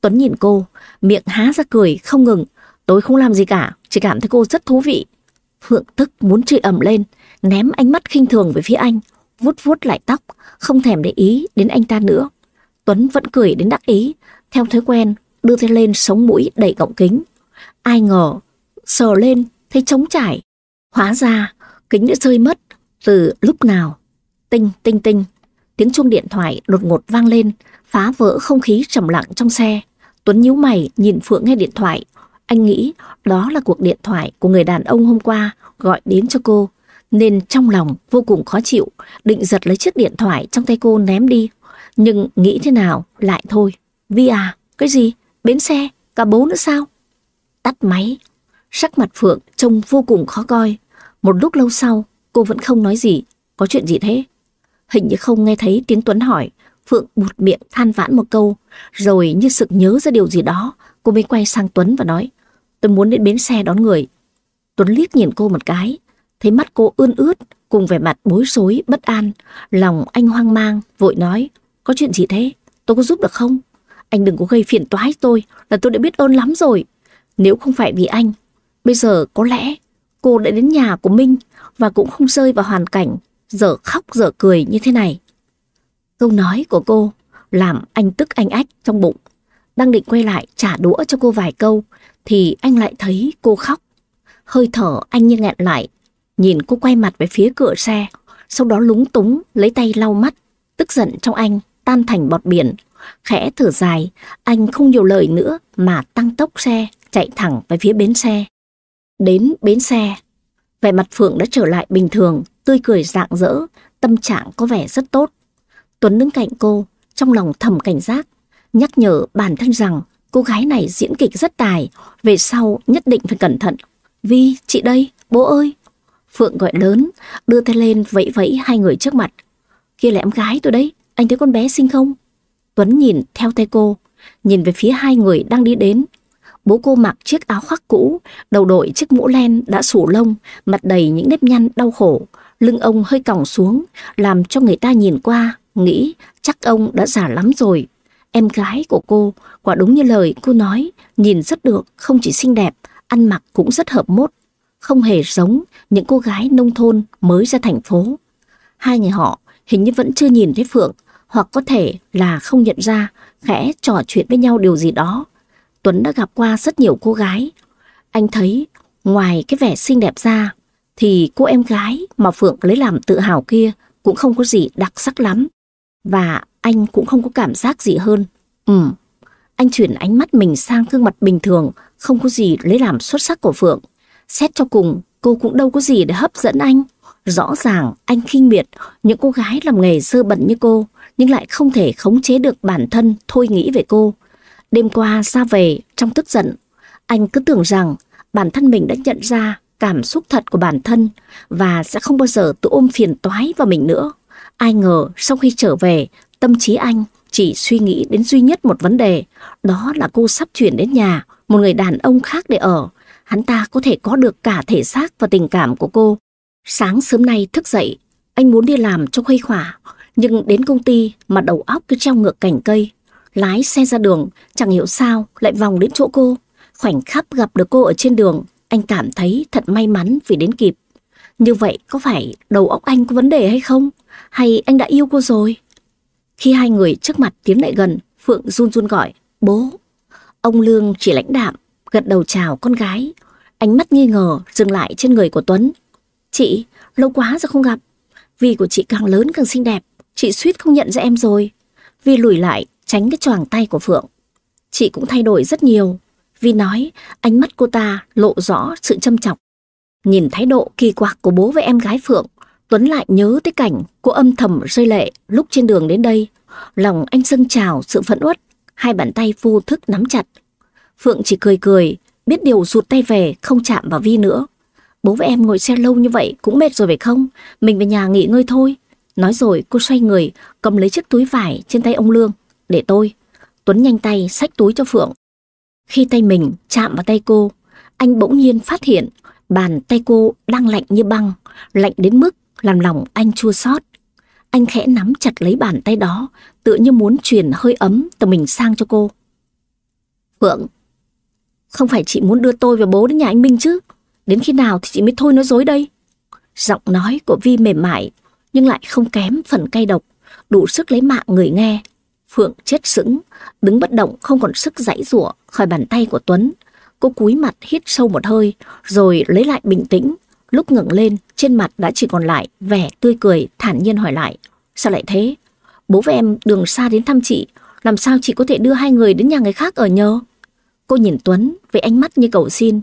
Tuấn nhìn cô, miệng há ra cười không ngừng. Tôi không làm gì cả, chỉ cảm thấy cô rất thú vị. Phượng tức muốn chửi ẩm lên, ném ánh mắt khinh thường về phía anh, vuốt vuốt lại tóc, không thèm để ý đến anh ta nữa. Tuấn vẫn cười đến đắc ý, theo thói quen, đưa tay lên sống mũi đầy gọng kính. Ai ngờ, sờ lên, thấy trống trải. Hóa ra, kính đã rơi mất từ lúc nào. Tinh, tinh, tinh. Tiếng chuông điện thoại đột ngột vang lên, phá vỡ không khí trầm lặng trong xe. Tuấn nhíu mày nhìn Phượng nghe điện thoại. Anh nghĩ đó là cuộc điện thoại của người đàn ông hôm qua gọi đến cho cô. Nên trong lòng vô cùng khó chịu, định giật lấy chiếc điện thoại trong tay cô ném đi. Nhưng nghĩ thế nào, lại thôi. Vi à, cái gì? Bến xe, cả bố nữa sao? Tắt máy. Sắc mặt Phượng trông vô cùng khó coi. Một lúc lâu sau, cô vẫn không nói gì. Có chuyện gì thế? Hình như không nghe thấy tiếng Tuấn hỏi. Phượng bụt miệng than vãn một câu. Rồi như sực nhớ ra điều gì đó, cô mới quay sang Tuấn và nói. Tôi muốn đến bến xe đón người. Tuấn liếc nhìn cô một cái. Thấy mắt cô ươn ướt, cùng vẻ mặt bối rối, bất an. Lòng anh hoang mang, vội nói. Có chuyện gì thế? Tôi có giúp được không? Anh đừng có gây phiền toái tôi là tôi đã biết ơn lắm rồi. Nếu không phải vì anh, bây giờ có lẽ cô đã đến nhà của Minh và cũng không rơi vào hoàn cảnh dở khóc dở cười như thế này. Câu nói của cô làm anh tức anh ách trong bụng. Đang định quay lại trả đũa cho cô vài câu thì anh lại thấy cô khóc. Hơi thở anh như nghẹn lại, nhìn cô quay mặt về phía cửa xe, sau đó lúng túng lấy tay lau mắt, tức giận trong anh tan thành bọt biển, Khẽ thở dài, anh không nhiều lời nữa mà tăng tốc xe, chạy thẳng về phía bến xe. Đến bến xe, vẻ mặt Phượng đã trở lại bình thường, tươi cười rạng rỡ, tâm trạng có vẻ rất tốt. Tuấn đứng cạnh cô, trong lòng thầm cảnh giác, nhắc nhở bản thân rằng cô gái này diễn kịch rất tài, về sau nhất định phải cẩn thận. Vi, chị đây, bố ơi. Phượng gọi lớn, đưa tay lên vẫy vẫy hai người trước mặt. Kia là em gái tôi đấy, anh thấy con bé xinh không? Tuấn nhìn theo tay cô, nhìn về phía hai người đang đi đến. Bố cô mặc chiếc áo khoác cũ, đầu đội chiếc mũ len đã sủ lông, mặt đầy những nếp nhăn đau khổ. Lưng ông hơi còng xuống, làm cho người ta nhìn qua, nghĩ chắc ông đã già lắm rồi. Em gái của cô, quả đúng như lời cô nói, nhìn rất được, không chỉ xinh đẹp, ăn mặc cũng rất hợp mốt. Không hề giống những cô gái nông thôn mới ra thành phố. Hai người họ hình như vẫn chưa nhìn thấy Phượng, hoặc có thể là không nhận ra, khẽ trò chuyện với nhau điều gì đó. Tuấn đã gặp qua rất nhiều cô gái. Anh thấy ngoài cái vẻ xinh đẹp ra, thì cô em gái mà Phượng lấy làm tự hào kia cũng không có gì đặc sắc lắm. Và anh cũng không có cảm giác gì hơn. Ừ, anh chuyển ánh mắt mình sang gương mặt bình thường, không có gì lấy làm xuất sắc của Phượng. Xét cho cùng, cô cũng đâu có gì để hấp dẫn anh. Rõ ràng anh khinh miệt những cô gái làm nghề sơ bẩn như cô, nhưng lại không thể khống chế được bản thân thôi nghĩ về cô. Đêm qua ra về trong tức giận, Anh cứ tưởng rằng bản thân mình đã nhận ra cảm xúc thật của bản thân và sẽ không bao giờ tự ôm phiền toái vào mình nữa. Ai ngờ sau khi trở về, tâm trí anh chỉ suy nghĩ đến duy nhất một vấn đề, đó là cô sắp chuyển đến nhà, một người đàn ông khác để ở. Hắn ta có thể có được cả thể xác và tình cảm của cô. Sáng sớm nay thức dậy, anh muốn đi làm cho khuây khỏa, nhưng đến công ty mà đầu óc cứ treo ngược cành cây. Lái xe ra đường, chẳng hiểu sao lại vòng đến chỗ cô. Khoảnh khắc gặp được cô ở trên đường, anh cảm thấy thật may mắn vì đến kịp. Như vậy có phải đầu óc anh có vấn đề hay không? Hay anh đã yêu cô rồi? Khi hai người trước mặt tiến lại gần, Phượng run run gọi, bố. Ông Lương chỉ lãnh đạm, gật đầu chào con gái. Ánh mắt nghi ngờ dừng lại trên người của Tuấn. Chị, lâu quá rồi không gặp. Vì của chị càng lớn càng xinh đẹp, chị suýt không nhận ra em rồi. Vi lùi lại, tránh cái choàng tay của Phượng. Chị cũng thay đổi rất nhiều. Vi nói, ánh mắt cô ta lộ rõ sự châm chọc. Nhìn thái độ kỳ quặc của bố với em gái Phượng, Tuấn lại nhớ tới cảnh cô âm thầm rơi lệ lúc trên đường đến đây. Lòng anh dâng trào sự phẫn uất, hai bàn tay vô thức nắm chặt. Phượng chỉ cười cười, biết điều rụt tay về, không chạm vào Vi nữa. Bố với em ngồi xe lâu như vậy cũng mệt rồi phải không? Mình về nhà nghỉ ngơi thôi. Nói rồi cô xoay người, cầm lấy chiếc túi vải trên tay ông Lương. Để tôi. Tuấn nhanh tay xách túi cho Phượng. Khi tay mình chạm vào tay cô, anh bỗng nhiên phát hiện bàn tay cô đang lạnh như băng, lạnh đến mức làm lòng anh chua xót. Anh khẽ nắm chặt lấy bàn tay đó, tựa như muốn truyền hơi ấm từ mình sang cho cô. Phượng, không phải chị muốn đưa tôi và bố đến nhà anh Minh chứ? Đến khi nào thì chị mới thôi nói dối đây? Giọng nói của Vi mềm mại, nhưng lại không kém phần cay độc, đủ sức lấy mạng người nghe. Phượng chết sững, đứng bất động không còn sức giãy giụa khỏi bàn tay của Tuấn. Cô cúi mặt hít sâu một hơi, rồi lấy lại bình tĩnh. Lúc ngẩng lên, trên mặt đã chỉ còn lại vẻ tươi cười, thản nhiên hỏi lại. Sao lại thế? Bố và em đường xa đến thăm chị, làm sao chị có thể đưa hai người đến nhà người khác ở nhờ? Cô nhìn Tuấn với ánh mắt như cầu xin,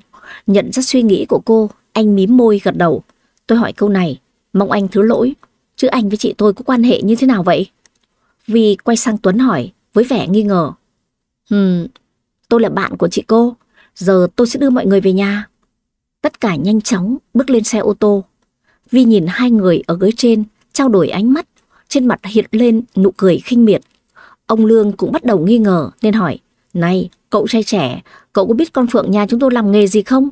nhận ra suy nghĩ của cô, anh mím môi gật đầu. Tôi hỏi câu này, mong anh thứ lỗi, chứ anh với chị tôi có quan hệ như thế nào vậy? Vi quay sang Tuấn hỏi với vẻ nghi ngờ. Hừm, tôi là bạn của chị cô, giờ tôi sẽ đưa mọi người về nhà. Tất cả nhanh chóng bước lên xe ô tô. Vi nhìn hai người ở ghế trên, trao đổi ánh mắt, trên mặt hiện lên nụ cười khinh miệt. Ông Lương cũng bắt đầu nghi ngờ nên hỏi, Này, cậu trai trẻ, cậu có biết con Phượng nhà chúng tôi làm nghề gì không?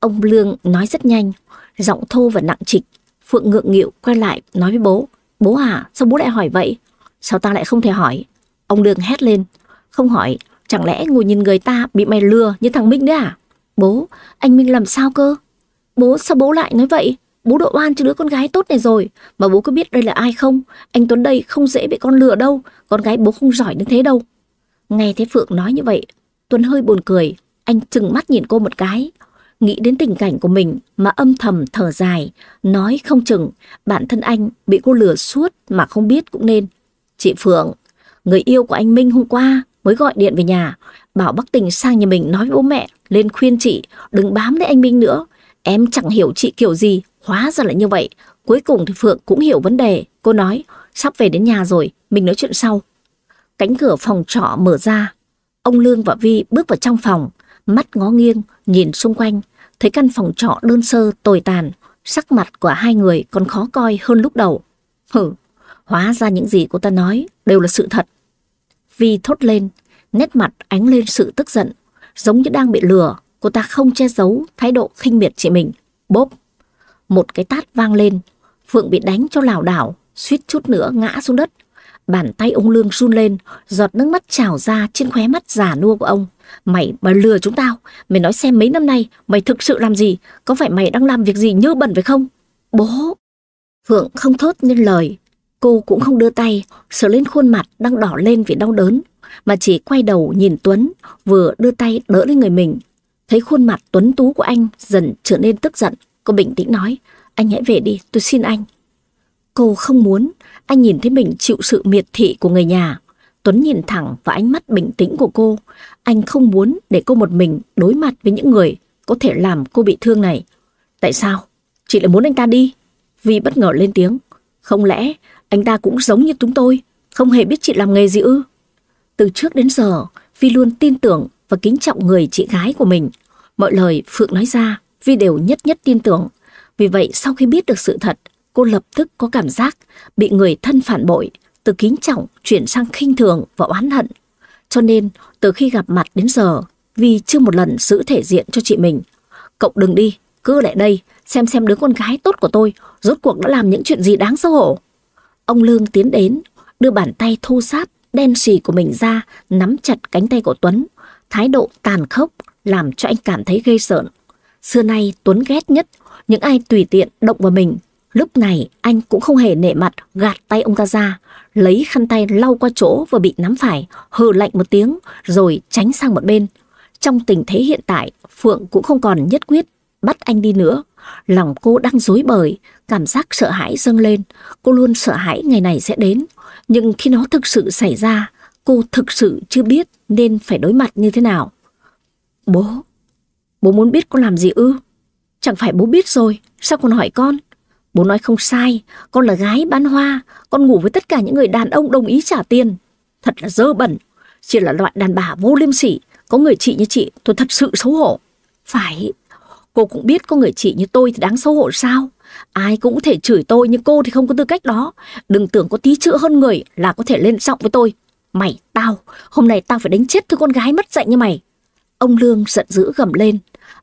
Ông Lương nói rất nhanh, giọng thô và nặng trịch. Phượng ngượng nghịu quay lại nói với bố, Bố à, sao bố lại hỏi vậy? Sao ta lại không thể hỏi? Ông Lương hét lên, không hỏi, chẳng lẽ ngồi nhìn người ta bị mày lừa như thằng Minh đấy à? Bố, anh Minh làm sao cơ? Bố, sao bố lại nói vậy? Bố độ oan cho đứa con gái tốt này rồi. Mà bố có biết đây là ai không? Anh Tuấn đây không dễ bị con lừa đâu. Con gái bố không giỏi đến thế đâu. Nghe thấy Phượng nói như vậy, Tuấn hơi buồn cười. Anh chừng mắt nhìn cô một cái. Nghĩ đến tình cảnh của mình mà âm thầm thở dài. Nói không chừng bản thân anh bị cô lừa suốt mà không biết cũng nên. Chị Phượng, người yêu của anh Minh hôm qua mới gọi điện về nhà. Bảo Bắc Tình sang nhà mình nói với bố mẹ lên khuyên chị đừng bám lấy anh Minh nữa. Em chẳng hiểu chị kiểu gì, hóa ra là như vậy. Cuối cùng thì Phượng cũng hiểu vấn đề. Cô nói, sắp về đến nhà rồi, mình nói chuyện sau. Cánh cửa phòng trọ mở ra. Ông Lương và Vi bước vào trong phòng, mắt ngó nghiêng, nhìn xung quanh. Thấy căn phòng trọ đơn sơ, tồi tàn. Sắc mặt của hai người còn khó coi hơn lúc đầu. Hử, hóa ra những gì cô ta nói đều là sự thật. Vi thốt lên, nét mặt ánh lên sự tức giận. Giống như đang bị lừa, cô ta không che giấu thái độ khinh miệt chị mình. Bốp! Một cái tát vang lên, Phượng bị đánh cho lảo đảo, suýt chút nữa ngã xuống đất. Bàn tay ông Lương run lên, giọt nước mắt trào ra trên khóe mắt già nua của ông. Mày, mày lừa chúng tao. Mày nói xem mấy năm nay mày thực sự làm gì? Có phải mày đang làm việc gì nhơ bẩn phải không? Bố! Phượng không thốt nên lời. Cô cũng không đưa tay, sờ lên khuôn mặt đang đỏ lên vì đau đớn mà chỉ quay đầu nhìn Tuấn, vừa đưa tay đỡ lên người mình. Thấy khuôn mặt Tuấn Tú của anh dần trở nên tức giận, cô bình tĩnh nói, anh hãy về đi, tôi xin anh. Cô không muốn anh nhìn thấy mình chịu sự miệt thị của người nhà. Tuấn nhìn thẳng vào ánh mắt bình tĩnh của cô. Anh không muốn để cô một mình đối mặt với những người có thể làm cô bị thương này. Tại sao? Chị lại muốn anh ta đi? Vì bất ngờ lên tiếng. Không lẽ anh ta cũng giống như chúng tôi, không hề biết chị làm nghề gì ư? Từ trước đến giờ, Vi luôn tin tưởng và kính trọng người chị gái của mình. Mọi lời Phượng nói ra, Vi đều nhất nhất tin tưởng. Vì vậy sau khi biết được sự thật, cô lập tức có cảm giác bị người thân phản bội, từ kính trọng chuyển sang khinh thường và oán hận. Cho nên, từ khi gặp mặt đến giờ, Vi chưa một lần giữ thể diện cho chị mình. Cậu đừng đi, cứ lại đây, xem xem đứa con gái tốt của tôi rốt cuộc đã làm những chuyện gì đáng xấu hổ. Ông Lương tiến đến, đưa bàn tay thô sáp, đen xì của mình ra, nắm chặt cánh tay của Tuấn. Thái độ tàn khốc làm cho anh cảm thấy ghê sợn. Xưa nay Tuấn ghét nhất những ai tùy tiện động vào mình. Lúc này anh cũng không hề nể mặt gạt tay ông ta ra, lấy khăn tay lau qua chỗ vừa bị nắm phải, hừ lạnh một tiếng rồi tránh sang một bên. Trong tình thế hiện tại, Phượng cũng không còn nhất quyết bắt anh đi nữa. Lòng cô đang dối bời, cảm giác sợ hãi dâng lên. Cô luôn sợ hãi ngày này sẽ đến. Nhưng khi nó thực sự xảy ra, cô thực sự chưa biết nên phải đối mặt như thế nào. Bố, bố muốn biết con làm gì ư? Chẳng phải bố biết rồi, sao còn hỏi con? Bố nói không sai, con là gái bán hoa, con ngủ với tất cả những người đàn ông đồng ý trả tiền. Thật là dơ bẩn, chỉ là loại đàn bà vô liêm sỉ, có người chị như chị tôi thật sự xấu hổ. Phải, cô cũng biết có người chị như tôi thì đáng xấu hổ sao? Ai cũng có thể chửi tôi nhưng cô thì không có tư cách đó. Đừng tưởng có tí chữ hơn người là có thể lên giọng với tôi. Mày, tao, hôm nay tao phải đánh chết thứ con gái mất dạy như mày. Ông Lương giận dữ gầm lên.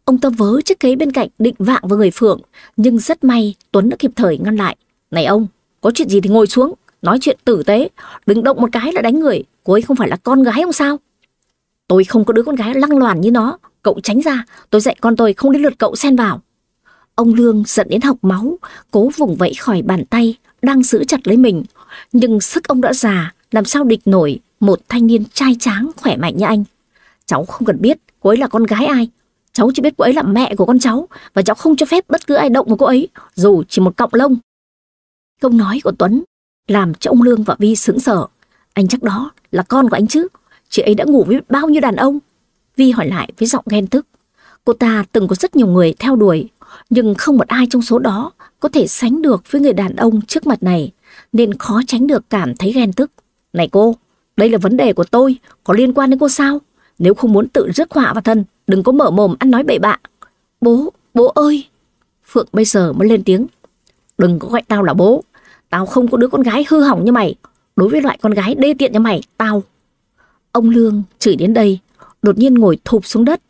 Ông ta vớ chiếc kế bên cạnh định vạng vào người Phượng. Nhưng rất may Tuấn đã kịp thời ngăn lại. Này ông, có chuyện gì thì ngồi xuống. Nói chuyện tử tế. Đừng động một cái là đánh người. Cô ấy không phải là con gái ông sao? Tôi không có đứa con gái lăng loàn như nó. Cậu tránh ra. Tôi dạy con tôi không đến lượt cậu xen vào. Ông Lương giận đến học máu. Cố vùng vẫy khỏi bàn tay. Đang giữ chặt lấy mình. Nhưng sức ông đã già. Làm sao địch nổi một thanh niên trai tráng khỏe mạnh như anh. Cháu không cần biết cô ấy là con gái ai. Cháu chỉ biết cô ấy là mẹ của con cháu và cháu không cho phép bất cứ ai động vào cô ấy, dù chỉ một cọng lông. Câu nói của Tuấn làm cho ông Lương và Vi sững sờ. Anh chắc đó là con của anh chứ. Chị ấy đã ngủ với bao nhiêu đàn ông? Vi hỏi lại với giọng ghen tức. Cô ta từng có rất nhiều người theo đuổi, nhưng không một ai trong số đó có thể sánh được với người đàn ông trước mặt này, nên khó tránh được cảm thấy ghen tức. Này cô, đây là vấn đề của tôi, có liên quan đến cô sao? Nếu không muốn tự rước họa vào thân, đừng có mở mồm ăn nói bậy bạ. Bố, bố ơi! Phượng bây giờ mới lên tiếng. Đừng có gọi tao là bố. Tao không có đứa con gái hư hỏng như mày. Đối với loại con gái đê tiện như mày, tao. Ông Lương chửi đến đây, đột nhiên ngồi thụp xuống đất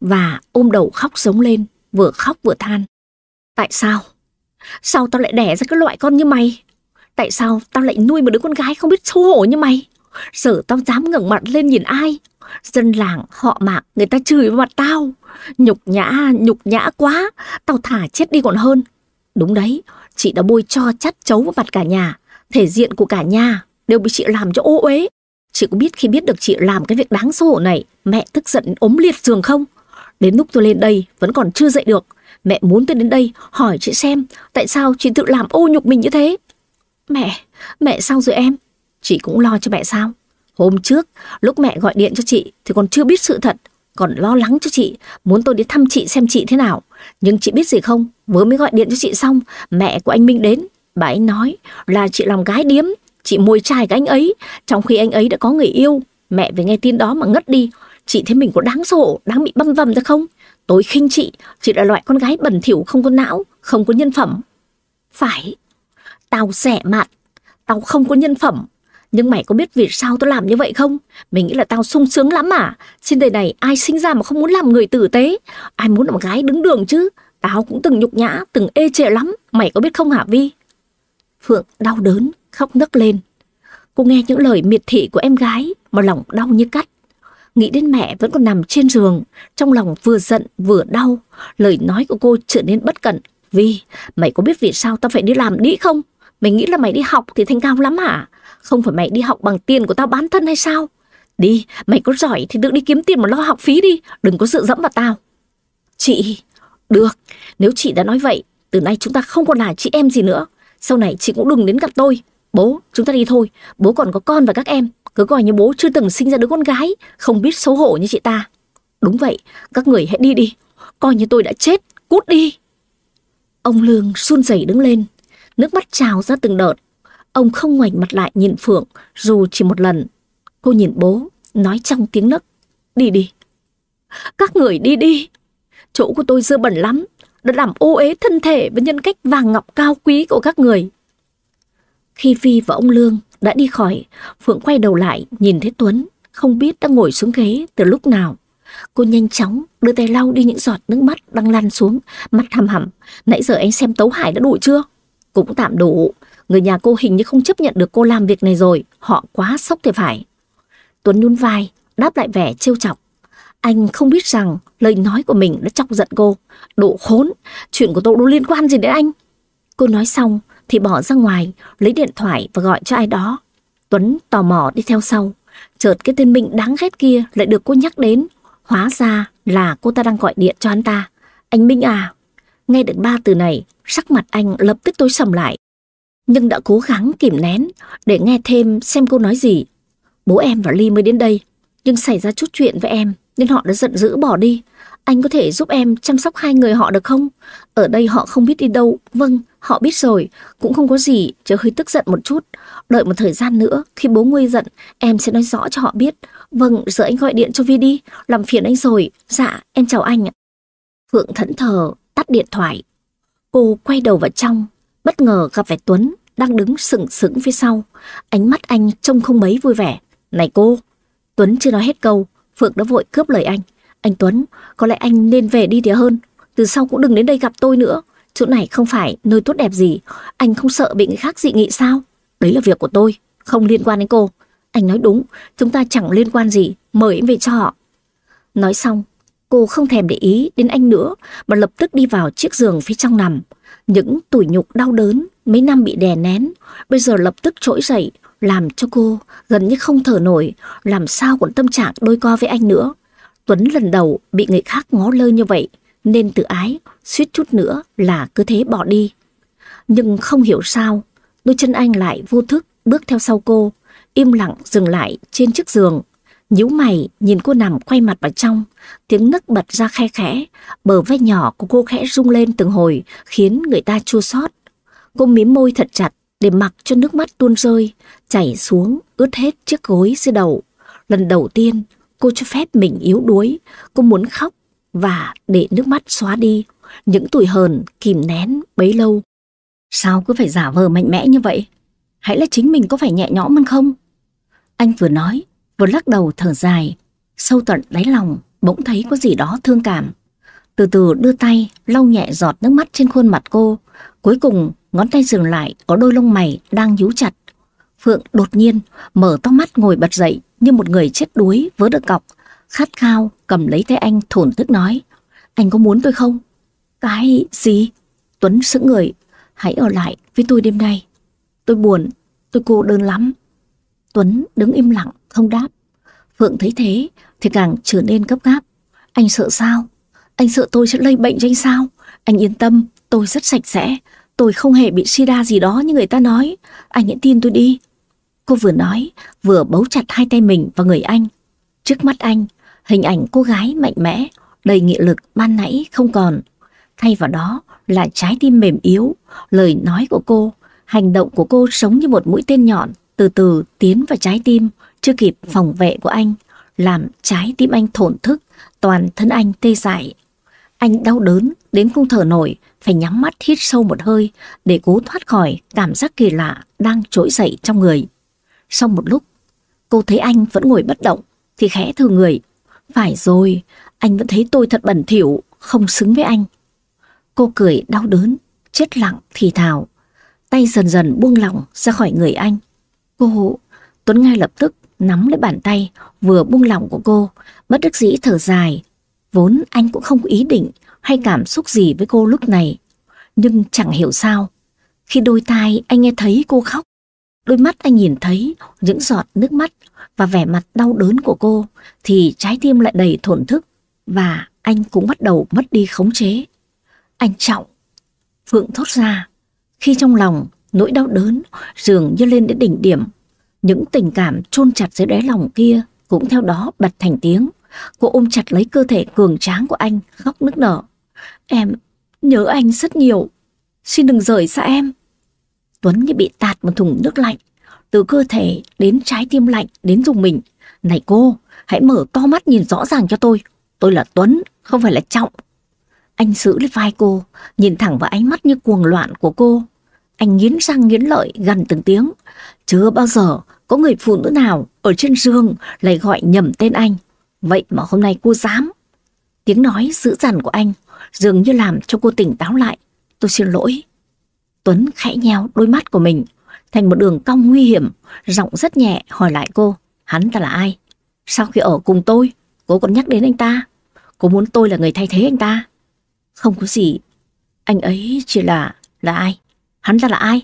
và ôm đầu khóc giống lên, vừa khóc vừa than. Tại sao? Sao tao lại đẻ ra cái loại con như mày? Tại sao tao lại nuôi một đứa con gái không biết xấu hổ như mày? Giờ tao dám ngẩng mặt lên nhìn ai? Dân làng, họ mạc, người ta chửi vào mặt tao. Nhục nhã, nhục nhã quá. Tao thả chết đi còn hơn. Đúng đấy, chị đã bôi cho chắt chấu vào mặt cả nhà. Thể diện của cả nhà đều bị chị làm cho ô uế. Chị cũng biết khi biết được chị làm cái việc đáng xấu hổ này, mẹ tức giận ốm liệt giường không? Đến lúc tôi lên đây vẫn còn chưa dậy được. Mẹ muốn tôi đến đây hỏi chị xem tại sao chị tự làm ô nhục mình như thế. Mẹ, mẹ sao rồi em? Chị cũng lo cho mẹ sao? Hôm trước, lúc mẹ gọi điện cho chị thì còn chưa biết sự thật, còn lo lắng cho chị, muốn tôi đến thăm chị xem chị thế nào. Nhưng chị biết gì không, vừa mới gọi điện cho chị xong, mẹ của anh Minh đến. Bà ấy nói là chị làm gái điếm, chị môi trai cái anh ấy, trong khi anh ấy đã có người yêu. Mẹ về nghe tin đó mà ngất đi, chị thấy mình có đáng sổ, đáng bị băm vằm ra không? Tôi khinh chị, chị là loại con gái bẩn thỉu không có não, không có nhân phẩm. Phải, tao rẻ mạt, tao không có nhân phẩm, nhưng mày có biết vì sao tao làm như vậy không? Mình nghĩ là tao sung sướng lắm à? Trên đời này ai sinh ra mà không muốn làm người tử tế? Ai muốn làm gái đứng đường chứ? Tao cũng từng nhục nhã, từng ê chệ lắm. Mày có biết không hả Vi? Phượng đau đớn, khóc nấc lên. Cô nghe những lời miệt thị của em gái mà lòng đau như cắt. Nghĩ đến mẹ vẫn còn nằm trên giường, trong lòng vừa giận vừa đau. Lời nói của cô trở nên bất cẩn. Vi, mày có biết vì sao tao phải đi làm đi không? Mày nghĩ là mày đi học thì thành cao lắm hả? Không phải mày đi học bằng tiền của tao bán thân hay sao? Đi, mày có giỏi thì tự đi kiếm tiền mà lo học phí đi, đừng có sự dẫm vào tao. Chị, được, nếu chị đã nói vậy, từ nay chúng ta không còn là chị em gì nữa. Sau này chị cũng đừng đến gặp tôi. Bố, chúng ta đi thôi, bố còn có con và các em. Cứ coi như bố chưa từng sinh ra đứa con gái, không biết xấu hổ như chị ta. Đúng vậy, các người hãy đi đi, coi như tôi đã chết, cút đi. Ông Lương run rẩy đứng lên, nước mắt trào ra từng đợt. Ông không ngoảnh mặt lại nhìn Phượng dù chỉ một lần. Cô nhìn bố, nói trong tiếng nấc. Đi đi, Các người đi đi. Chỗ của tôi dơ bẩn lắm, đã làm ô uế thân thể và nhân cách vàng ngọc cao quý của các người. Khi Phi và ông Lương đã đi khỏi, Phượng quay đầu lại nhìn thấy Tuấn, không biết đã ngồi xuống ghế từ lúc nào. Cô nhanh chóng đưa tay lau đi những giọt nước mắt đang lan xuống, mắt hầm hầm. Nãy giờ anh xem Tấu Hải đã đủ chưa? Cũng tạm đủ. Người nhà cô hình như không chấp nhận được cô làm việc này rồi. Họ quá sốc thì phải. Tuấn nhún vai, đáp lại vẻ trêu chọc. Anh không biết rằng lời nói của mình đã chọc giận cô. Độ khốn, chuyện của tôi đâu liên quan gì đến anh. Cô nói xong thì bỏ ra ngoài, lấy điện thoại và gọi cho ai đó. Tuấn tò mò đi theo sau. Chợt cái tên Minh đáng ghét kia lại được cô nhắc đến. Hóa ra là cô ta đang gọi điện cho anh ta. Anh Minh à, nghe được ba từ này, sắc mặt anh lập tức tối sầm lại. Nhưng đã cố gắng kìm nén để nghe thêm xem cô nói gì. Bố em và Ly mới đến đây, nhưng xảy ra chút chuyện với em nên họ đã giận dữ bỏ đi. Anh có thể giúp em chăm sóc hai người họ được không? Ở đây họ không biết đi đâu. Vâng, họ biết rồi. Cũng không có gì, chỉ hơi tức giận một chút. Đợi một thời gian nữa, khi bố nguôi giận, em sẽ nói rõ cho họ biết. Vâng, giờ anh gọi điện cho Vi đi. Làm phiền anh rồi. Dạ, em chào anh ạ. Phượng thẫn thờ, tắt điện thoại. Cô quay đầu vào trong, bất ngờ gặp phải Tuấn đang đứng sững sững phía sau. Ánh mắt anh trông không mấy vui vẻ. Này cô! Tuấn chưa nói hết câu, Phượng đã vội cướp lời anh. Anh Tuấn, có lẽ anh nên về đi thì hơn. Từ sau cũng đừng đến đây gặp tôi nữa. Chỗ này không phải nơi tốt đẹp gì. Anh không sợ bị người khác dị nghị sao? Đấy là việc của tôi, không liên quan đến cô. Anh nói đúng, chúng ta chẳng liên quan gì. Mời em về cho họ. Nói xong, cô không thèm để ý đến anh nữa mà lập tức đi vào chiếc giường phía trong nằm. Những tủi nhục đau đớn mấy năm bị đè nén, bây giờ lập tức trỗi dậy, làm cho cô gần như không thở nổi, làm sao còn tâm trạng đôi co với anh nữa. Tuấn lần đầu bị người khác ngó lơ như vậy, nên tự ái, suýt chút nữa là cứ thế bỏ đi. Nhưng không hiểu sao, đôi chân anh lại vô thức bước theo sau cô, im lặng dừng lại trên chiếc giường. nhíu mày nhìn cô nằm quay mặt vào trong, tiếng nấc bật ra khe khẽ, bờ vai nhỏ của cô khẽ rung lên từng hồi khiến người ta chua xót. Cô mím môi thật chặt để mặc cho nước mắt tuôn rơi, chảy xuống, ướt hết chiếc gối dưới đầu. Lần đầu tiên, cô cho phép mình yếu đuối, cô muốn khóc và để nước mắt xóa đi những tuổi hờn kìm nén bấy lâu. Sao cứ phải giả vờ mạnh mẽ như vậy? Hãy là chính mình có phải nhẹ nhõm hơn không? Anh vừa nói, vừa lắc đầu thở dài, sâu tận đáy lòng bỗng thấy có gì đó thương cảm. Từ từ đưa tay lau nhẹ giọt nước mắt trên khuôn mặt cô, cuối cùng ngón tay dừng lại có đôi lông mày đang nhú chặt. Phượng đột nhiên mở to mắt ngồi bật dậy như một người chết đuối vớ được cọc, khát khao cầm lấy tay anh thổn thức nói. Anh có muốn tôi không? Cái gì? Tuấn sững người. Hãy ở lại với tôi đêm nay. Tôi buồn, tôi cô đơn lắm. Tuấn đứng im lặng, không đáp. Phượng thấy thế thì càng trở nên gấp gáp. Anh sợ sao? Anh sợ tôi sẽ lây bệnh cho anh sao? Anh yên tâm, tôi rất sạch sẽ. Tôi không hề bị sida gì đó như người ta nói. Anh hãy tin tôi đi. Cô vừa nói, vừa bấu chặt hai tay mình vào người anh. Trước mắt anh, hình ảnh cô gái mạnh mẽ, đầy nghị lực ban nãy không còn. Thay vào đó là trái tim mềm yếu, lời nói của cô, hành động của cô sống như một mũi tên nhọn, từ từ tiến vào trái tim, chưa kịp phòng vệ của anh, làm trái tim anh thổn thức, toàn thân anh tê dại. Anh đau đớn đến không thở nổi, phải nhắm mắt hít sâu một hơi để cố thoát khỏi cảm giác kỳ lạ đang trỗi dậy trong người. Sau một lúc, cô thấy anh vẫn ngồi bất động, thì khẽ thử người. Phải rồi, anh vẫn thấy tôi thật bẩn thỉu, không xứng với anh. Cô cười đau đớn, chết lặng thì thào. Tay dần dần buông lỏng ra khỏi người anh. Cô, Tuấn ngay lập tức nắm lấy bàn tay vừa buông lỏng của cô, bất đắc dĩ thở dài. Vốn anh cũng không có ý định hay cảm xúc gì với cô lúc này. Nhưng chẳng hiểu sao, khi đôi tai anh nghe thấy cô khóc, đôi mắt anh nhìn thấy những giọt nước mắt và vẻ mặt đau đớn của cô, thì trái tim lại đầy thổn thức và anh cũng bắt đầu mất đi khống chế. Anh Trọng, Phượng thốt ra, khi trong lòng nỗi đau đớn dường như lên đến đỉnh điểm, những tình cảm chôn chặt dưới đáy lòng kia cũng theo đó bật thành tiếng. Cô ôm chặt lấy cơ thể cường tráng của anh, khóc nức nở. Em nhớ anh rất nhiều, xin đừng rời xa em. Tuấn như bị tạt một thùng nước lạnh, từ cơ thể đến trái tim lạnh đến dùng mình. Này cô, hãy mở to mắt nhìn rõ ràng cho tôi. tôi là Tuấn, không phải là Trọng. Anh giữ lấy vai cô, nhìn thẳng vào ánh mắt như cuồng loạn của cô. Anh nghiến răng nghiến lợi gần từng tiếng. Chưa bao giờ có người phụ nữ nào ở trên giường lại gọi nhầm tên anh. Vậy mà hôm nay cô dám. Tiếng nói dữ dằn của anh dường như làm cho cô tỉnh táo lại. Tôi xin lỗi. Tuấn khẽ nheo đôi mắt của mình thành một đường cong nguy hiểm, giọng rất nhẹ hỏi lại cô, hắn ta là ai? Sau khi ở cùng tôi, cô còn nhắc đến anh ta. Cô muốn tôi là người thay thế anh ta. Không có gì, anh ấy chỉ là... là ai? Hắn ta là ai?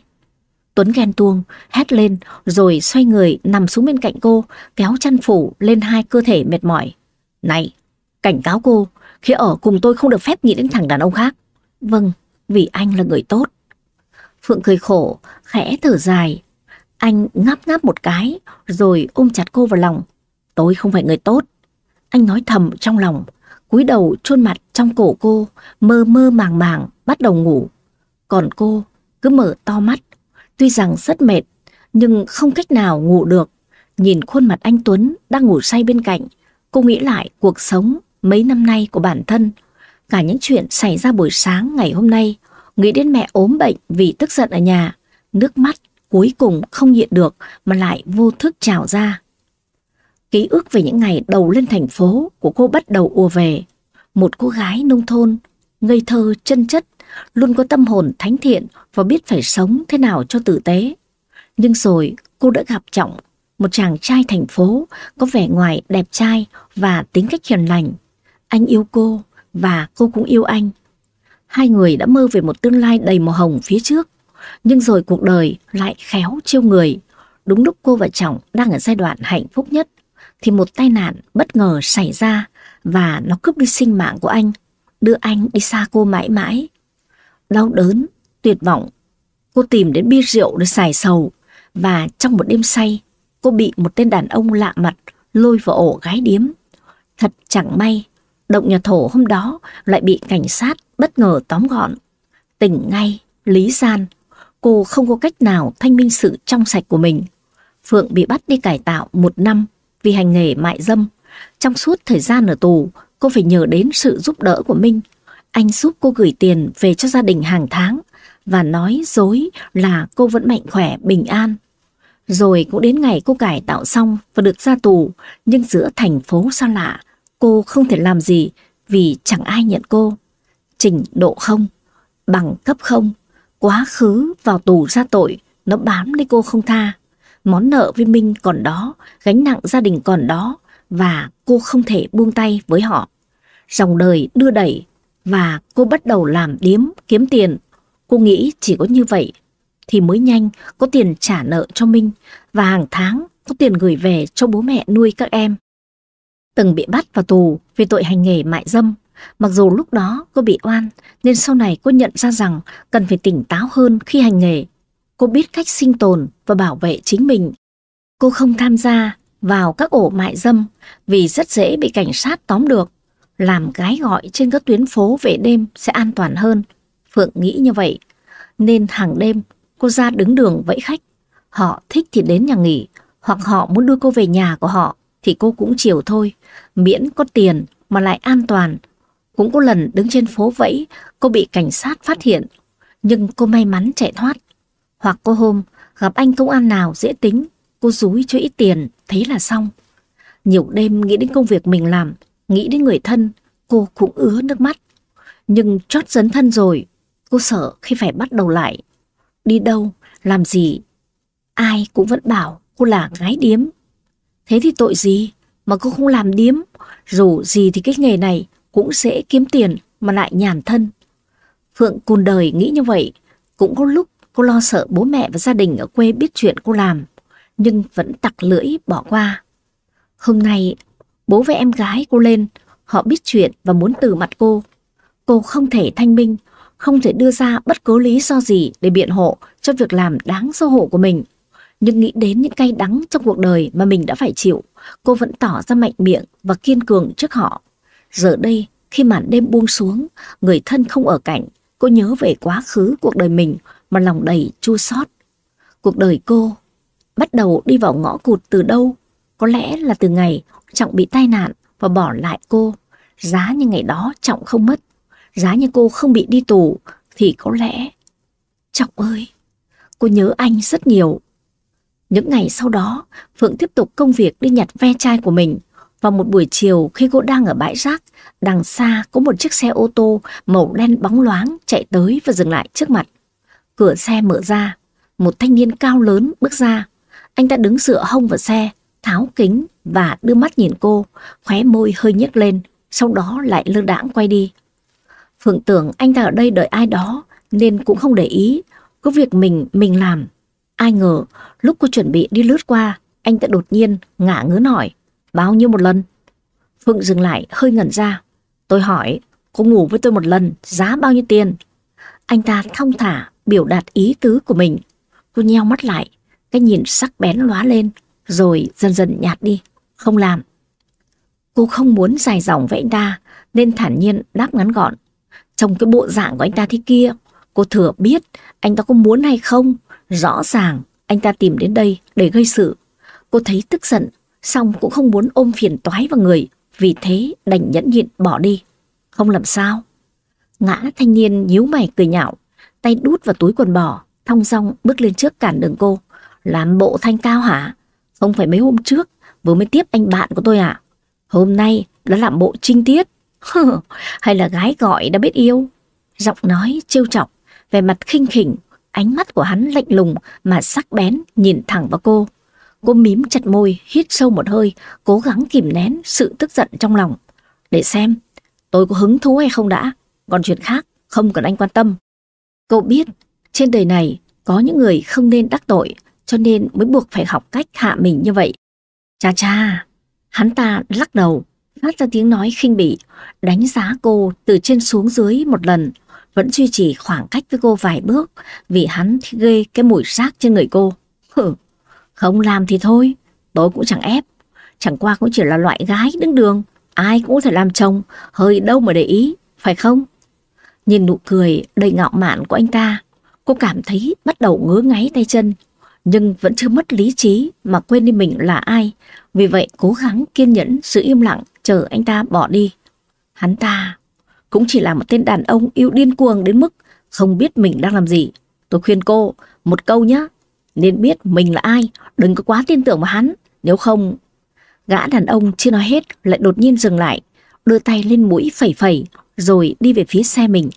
Tuấn ghen tuông, hét lên rồi xoay người nằm xuống bên cạnh cô, kéo chăn phủ lên hai cơ thể mệt mỏi. Này, cảnh cáo cô, khi ở cùng tôi không được phép nghĩ đến thằng đàn ông khác. Vâng, vì anh là người tốt. Phượng cười khổ, khẽ thở dài. Anh ngáp ngáp một cái, rồi ôm chặt cô vào lòng. Tôi không phải người tốt. Anh nói thầm trong lòng, cúi đầu chôn mặt trong cổ cô, mơ mơ màng màng, bắt đầu ngủ. Còn cô cứ mở to mắt, tuy rằng rất mệt, nhưng không cách nào ngủ được. Nhìn khuôn mặt anh Tuấn đang ngủ say bên cạnh, cô nghĩ lại cuộc sống mấy năm nay của bản thân. Cả những chuyện xảy ra buổi sáng ngày hôm nay, nghĩ đến mẹ ốm bệnh vì tức giận ở nhà, nước mắt cuối cùng không nhịn được mà lại vô thức trào ra. Ký ức về những ngày đầu lên thành phố của cô bắt đầu ùa về. Một cô gái nông thôn, ngây thơ, chân chất, luôn có tâm hồn thánh thiện và biết phải sống thế nào cho tử tế. Nhưng rồi cô đã gặp Trọng, một chàng trai thành phố có vẻ ngoài đẹp trai và tính cách hiền lành. Anh yêu cô và cô cũng yêu anh. Hai người đã mơ về một tương lai đầy màu hồng phía trước. Nhưng rồi cuộc đời lại khéo chiêu người. Đúng lúc cô và chồng đang ở giai đoạn hạnh phúc nhất, thì một tai nạn bất ngờ xảy ra và nó cướp đi sinh mạng của anh, đưa anh đi xa cô mãi mãi. Đau đớn, tuyệt vọng, cô tìm đến bia rượu để xài sầu và trong một đêm say, cô bị một tên đàn ông lạ mặt lôi vào ổ gái điếm. Thật chẳng may, động nhà thổ hôm đó lại bị cảnh sát bất ngờ tóm gọn. Tỉnh ngay, lý gian, cô không có cách nào thanh minh sự trong sạch của mình. Phượng bị bắt đi cải tạo một năm vì hành nghề mại dâm. Trong suốt thời gian ở tù, cô phải nhờ đến sự giúp đỡ của Minh. Anh giúp cô gửi tiền về cho gia đình hàng tháng và nói dối là cô vẫn mạnh khỏe, bình an. Rồi cũng đến ngày cô cải tạo xong và được ra tù, nhưng giữa thành phố xa lạ, cô không thể làm gì vì chẳng ai nhận cô trình độ không, bằng cấp không, quá khứ vào tù ra tội, nó bám lấy cô không tha. Món nợ với Minh còn đó, gánh nặng gia đình còn đó, và cô không thể buông tay với họ. Dòng đời đưa đẩy, và cô bắt đầu làm điếm, kiếm tiền. Cô nghĩ chỉ có như vậy, thì mới nhanh có tiền trả nợ cho Minh, và hàng tháng có tiền gửi về cho bố mẹ nuôi các em. Từng bị bắt vào tù vì tội hành nghề mại dâm, Mặc dù lúc đó cô bị oan, nên sau này cô nhận ra rằng cần phải tỉnh táo hơn khi hành nghề. Cô biết cách sinh tồn và bảo vệ chính mình. Cô không tham gia vào các ổ mại dâm vì rất dễ bị cảnh sát tóm được. Làm gái gọi trên các tuyến phố về đêm sẽ an toàn hơn. Phượng nghĩ như vậy. Nên hàng đêm cô ra đứng đường vẫy khách. Họ thích thì đến nhà nghỉ, hoặc họ muốn đưa cô về nhà của họ thì cô cũng chiều thôi. Miễn có tiền mà lại an toàn cũng có lần đứng trên phố vẫy, cô bị cảnh sát phát hiện, nhưng cô may mắn chạy thoát. Hoặc cô hôm gặp anh công an nào dễ tính, cô rúi cho ít tiền, thế là xong. Nhiều đêm nghĩ đến công việc mình làm, nghĩ đến người thân, cô cũng ứa nước mắt. Nhưng chót dấn thân rồi, cô sợ khi phải bắt đầu lại. Đi đâu, làm gì, ai cũng vẫn bảo cô là gái điếm. Thế thì tội gì mà cô không làm điếm, dù gì thì cái nghề này cũng dễ kiếm tiền mà lại nhàn thân. Phượng cùn đời nghĩ như vậy, cũng có lúc cô lo sợ bố mẹ và gia đình ở quê biết chuyện cô làm, nhưng vẫn tặc lưỡi bỏ qua. Hôm nay, bố và em gái cô lên, họ biết chuyện và muốn từ mặt cô. Cô không thể thanh minh, không thể đưa ra bất cứ lý do gì để biện hộ cho việc làm đáng xấu hổ của mình. Nhưng nghĩ đến những cay đắng trong cuộc đời mà mình đã phải chịu, cô vẫn tỏ ra mạnh miệng và kiên cường trước họ. Giờ đây, khi màn đêm buông xuống, người thân không ở cạnh, cô nhớ về quá khứ cuộc đời mình mà lòng đầy chua xót. Cuộc đời cô bắt đầu đi vào ngõ cụt từ đâu? Có lẽ là từ ngày Trọng bị tai nạn và bỏ lại cô. giá như ngày đó Trọng không mất, giá như cô không bị đi tù, thì có lẽ... Trọng ơi, cô nhớ anh rất nhiều. Những ngày sau đó, Phượng tiếp tục công việc đi nhặt ve chai của mình. Vào một buổi chiều khi cô đang ở bãi rác, đằng xa có một chiếc xe ô tô màu đen bóng loáng chạy tới và dừng lại trước mặt. Cửa xe mở ra, một thanh niên cao lớn bước ra. Anh ta đứng dựa hông vào xe, tháo kính và đưa mắt nhìn cô, khóe môi hơi nhếch lên, sau đó lại lơ đãng quay đi. Phượng tưởng anh ta ở đây đợi ai đó nên cũng không để ý, có việc mình mình làm. Ai ngờ lúc cô chuẩn bị đi lướt qua, anh ta đột nhiên ngả ngớn hỏi, bao nhiêu một lần? Phượng dừng lại hơi ngẩn ra. Tôi hỏi, cô ngủ với tôi một lần, giá bao nhiêu tiền? Anh ta thong thả biểu đạt ý tứ của mình. Cô nheo mắt lại, cái nhìn sắc bén lóa lên, rồi dần dần nhạt đi, không làm. Cô không muốn dài dòng với anh ta, nên thản nhiên đáp ngắn gọn. Trong cái bộ dạng của anh ta thế kia, cô thừa biết anh ta có muốn hay không. Rõ ràng anh ta tìm đến đây để gây sự. Cô thấy tức giận, xong cũng không muốn ôm phiền toái vào người, vì thế đành nhẫn nhịn bỏ đi. Không làm sao. Ngã thanh niên nhíu mày cười nhạo, tay đút vào túi quần bò, thong dong bước lên trước cản đường cô. Làm bộ thanh cao hả? Không phải mấy hôm trước vừa mới tiếp anh bạn của tôi à? Hôm nay đã làm bộ trinh tiết. Hay là gái gọi đã biết yêu? Giọng nói trêu chọc, về mặt khinh khỉnh, ánh mắt của hắn lạnh lùng mà sắc bén nhìn thẳng vào cô. Cô mím chặt môi, hít sâu một hơi, cố gắng kìm nén sự tức giận trong lòng. Để xem, tôi có hứng thú hay không đã, còn chuyện khác không cần anh quan tâm. Cậu biết, trên đời này có những người không nên đắc tội, cho nên mới buộc phải học cách hạ mình như vậy. Cha cha, hắn ta lắc đầu, phát ra tiếng nói khinh bỉ, đánh giá cô từ trên xuống dưới một lần, vẫn duy trì khoảng cách với cô vài bước, vì hắn thì ghê cái mùi xác trên người cô. Hừ, không làm thì thôi, tôi cũng chẳng ép, chẳng qua cũng chỉ là loại gái đứng đường, ai cũng có thể làm chồng, hơi đâu mà để ý, phải không? Nhìn nụ cười đầy ngạo mạn của anh ta, cô cảm thấy bắt đầu ngứa ngáy tay chân, nhưng vẫn chưa mất lý trí mà quên đi mình là ai. Vì vậy cố gắng kiên nhẫn giữ im lặng chờ anh ta bỏ đi. Hắn ta cũng chỉ là một tên đàn ông yêu điên cuồng đến mức không biết mình đang làm gì. Tôi khuyên cô một câu nhé, nên biết mình là ai, đừng có quá tin tưởng vào hắn, nếu không... Gã đàn ông chưa nói hết lại đột nhiên dừng lại, đưa tay lên mũi phẩy phẩy, rồi đi về phía xe mình.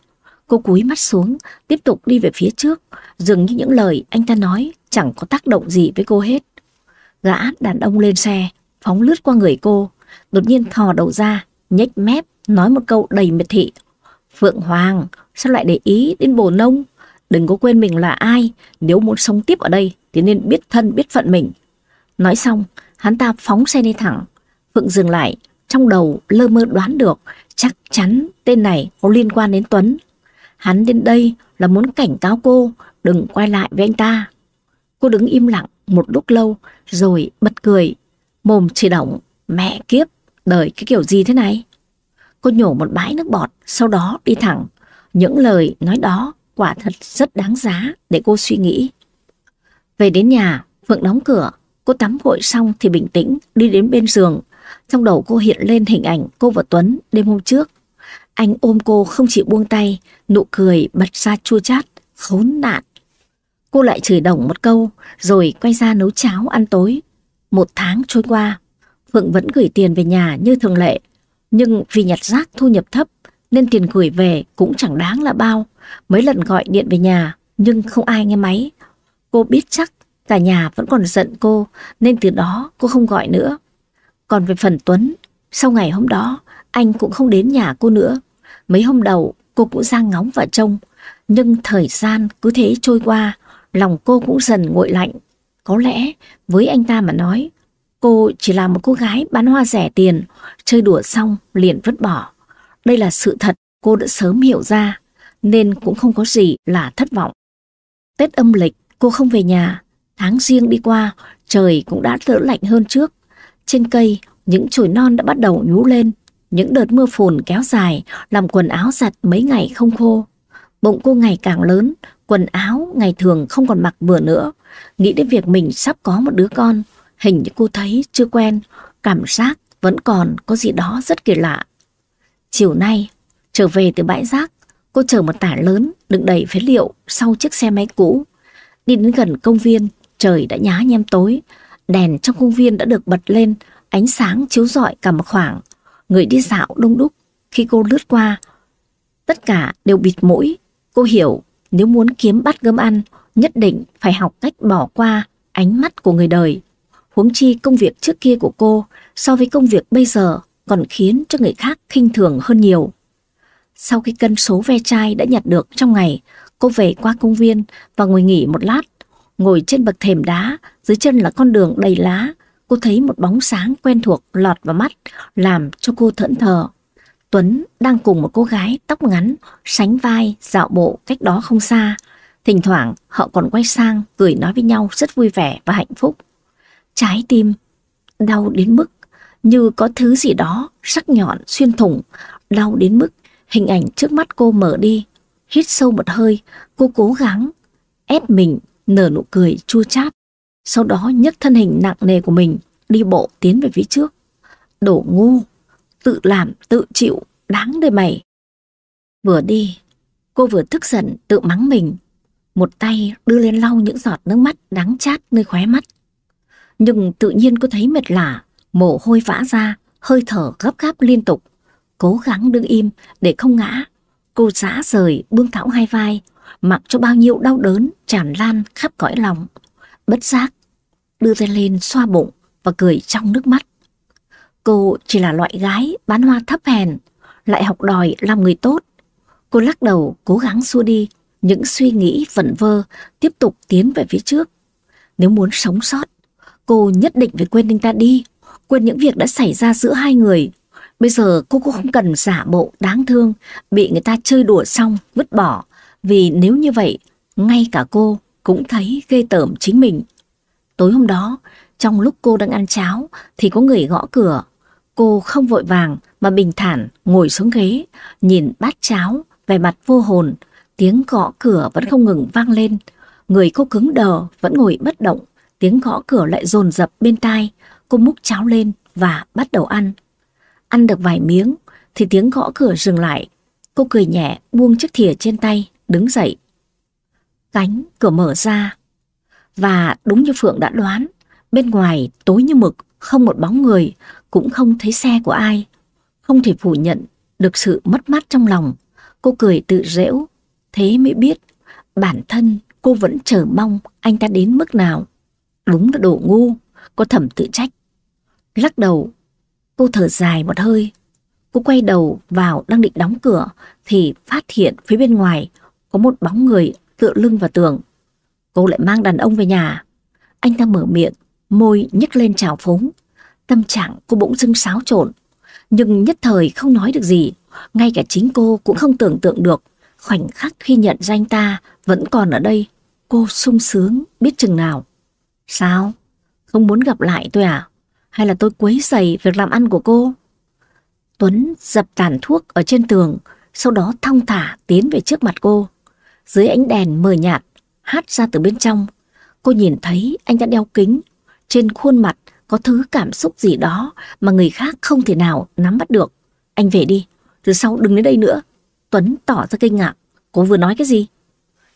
Cô cúi mắt xuống, tiếp tục đi về phía trước, dường như những lời anh ta nói chẳng có tác động gì với cô hết. Gã đàn ông lên xe, phóng lướt qua người cô, đột nhiên thò đầu ra, nhếch mép, nói một câu đầy miệt thị. Phượng Hoàng, sao lại để ý đến bồ nông? Đừng có quên mình là ai, nếu muốn sống tiếp ở đây thì nên biết thân biết phận mình. Nói xong, hắn ta phóng xe đi thẳng. Phượng dừng lại, trong đầu lơ mơ đoán được chắc chắn tên này có liên quan đến Tuấn. Hắn đến đây là muốn cảnh cáo cô đừng quay lại với anh ta. Cô đứng im lặng một lúc lâu rồi bật cười, mồm chỉ động, mẹ kiếp, đời cái kiểu gì thế này? Cô nhổ một bãi nước bọt, sau đó đi thẳng. Những lời nói đó quả thật rất đáng giá để cô suy nghĩ. Về đến nhà, Phượng đóng cửa, cô tắm gội xong thì bình tĩnh đi đến bên giường. Trong đầu cô hiện lên hình ảnh cô và Tuấn đêm hôm trước. Anh ôm cô không chịu buông tay, nụ cười bật ra chua chát, khốn nạn. Cô lại chửi đồng một câu, rồi quay ra nấu cháo ăn tối. Một tháng trôi qua, Phượng vẫn gửi tiền về nhà như thường lệ. Nhưng vì nhặt rác thu nhập thấp, nên tiền gửi về cũng chẳng đáng là bao. Mấy lần gọi điện về nhà, nhưng không ai nghe máy. Cô biết chắc cả nhà vẫn còn giận cô, nên từ đó cô không gọi nữa. Còn về phần Tuấn, sau ngày hôm đó, anh cũng không đến nhà cô nữa. Mấy hôm đầu, cô cũng ra ngóng và trông. Nhưng thời gian cứ thế trôi qua, lòng cô cũng dần nguội lạnh. Có lẽ với anh ta mà nói, cô chỉ là một cô gái bán hoa rẻ tiền, chơi đùa xong liền vứt bỏ. Đây là sự thật cô đã sớm hiểu ra, nên cũng không có gì là thất vọng. Tết âm lịch, cô không về nhà. Tháng riêng đi qua, trời cũng đã đỡ lạnh hơn trước. Trên cây, những chồi non đã bắt đầu nhú lên. Những đợt mưa phùn kéo dài, làm quần áo giặt mấy ngày không khô. Bụng cô ngày càng lớn, quần áo ngày thường không còn mặc vừa nữa. Nghĩ đến việc mình sắp có một đứa con, hình như cô thấy chưa quen, cảm giác vẫn còn có gì đó rất kỳ lạ. Chiều nay, trở về từ bãi rác, cô chở một tải lớn đựng đầy phế liệu sau chiếc xe máy cũ. Đi đến gần công viên, trời đã nhá nhem tối, đèn trong công viên đã được bật lên, ánh sáng chiếu rọi cả một khoảng. Người đi dạo đông đúc, khi cô lướt qua, tất cả đều bịt mũi. Cô hiểu nếu muốn kiếm bát cơm ăn, nhất định phải học cách bỏ qua ánh mắt của người đời. Huống chi công việc trước kia của cô so với công việc bây giờ còn khiến cho người khác khinh thường hơn nhiều. Sau khi cân số ve chai đã nhặt được trong ngày, cô về qua công viên và ngồi nghỉ một lát. Ngồi trên bậc thềm đá, dưới chân là con đường đầy lá, cô thấy một bóng sáng quen thuộc lọt vào mắt, làm cho cô thẫn thờ. Tuấn đang cùng một cô gái tóc ngắn, sánh vai, dạo bộ cách đó không xa. Thỉnh thoảng họ còn quay sang cười nói với nhau rất vui vẻ và hạnh phúc. Trái tim đau đến mức như có thứ gì đó sắc nhọn xuyên thủng, đau đến mức hình ảnh trước mắt cô mở đi. Hít sâu một hơi, cô cố gắng ép mình nở nụ cười chua chát. Sau đó nhấc thân hình nặng nề của mình đi bộ tiến về phía trước. Đổ ngu, tự làm, tự chịu, đáng đời mày. Vừa đi, cô vừa tức giận tự mắng mình. Một tay đưa lên lau những giọt nước mắt đắng chát nơi khóe mắt. Nhưng tự nhiên cô thấy mệt lạ, mồ hôi vã ra, hơi thở gấp gáp liên tục. Cố gắng đứng im để không ngã. Cô giã rời buông thõng hai vai, mặc cho bao nhiêu đau đớn tràn lan khắp cõi lòng. Bất giác, đưa tay lên xoa bụng và cười trong nước mắt. Cô chỉ là loại gái bán hoa thấp hèn, lại học đòi làm người tốt. Cô lắc đầu cố gắng xua đi những suy nghĩ vẩn vơ, tiếp tục tiến về phía trước. Nếu muốn sống sót, cô nhất định phải quên anh ta đi, quên những việc đã xảy ra giữa hai người. Bây giờ cô cũng không cần giả bộ đáng thương, bị người ta chơi đùa xong, vứt bỏ. Vì nếu như vậy, ngay cả cô cũng thấy ghê tởm chính mình. Tối hôm đó, trong lúc cô đang ăn cháo thì có người gõ cửa. Cô không vội vàng mà bình thản ngồi xuống ghế, nhìn bát cháo, vẻ mặt vô hồn. Tiếng gõ cửa vẫn không ngừng vang lên. Người cô cứng đờ vẫn ngồi bất động. Tiếng gõ cửa lại dồn dập bên tai. Cô múc cháo lên và bắt đầu ăn. Ăn được vài miếng thì tiếng gõ cửa dừng lại. Cô cười nhẹ buông chiếc thìa trên tay, đứng dậy. Cánh cửa mở ra. Và đúng như Phượng đã đoán, bên ngoài tối như mực, không một bóng người, cũng không thấy xe của ai. Không thể phủ nhận được sự mất mát trong lòng. Cô cười tự rễu, thế mới biết bản thân cô vẫn chờ mong anh ta đến mức nào. Đúng là đồ ngu, cô thẩm tự trách. Lắc đầu, cô thở dài một hơi. Cô quay đầu vào đang định đóng cửa thì phát hiện phía bên ngoài có một bóng người tựa lưng vào tường. Cô lại mang đàn ông về nhà. Anh ta mở miệng, môi nhếch lên trào phúng. Tâm trạng cô bỗng dưng xáo trộn. Nhưng nhất thời không nói được gì. Ngay cả chính cô cũng không tưởng tượng được. Khoảnh khắc khi nhận ra anh ta vẫn còn ở đây. Cô sung sướng biết chừng nào. Sao? Không muốn gặp lại tôi à? Hay là tôi quấy rầy việc làm ăn của cô? Tuấn dập tàn thuốc ở trên tường, sau đó thong thả tiến về trước mặt cô. Dưới ánh đèn mờ nhạt, hát ra từ bên trong. Cô nhìn thấy anh đã đeo kính. Trên khuôn mặt có thứ cảm xúc gì đó mà người khác không thể nào nắm bắt được. Anh về đi, từ sau đừng đến đây nữa. Tuấn tỏ ra kinh ngạc. Cô vừa nói cái gì?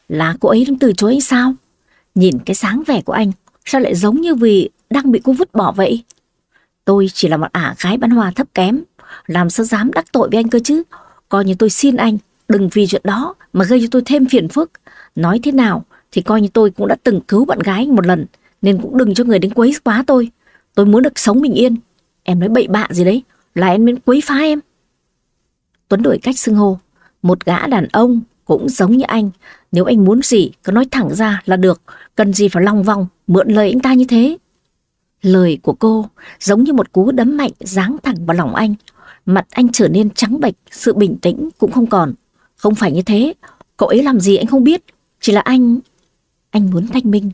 Là cô ấy đang từ chối anh sao? Nhìn cái sáng vẻ của anh, sao lại giống như vì đang bị cô vứt bỏ vậy? Tôi chỉ là một ả gái bán hoa thấp kém, làm sao dám đắc tội với anh cơ chứ? Coi như tôi xin anh, đừng vì chuyện đó mà gây cho tôi thêm phiền phức. Nói thế nào thì coi như tôi cũng đã từng cứu bạn gái một lần, nên cũng đừng cho người đến quấy quá tôi. Tôi muốn được sống bình yên. Em nói bậy bạ gì đấy, là em đến quấy phá em. Tuấn đổi cách xưng hô. Một gã đàn ông cũng giống như anh. Nếu anh muốn gì, cứ nói thẳng ra là được. Cần gì phải long vòng, mượn lời anh ta như thế. Lời của cô giống như một cú đấm mạnh giáng thẳng vào lòng anh. Mặt anh trở nên trắng bệch, sự bình tĩnh cũng không còn. Không phải như thế, cậu ấy làm gì anh không biết. Chỉ là anh... Anh muốn thanh minh.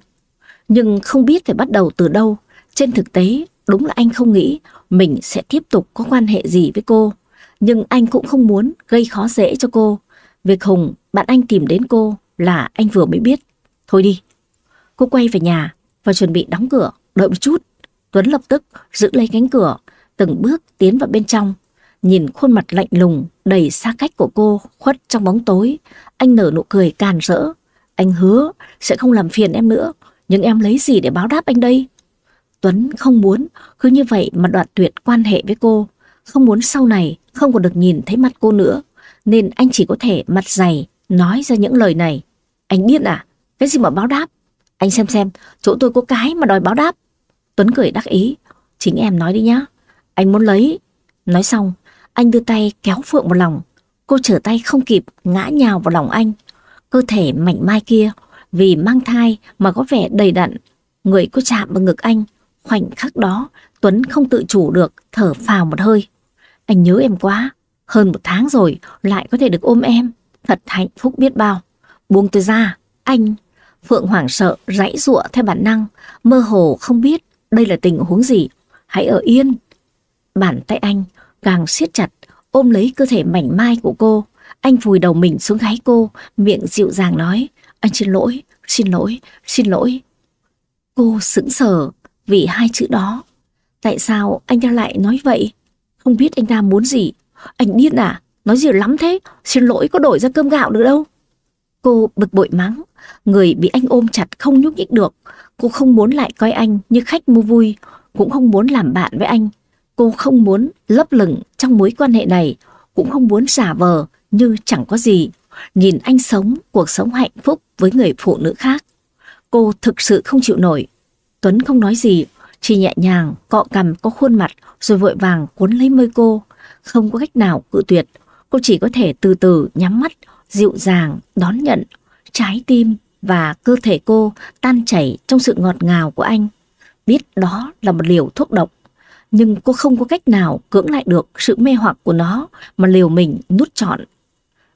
Nhưng không biết phải bắt đầu từ đâu. Trên thực tế, đúng là anh không nghĩ mình sẽ tiếp tục có quan hệ gì với cô. Nhưng anh cũng không muốn gây khó dễ cho cô. Việc Hùng, bạn anh tìm đến cô là anh vừa mới biết. Thôi đi. Cô quay về nhà và chuẩn bị đóng cửa. Đợi một chút. Tuấn lập tức giữ lấy cánh cửa, từng bước tiến vào bên trong. Nhìn khuôn mặt lạnh lùng, đầy xa cách của cô khuất trong bóng tối, anh nở nụ cười càn rỡ. Anh hứa sẽ không làm phiền em nữa, nhưng em lấy gì để báo đáp anh đây? Tuấn không muốn cứ như vậy mà đoạn tuyệt quan hệ với cô, không muốn sau này không còn được nhìn thấy mặt cô nữa, nên anh chỉ có thể mặt dày nói ra những lời này. Anh điên à? Cái gì mà báo đáp? Anh xem xem, chỗ tôi có cái mà đòi báo đáp. Tuấn cười đắc ý. Chính em nói đi nhá. Anh muốn lấy. Nói xong, anh đưa tay kéo Phượng vào lòng. Cô trở tay không kịp, ngã nhào vào lòng anh. Cơ thể mảnh mai kia, vì mang thai mà có vẻ đầy đặn. Người cô chạm vào ngực anh. Khoảnh khắc đó, Tuấn không tự chủ được, thở phào một hơi. Anh nhớ em quá. Hơn một tháng rồi, lại có thể được ôm em. Thật hạnh phúc biết bao. Buông tôi ra, anh. Phượng hoảng sợ, rãy rụa theo bản năng, mơ hồ không biết đây là tình huống gì. Hãy ở yên. Bàn tay anh càng siết chặt, ôm lấy cơ thể mảnh mai của cô. Anh vùi đầu mình xuống gáy cô, miệng dịu dàng nói, anh xin lỗi, xin lỗi, xin lỗi. Cô sững sờ vì hai chữ đó. Tại sao anh ta lại nói vậy? Không biết anh ta muốn gì. Anh điên à? Nói gì lắm thế? Xin lỗi có đổi ra cơm gạo được đâu. Cô bực bội mắng, người bị anh ôm chặt không nhúc nhích được. Cô không muốn lại coi anh như khách mua vui, cũng không muốn làm bạn với anh. Cô không muốn lấp lửng trong mối quan hệ này, cũng không muốn giả vờ như chẳng có gì. Nhìn anh sống cuộc sống hạnh phúc với người phụ nữ khác. Cô thực sự không chịu nổi. Tuấn không nói gì, chỉ nhẹ nhàng cọ cằm có khuôn mặt rồi vội vàng cuốn lấy môi cô. Không có cách nào cự tuyệt, cô chỉ có thể từ từ nhắm mắt, dịu dàng đón nhận trái tim và cơ thể cô tan chảy trong sự ngọt ngào của anh. Biết đó là một liều thuốc độc, nhưng cô không có cách nào cưỡng lại được sự mê hoặc của nó mà liều mình nút trọn.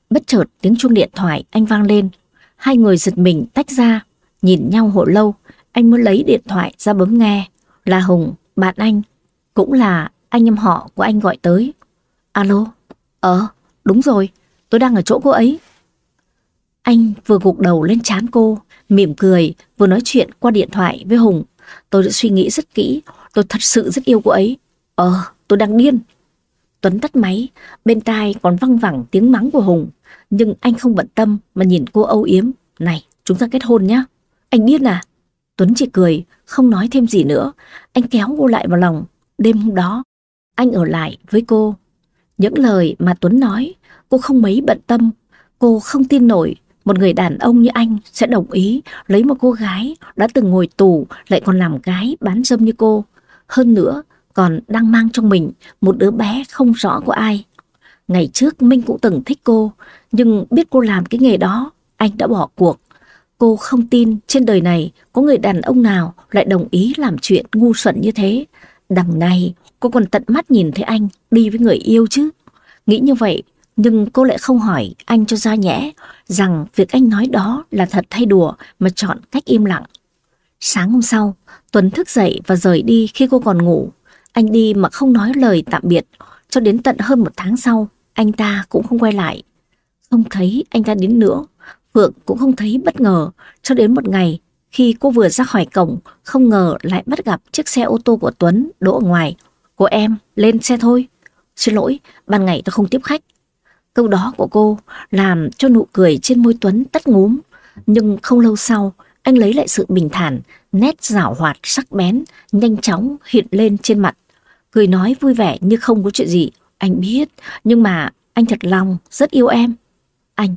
Bất chợt tiếng chuông điện thoại anh vang lên, hai người giật mình tách ra, nhìn nhau hồi lâu, anh mới lấy điện thoại ra bấm nghe, là Hùng, bạn anh, cũng là anh em họ của anh gọi tới. Alo, ờ, đúng rồi, tôi đang ở chỗ cô ấy. Anh vừa gục đầu lên chán cô, mỉm cười, vừa nói chuyện qua điện thoại với Hùng. Tôi đã suy nghĩ rất kỹ, tôi thật sự rất yêu cô ấy. Ờ, tôi đang điên. Tuấn tắt máy, bên tai còn văng vẳng tiếng mắng của Hùng. Nhưng anh không bận tâm mà nhìn cô âu yếm. Này, chúng ta kết hôn nhá. Anh điên à? Tuấn chỉ cười, không nói thêm gì nữa. Anh kéo cô lại vào lòng. Đêm hôm đó, anh ở lại với cô. Những lời mà Tuấn nói, cô không mấy bận tâm. Cô không tin nổi một người đàn ông như anh sẽ đồng ý lấy một cô gái đã từng ngồi tù lại còn làm gái bán dâm như cô. Hơn nữa, còn đang mang trong mình một đứa bé không rõ của ai. Ngày trước Minh cũng từng thích cô, nhưng biết cô làm cái nghề đó, anh đã bỏ cuộc. Cô không tin trên đời này có người đàn ông nào lại đồng ý làm chuyện ngu xuẩn như thế. Đằng này, cô còn tận mắt nhìn thấy anh đi với người yêu chứ. Nghĩ như vậy, nhưng cô lại không hỏi anh cho ra nhẽ rằng việc anh nói đó là thật hay đùa mà chọn cách im lặng. Sáng hôm sau, Tuấn thức dậy và rời đi khi cô còn ngủ. Anh đi mà không nói lời tạm biệt, cho đến tận hơn một tháng sau, anh ta cũng không quay lại. Không thấy anh ta đến nữa, Phượng cũng không thấy bất ngờ, cho đến một ngày, khi cô vừa ra khỏi cổng, không ngờ lại bắt gặp chiếc xe ô tô của Tuấn đỗ ở ngoài. Cô em, lên xe thôi. Xin lỗi, ban ngày tôi không tiếp khách. Câu đó của cô làm cho nụ cười trên môi Tuấn tắt ngúm. Nhưng không lâu sau, anh lấy lại sự bình thản, nét rảo hoạt sắc bén, nhanh chóng hiện lên trên mặt. Cười nói vui vẻ như không có chuyện gì. Anh biết, nhưng mà anh thật lòng, rất yêu em. Anh,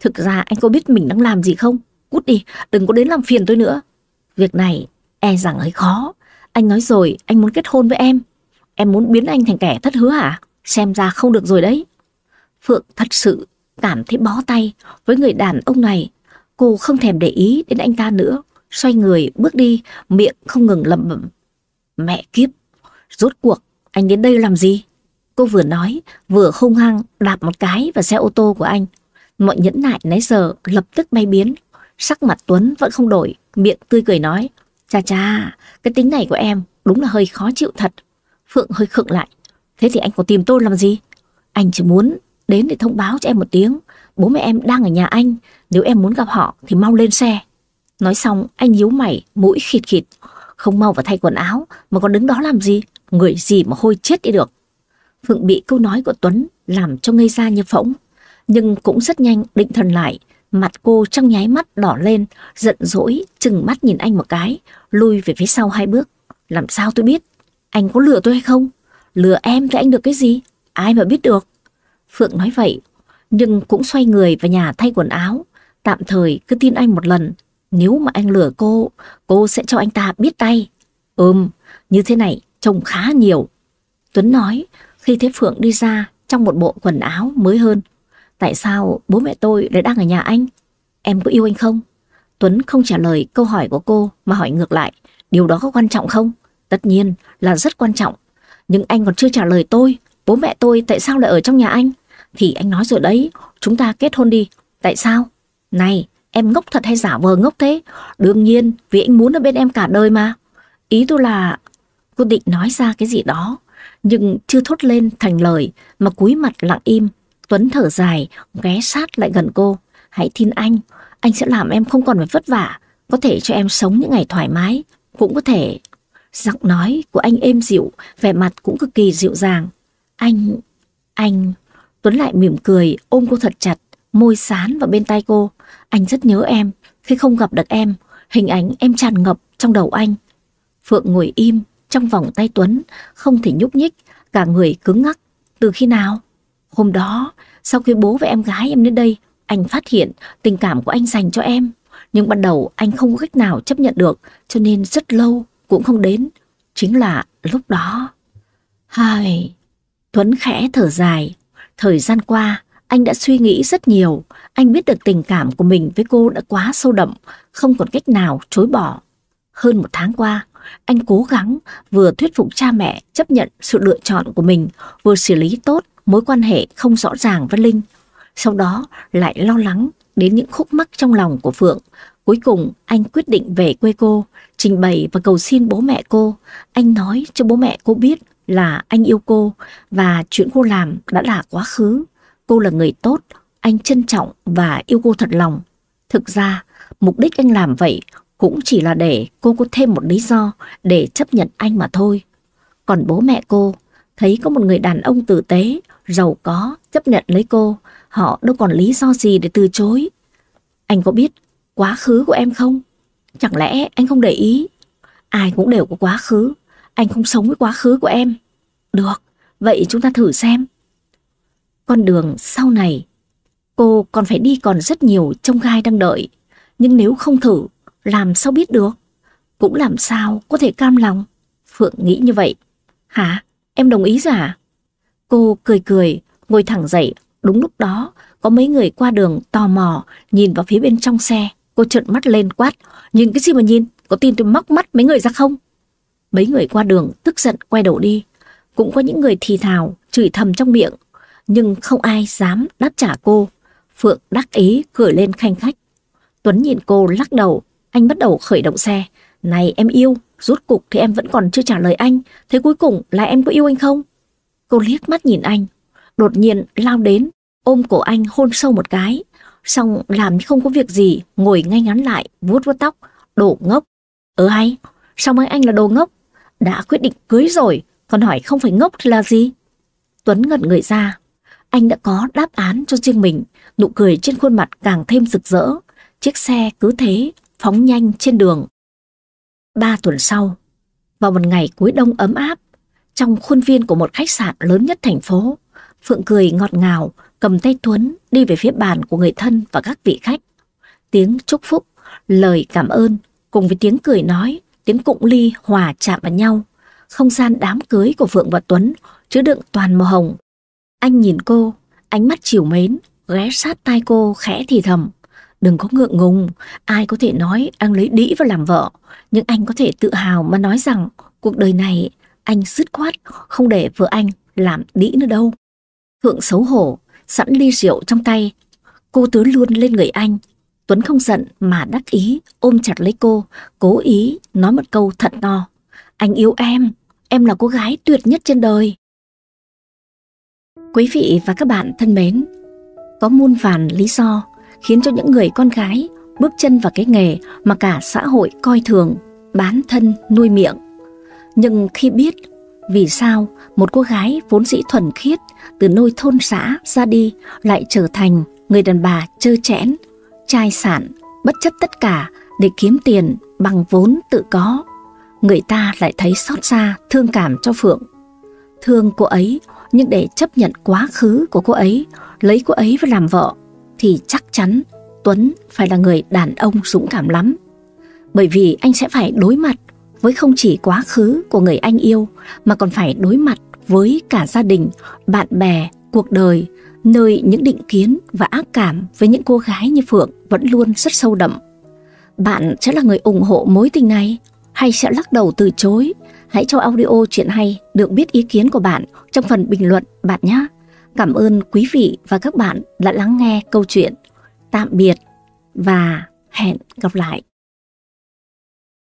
thực ra anh có biết mình đang làm gì không? Cút đi, đừng có đến làm phiền tôi nữa. Việc này e rằng hơi khó. Anh nói rồi, anh muốn kết hôn với em. Em muốn biến anh thành kẻ thất hứa hả? Xem ra không được rồi đấy. Phượng thật sự cảm thấy bó tay với người đàn ông này. Cô không thèm để ý đến anh ta nữa. Xoay người bước đi, miệng không ngừng lẩm bẩm. Mẹ kiếp, rốt cuộc anh đến đây làm gì? Cô vừa nói, vừa hung hăng đạp một cái vào xe ô tô của anh. Mọi nhẫn nại nãy giờ lập tức bay biến. Sắc mặt Tuấn vẫn không đổi, miệng tươi cười nói. Cha cha, cái tính này của em đúng là hơi khó chịu thật. Phượng hơi khựng lại. Thế thì anh có tìm tôi làm gì? Anh chỉ muốn đến để thông báo cho em một tiếng. Bố mẹ em đang ở nhà anh, nếu em muốn gặp họ thì mau lên xe. Nói xong anh nhíu mày, mũi khịt khịt. Không mau vào thay quần áo mà còn đứng đó làm gì? Người gì mà hôi chết đi được. Phượng bị câu nói của Tuấn làm cho ngây ra như phỗng, nhưng cũng rất nhanh định thần lại, mặt cô trong nháy mắt đỏ lên, giận dỗi, chừng mắt nhìn anh một cái, lui về phía sau hai bước. Làm sao tôi biết? Anh có lừa tôi hay không? Lừa em thì anh được cái gì? Ai mà biết được? Phượng nói vậy, nhưng cũng xoay người vào nhà thay quần áo. Tạm thời cứ tin anh một lần, nếu mà anh lừa cô, cô sẽ cho anh ta biết tay. Ừm, như thế này trông khá nhiều. Tuấn nói khi thấy Phượng đi ra trong một bộ quần áo mới hơn. Tại sao bố mẹ tôi lại đang ở nhà anh? Em có yêu anh không? Tuấn không trả lời câu hỏi của cô mà hỏi ngược lại. Điều đó có quan trọng không? Tất nhiên là rất quan trọng. Nhưng anh còn chưa trả lời tôi. Bố mẹ tôi tại sao lại ở trong nhà anh? Thì anh nói rồi đấy, chúng ta kết hôn đi. Tại sao? Này, em ngốc thật hay giả vờ ngốc thế? Đương nhiên, vì anh muốn ở bên em cả đời mà. Ý tôi là... Cô định nói ra cái gì đó, nhưng chưa thốt lên thành lời mà cúi mặt lặng im. Tuấn thở dài, ghé sát lại gần cô. Hãy tin anh, anh sẽ làm em không còn phải vất vả, có thể cho em sống những ngày thoải mái, cũng có thể... Giọng nói của anh êm dịu, vẻ mặt cũng cực kỳ dịu dàng. Anh... anh... Tuấn lại mỉm cười, ôm cô thật chặt, môi sán vào bên tay cô. Anh rất nhớ em, khi không gặp được em, hình ảnh em tràn ngập trong đầu anh. Phượng ngồi im trong vòng tay Tuấn, không thể nhúc nhích, cả người cứng ngắc. Từ khi nào? Hôm đó, sau khi bố và em gái em đến đây, anh phát hiện tình cảm của anh dành cho em. Nhưng ban đầu anh không có cách nào chấp nhận được, cho nên rất lâu cũng không đến. Chính là lúc đó. Hai... Tuấn khẽ thở dài. Thời gian qua, anh đã suy nghĩ rất nhiều. Anh biết được tình cảm của mình với cô đã quá sâu đậm, không còn cách nào chối bỏ. Hơn một tháng qua, anh cố gắng vừa thuyết phục cha mẹ chấp nhận sự lựa chọn của mình, vừa xử lý tốt mối quan hệ không rõ ràng với Linh. Sau đó lại lo lắng đến những khúc mắc trong lòng của Phượng. Cuối cùng anh quyết định về quê cô, trình bày và cầu xin bố mẹ cô. Anh nói cho bố mẹ cô biết là anh yêu cô và chuyện cô làm đã là quá khứ. Cô là người tốt, anh trân trọng và yêu cô thật lòng. Thực ra, mục đích anh làm vậy cũng chỉ là để cô có thêm một lý do để chấp nhận anh mà thôi. Còn bố mẹ cô thấy có một người đàn ông tử tế, giàu có, chấp nhận lấy cô, họ đâu còn lý do gì để từ chối. Anh có biết quá khứ của em không? Chẳng lẽ anh không để ý? Ai cũng đều có quá khứ, anh không sống với quá khứ của em. Được, vậy chúng ta thử xem. Con đường sau này, cô còn phải đi còn rất nhiều trong gai đang đợi. Nhưng nếu không thử, làm sao biết được? Cũng làm sao có thể cam lòng? Phượng nghĩ như vậy. Hả? Em đồng ý giả à? Cô cười cười, ngồi thẳng dậy. Đúng lúc đó, có mấy người qua đường tò mò, nhìn vào phía bên trong xe. Cô trợn mắt lên quát. Nhìn cái gì mà nhìn? Có tin tôi móc mắt mấy người ra không? Mấy người qua đường tức giận quay đầu đi. Cũng có những người thì thào, chửi thầm trong miệng. Nhưng không ai dám đáp trả cô. Phượng đắc ý cười lên khanh khách. Tuấn nhìn cô lắc đầu, anh bắt đầu khởi động xe. Này em yêu, rút cục thì em vẫn còn chưa trả lời anh. Thế cuối cùng là em có yêu anh không? Cô liếc mắt nhìn anh. Đột nhiên lao đến, ôm cổ anh hôn sâu một cái. Xong làm như không có việc gì, ngồi ngay ngắn lại, vuốt vuốt tóc. Đồ ngốc. Ừ hay, sao mấy anh là đồ ngốc? Đã quyết định cưới rồi, còn hỏi không phải ngốc thì là gì? Tuấn ngẩn người ra. Anh đã có đáp án cho riêng mình, nụ cười trên khuôn mặt càng thêm rực rỡ. Chiếc xe cứ thế phóng nhanh trên đường. Ba tuần sau, vào một ngày cuối đông ấm áp, trong khuôn viên của một khách sạn lớn nhất thành phố, Phượng cười ngọt ngào, cầm tay Tuấn đi về phía bàn của người thân và các vị khách. Tiếng chúc phúc, lời cảm ơn, cùng với tiếng cười nói, tiếng cụng ly hòa chạm vào nhau. Không gian đám cưới của Phượng và Tuấn chứa đựng toàn màu hồng. Anh nhìn cô, ánh mắt chiều mến, ghé sát tai cô khẽ thì thầm. Đừng có ngượng ngùng, ai có thể nói anh lấy đĩ và làm vợ, nhưng anh có thể tự hào mà nói rằng cuộc đời này anh dứt khoát không để vợ anh làm đĩ nữa đâu. Phượng xấu hổ, sẵn ly rượu trong tay, cô tứ luôn lên người anh. Tuấn không giận mà đắc ý, ôm chặt lấy cô, cố ý nói một câu thật to. Anh yêu em, em là cô gái tuyệt nhất trên đời. Quý vị và các bạn thân mến, có muôn vàn lý do khiến cho những người con gái bước chân vào cái nghề mà cả xã hội coi thường, bán thân nuôi miệng. Nhưng khi biết Vì sao một cô gái vốn dĩ thuần khiết từ nôi thôn xã ra đi lại trở thành người đàn bà trơ chẽn, trai sản, bất chấp tất cả để kiếm tiền bằng vốn tự có. Người ta lại thấy xót xa, thương cảm cho Phượng. Thương cô ấy, nhưng để chấp nhận quá khứ của cô ấy, lấy cô ấy và làm vợ, thì chắc chắn Tuấn phải là người đàn ông dũng cảm lắm. Bởi vì anh sẽ phải đối mặt với không chỉ quá khứ của người anh yêu, mà còn phải đối mặt với cả gia đình, bạn bè, cuộc đời, nơi những định kiến và ác cảm với những cô gái như Phượng vẫn luôn rất sâu đậm. Bạn sẽ là người ủng hộ mối tình này hay sẽ lắc đầu từ chối? Hãy cho audio chuyện hay được biết ý kiến của bạn trong phần bình luận, bạn nhé. Cảm ơn quý vị và các bạn đã lắng nghe câu chuyện. Tạm biệt và hẹn gặp lại.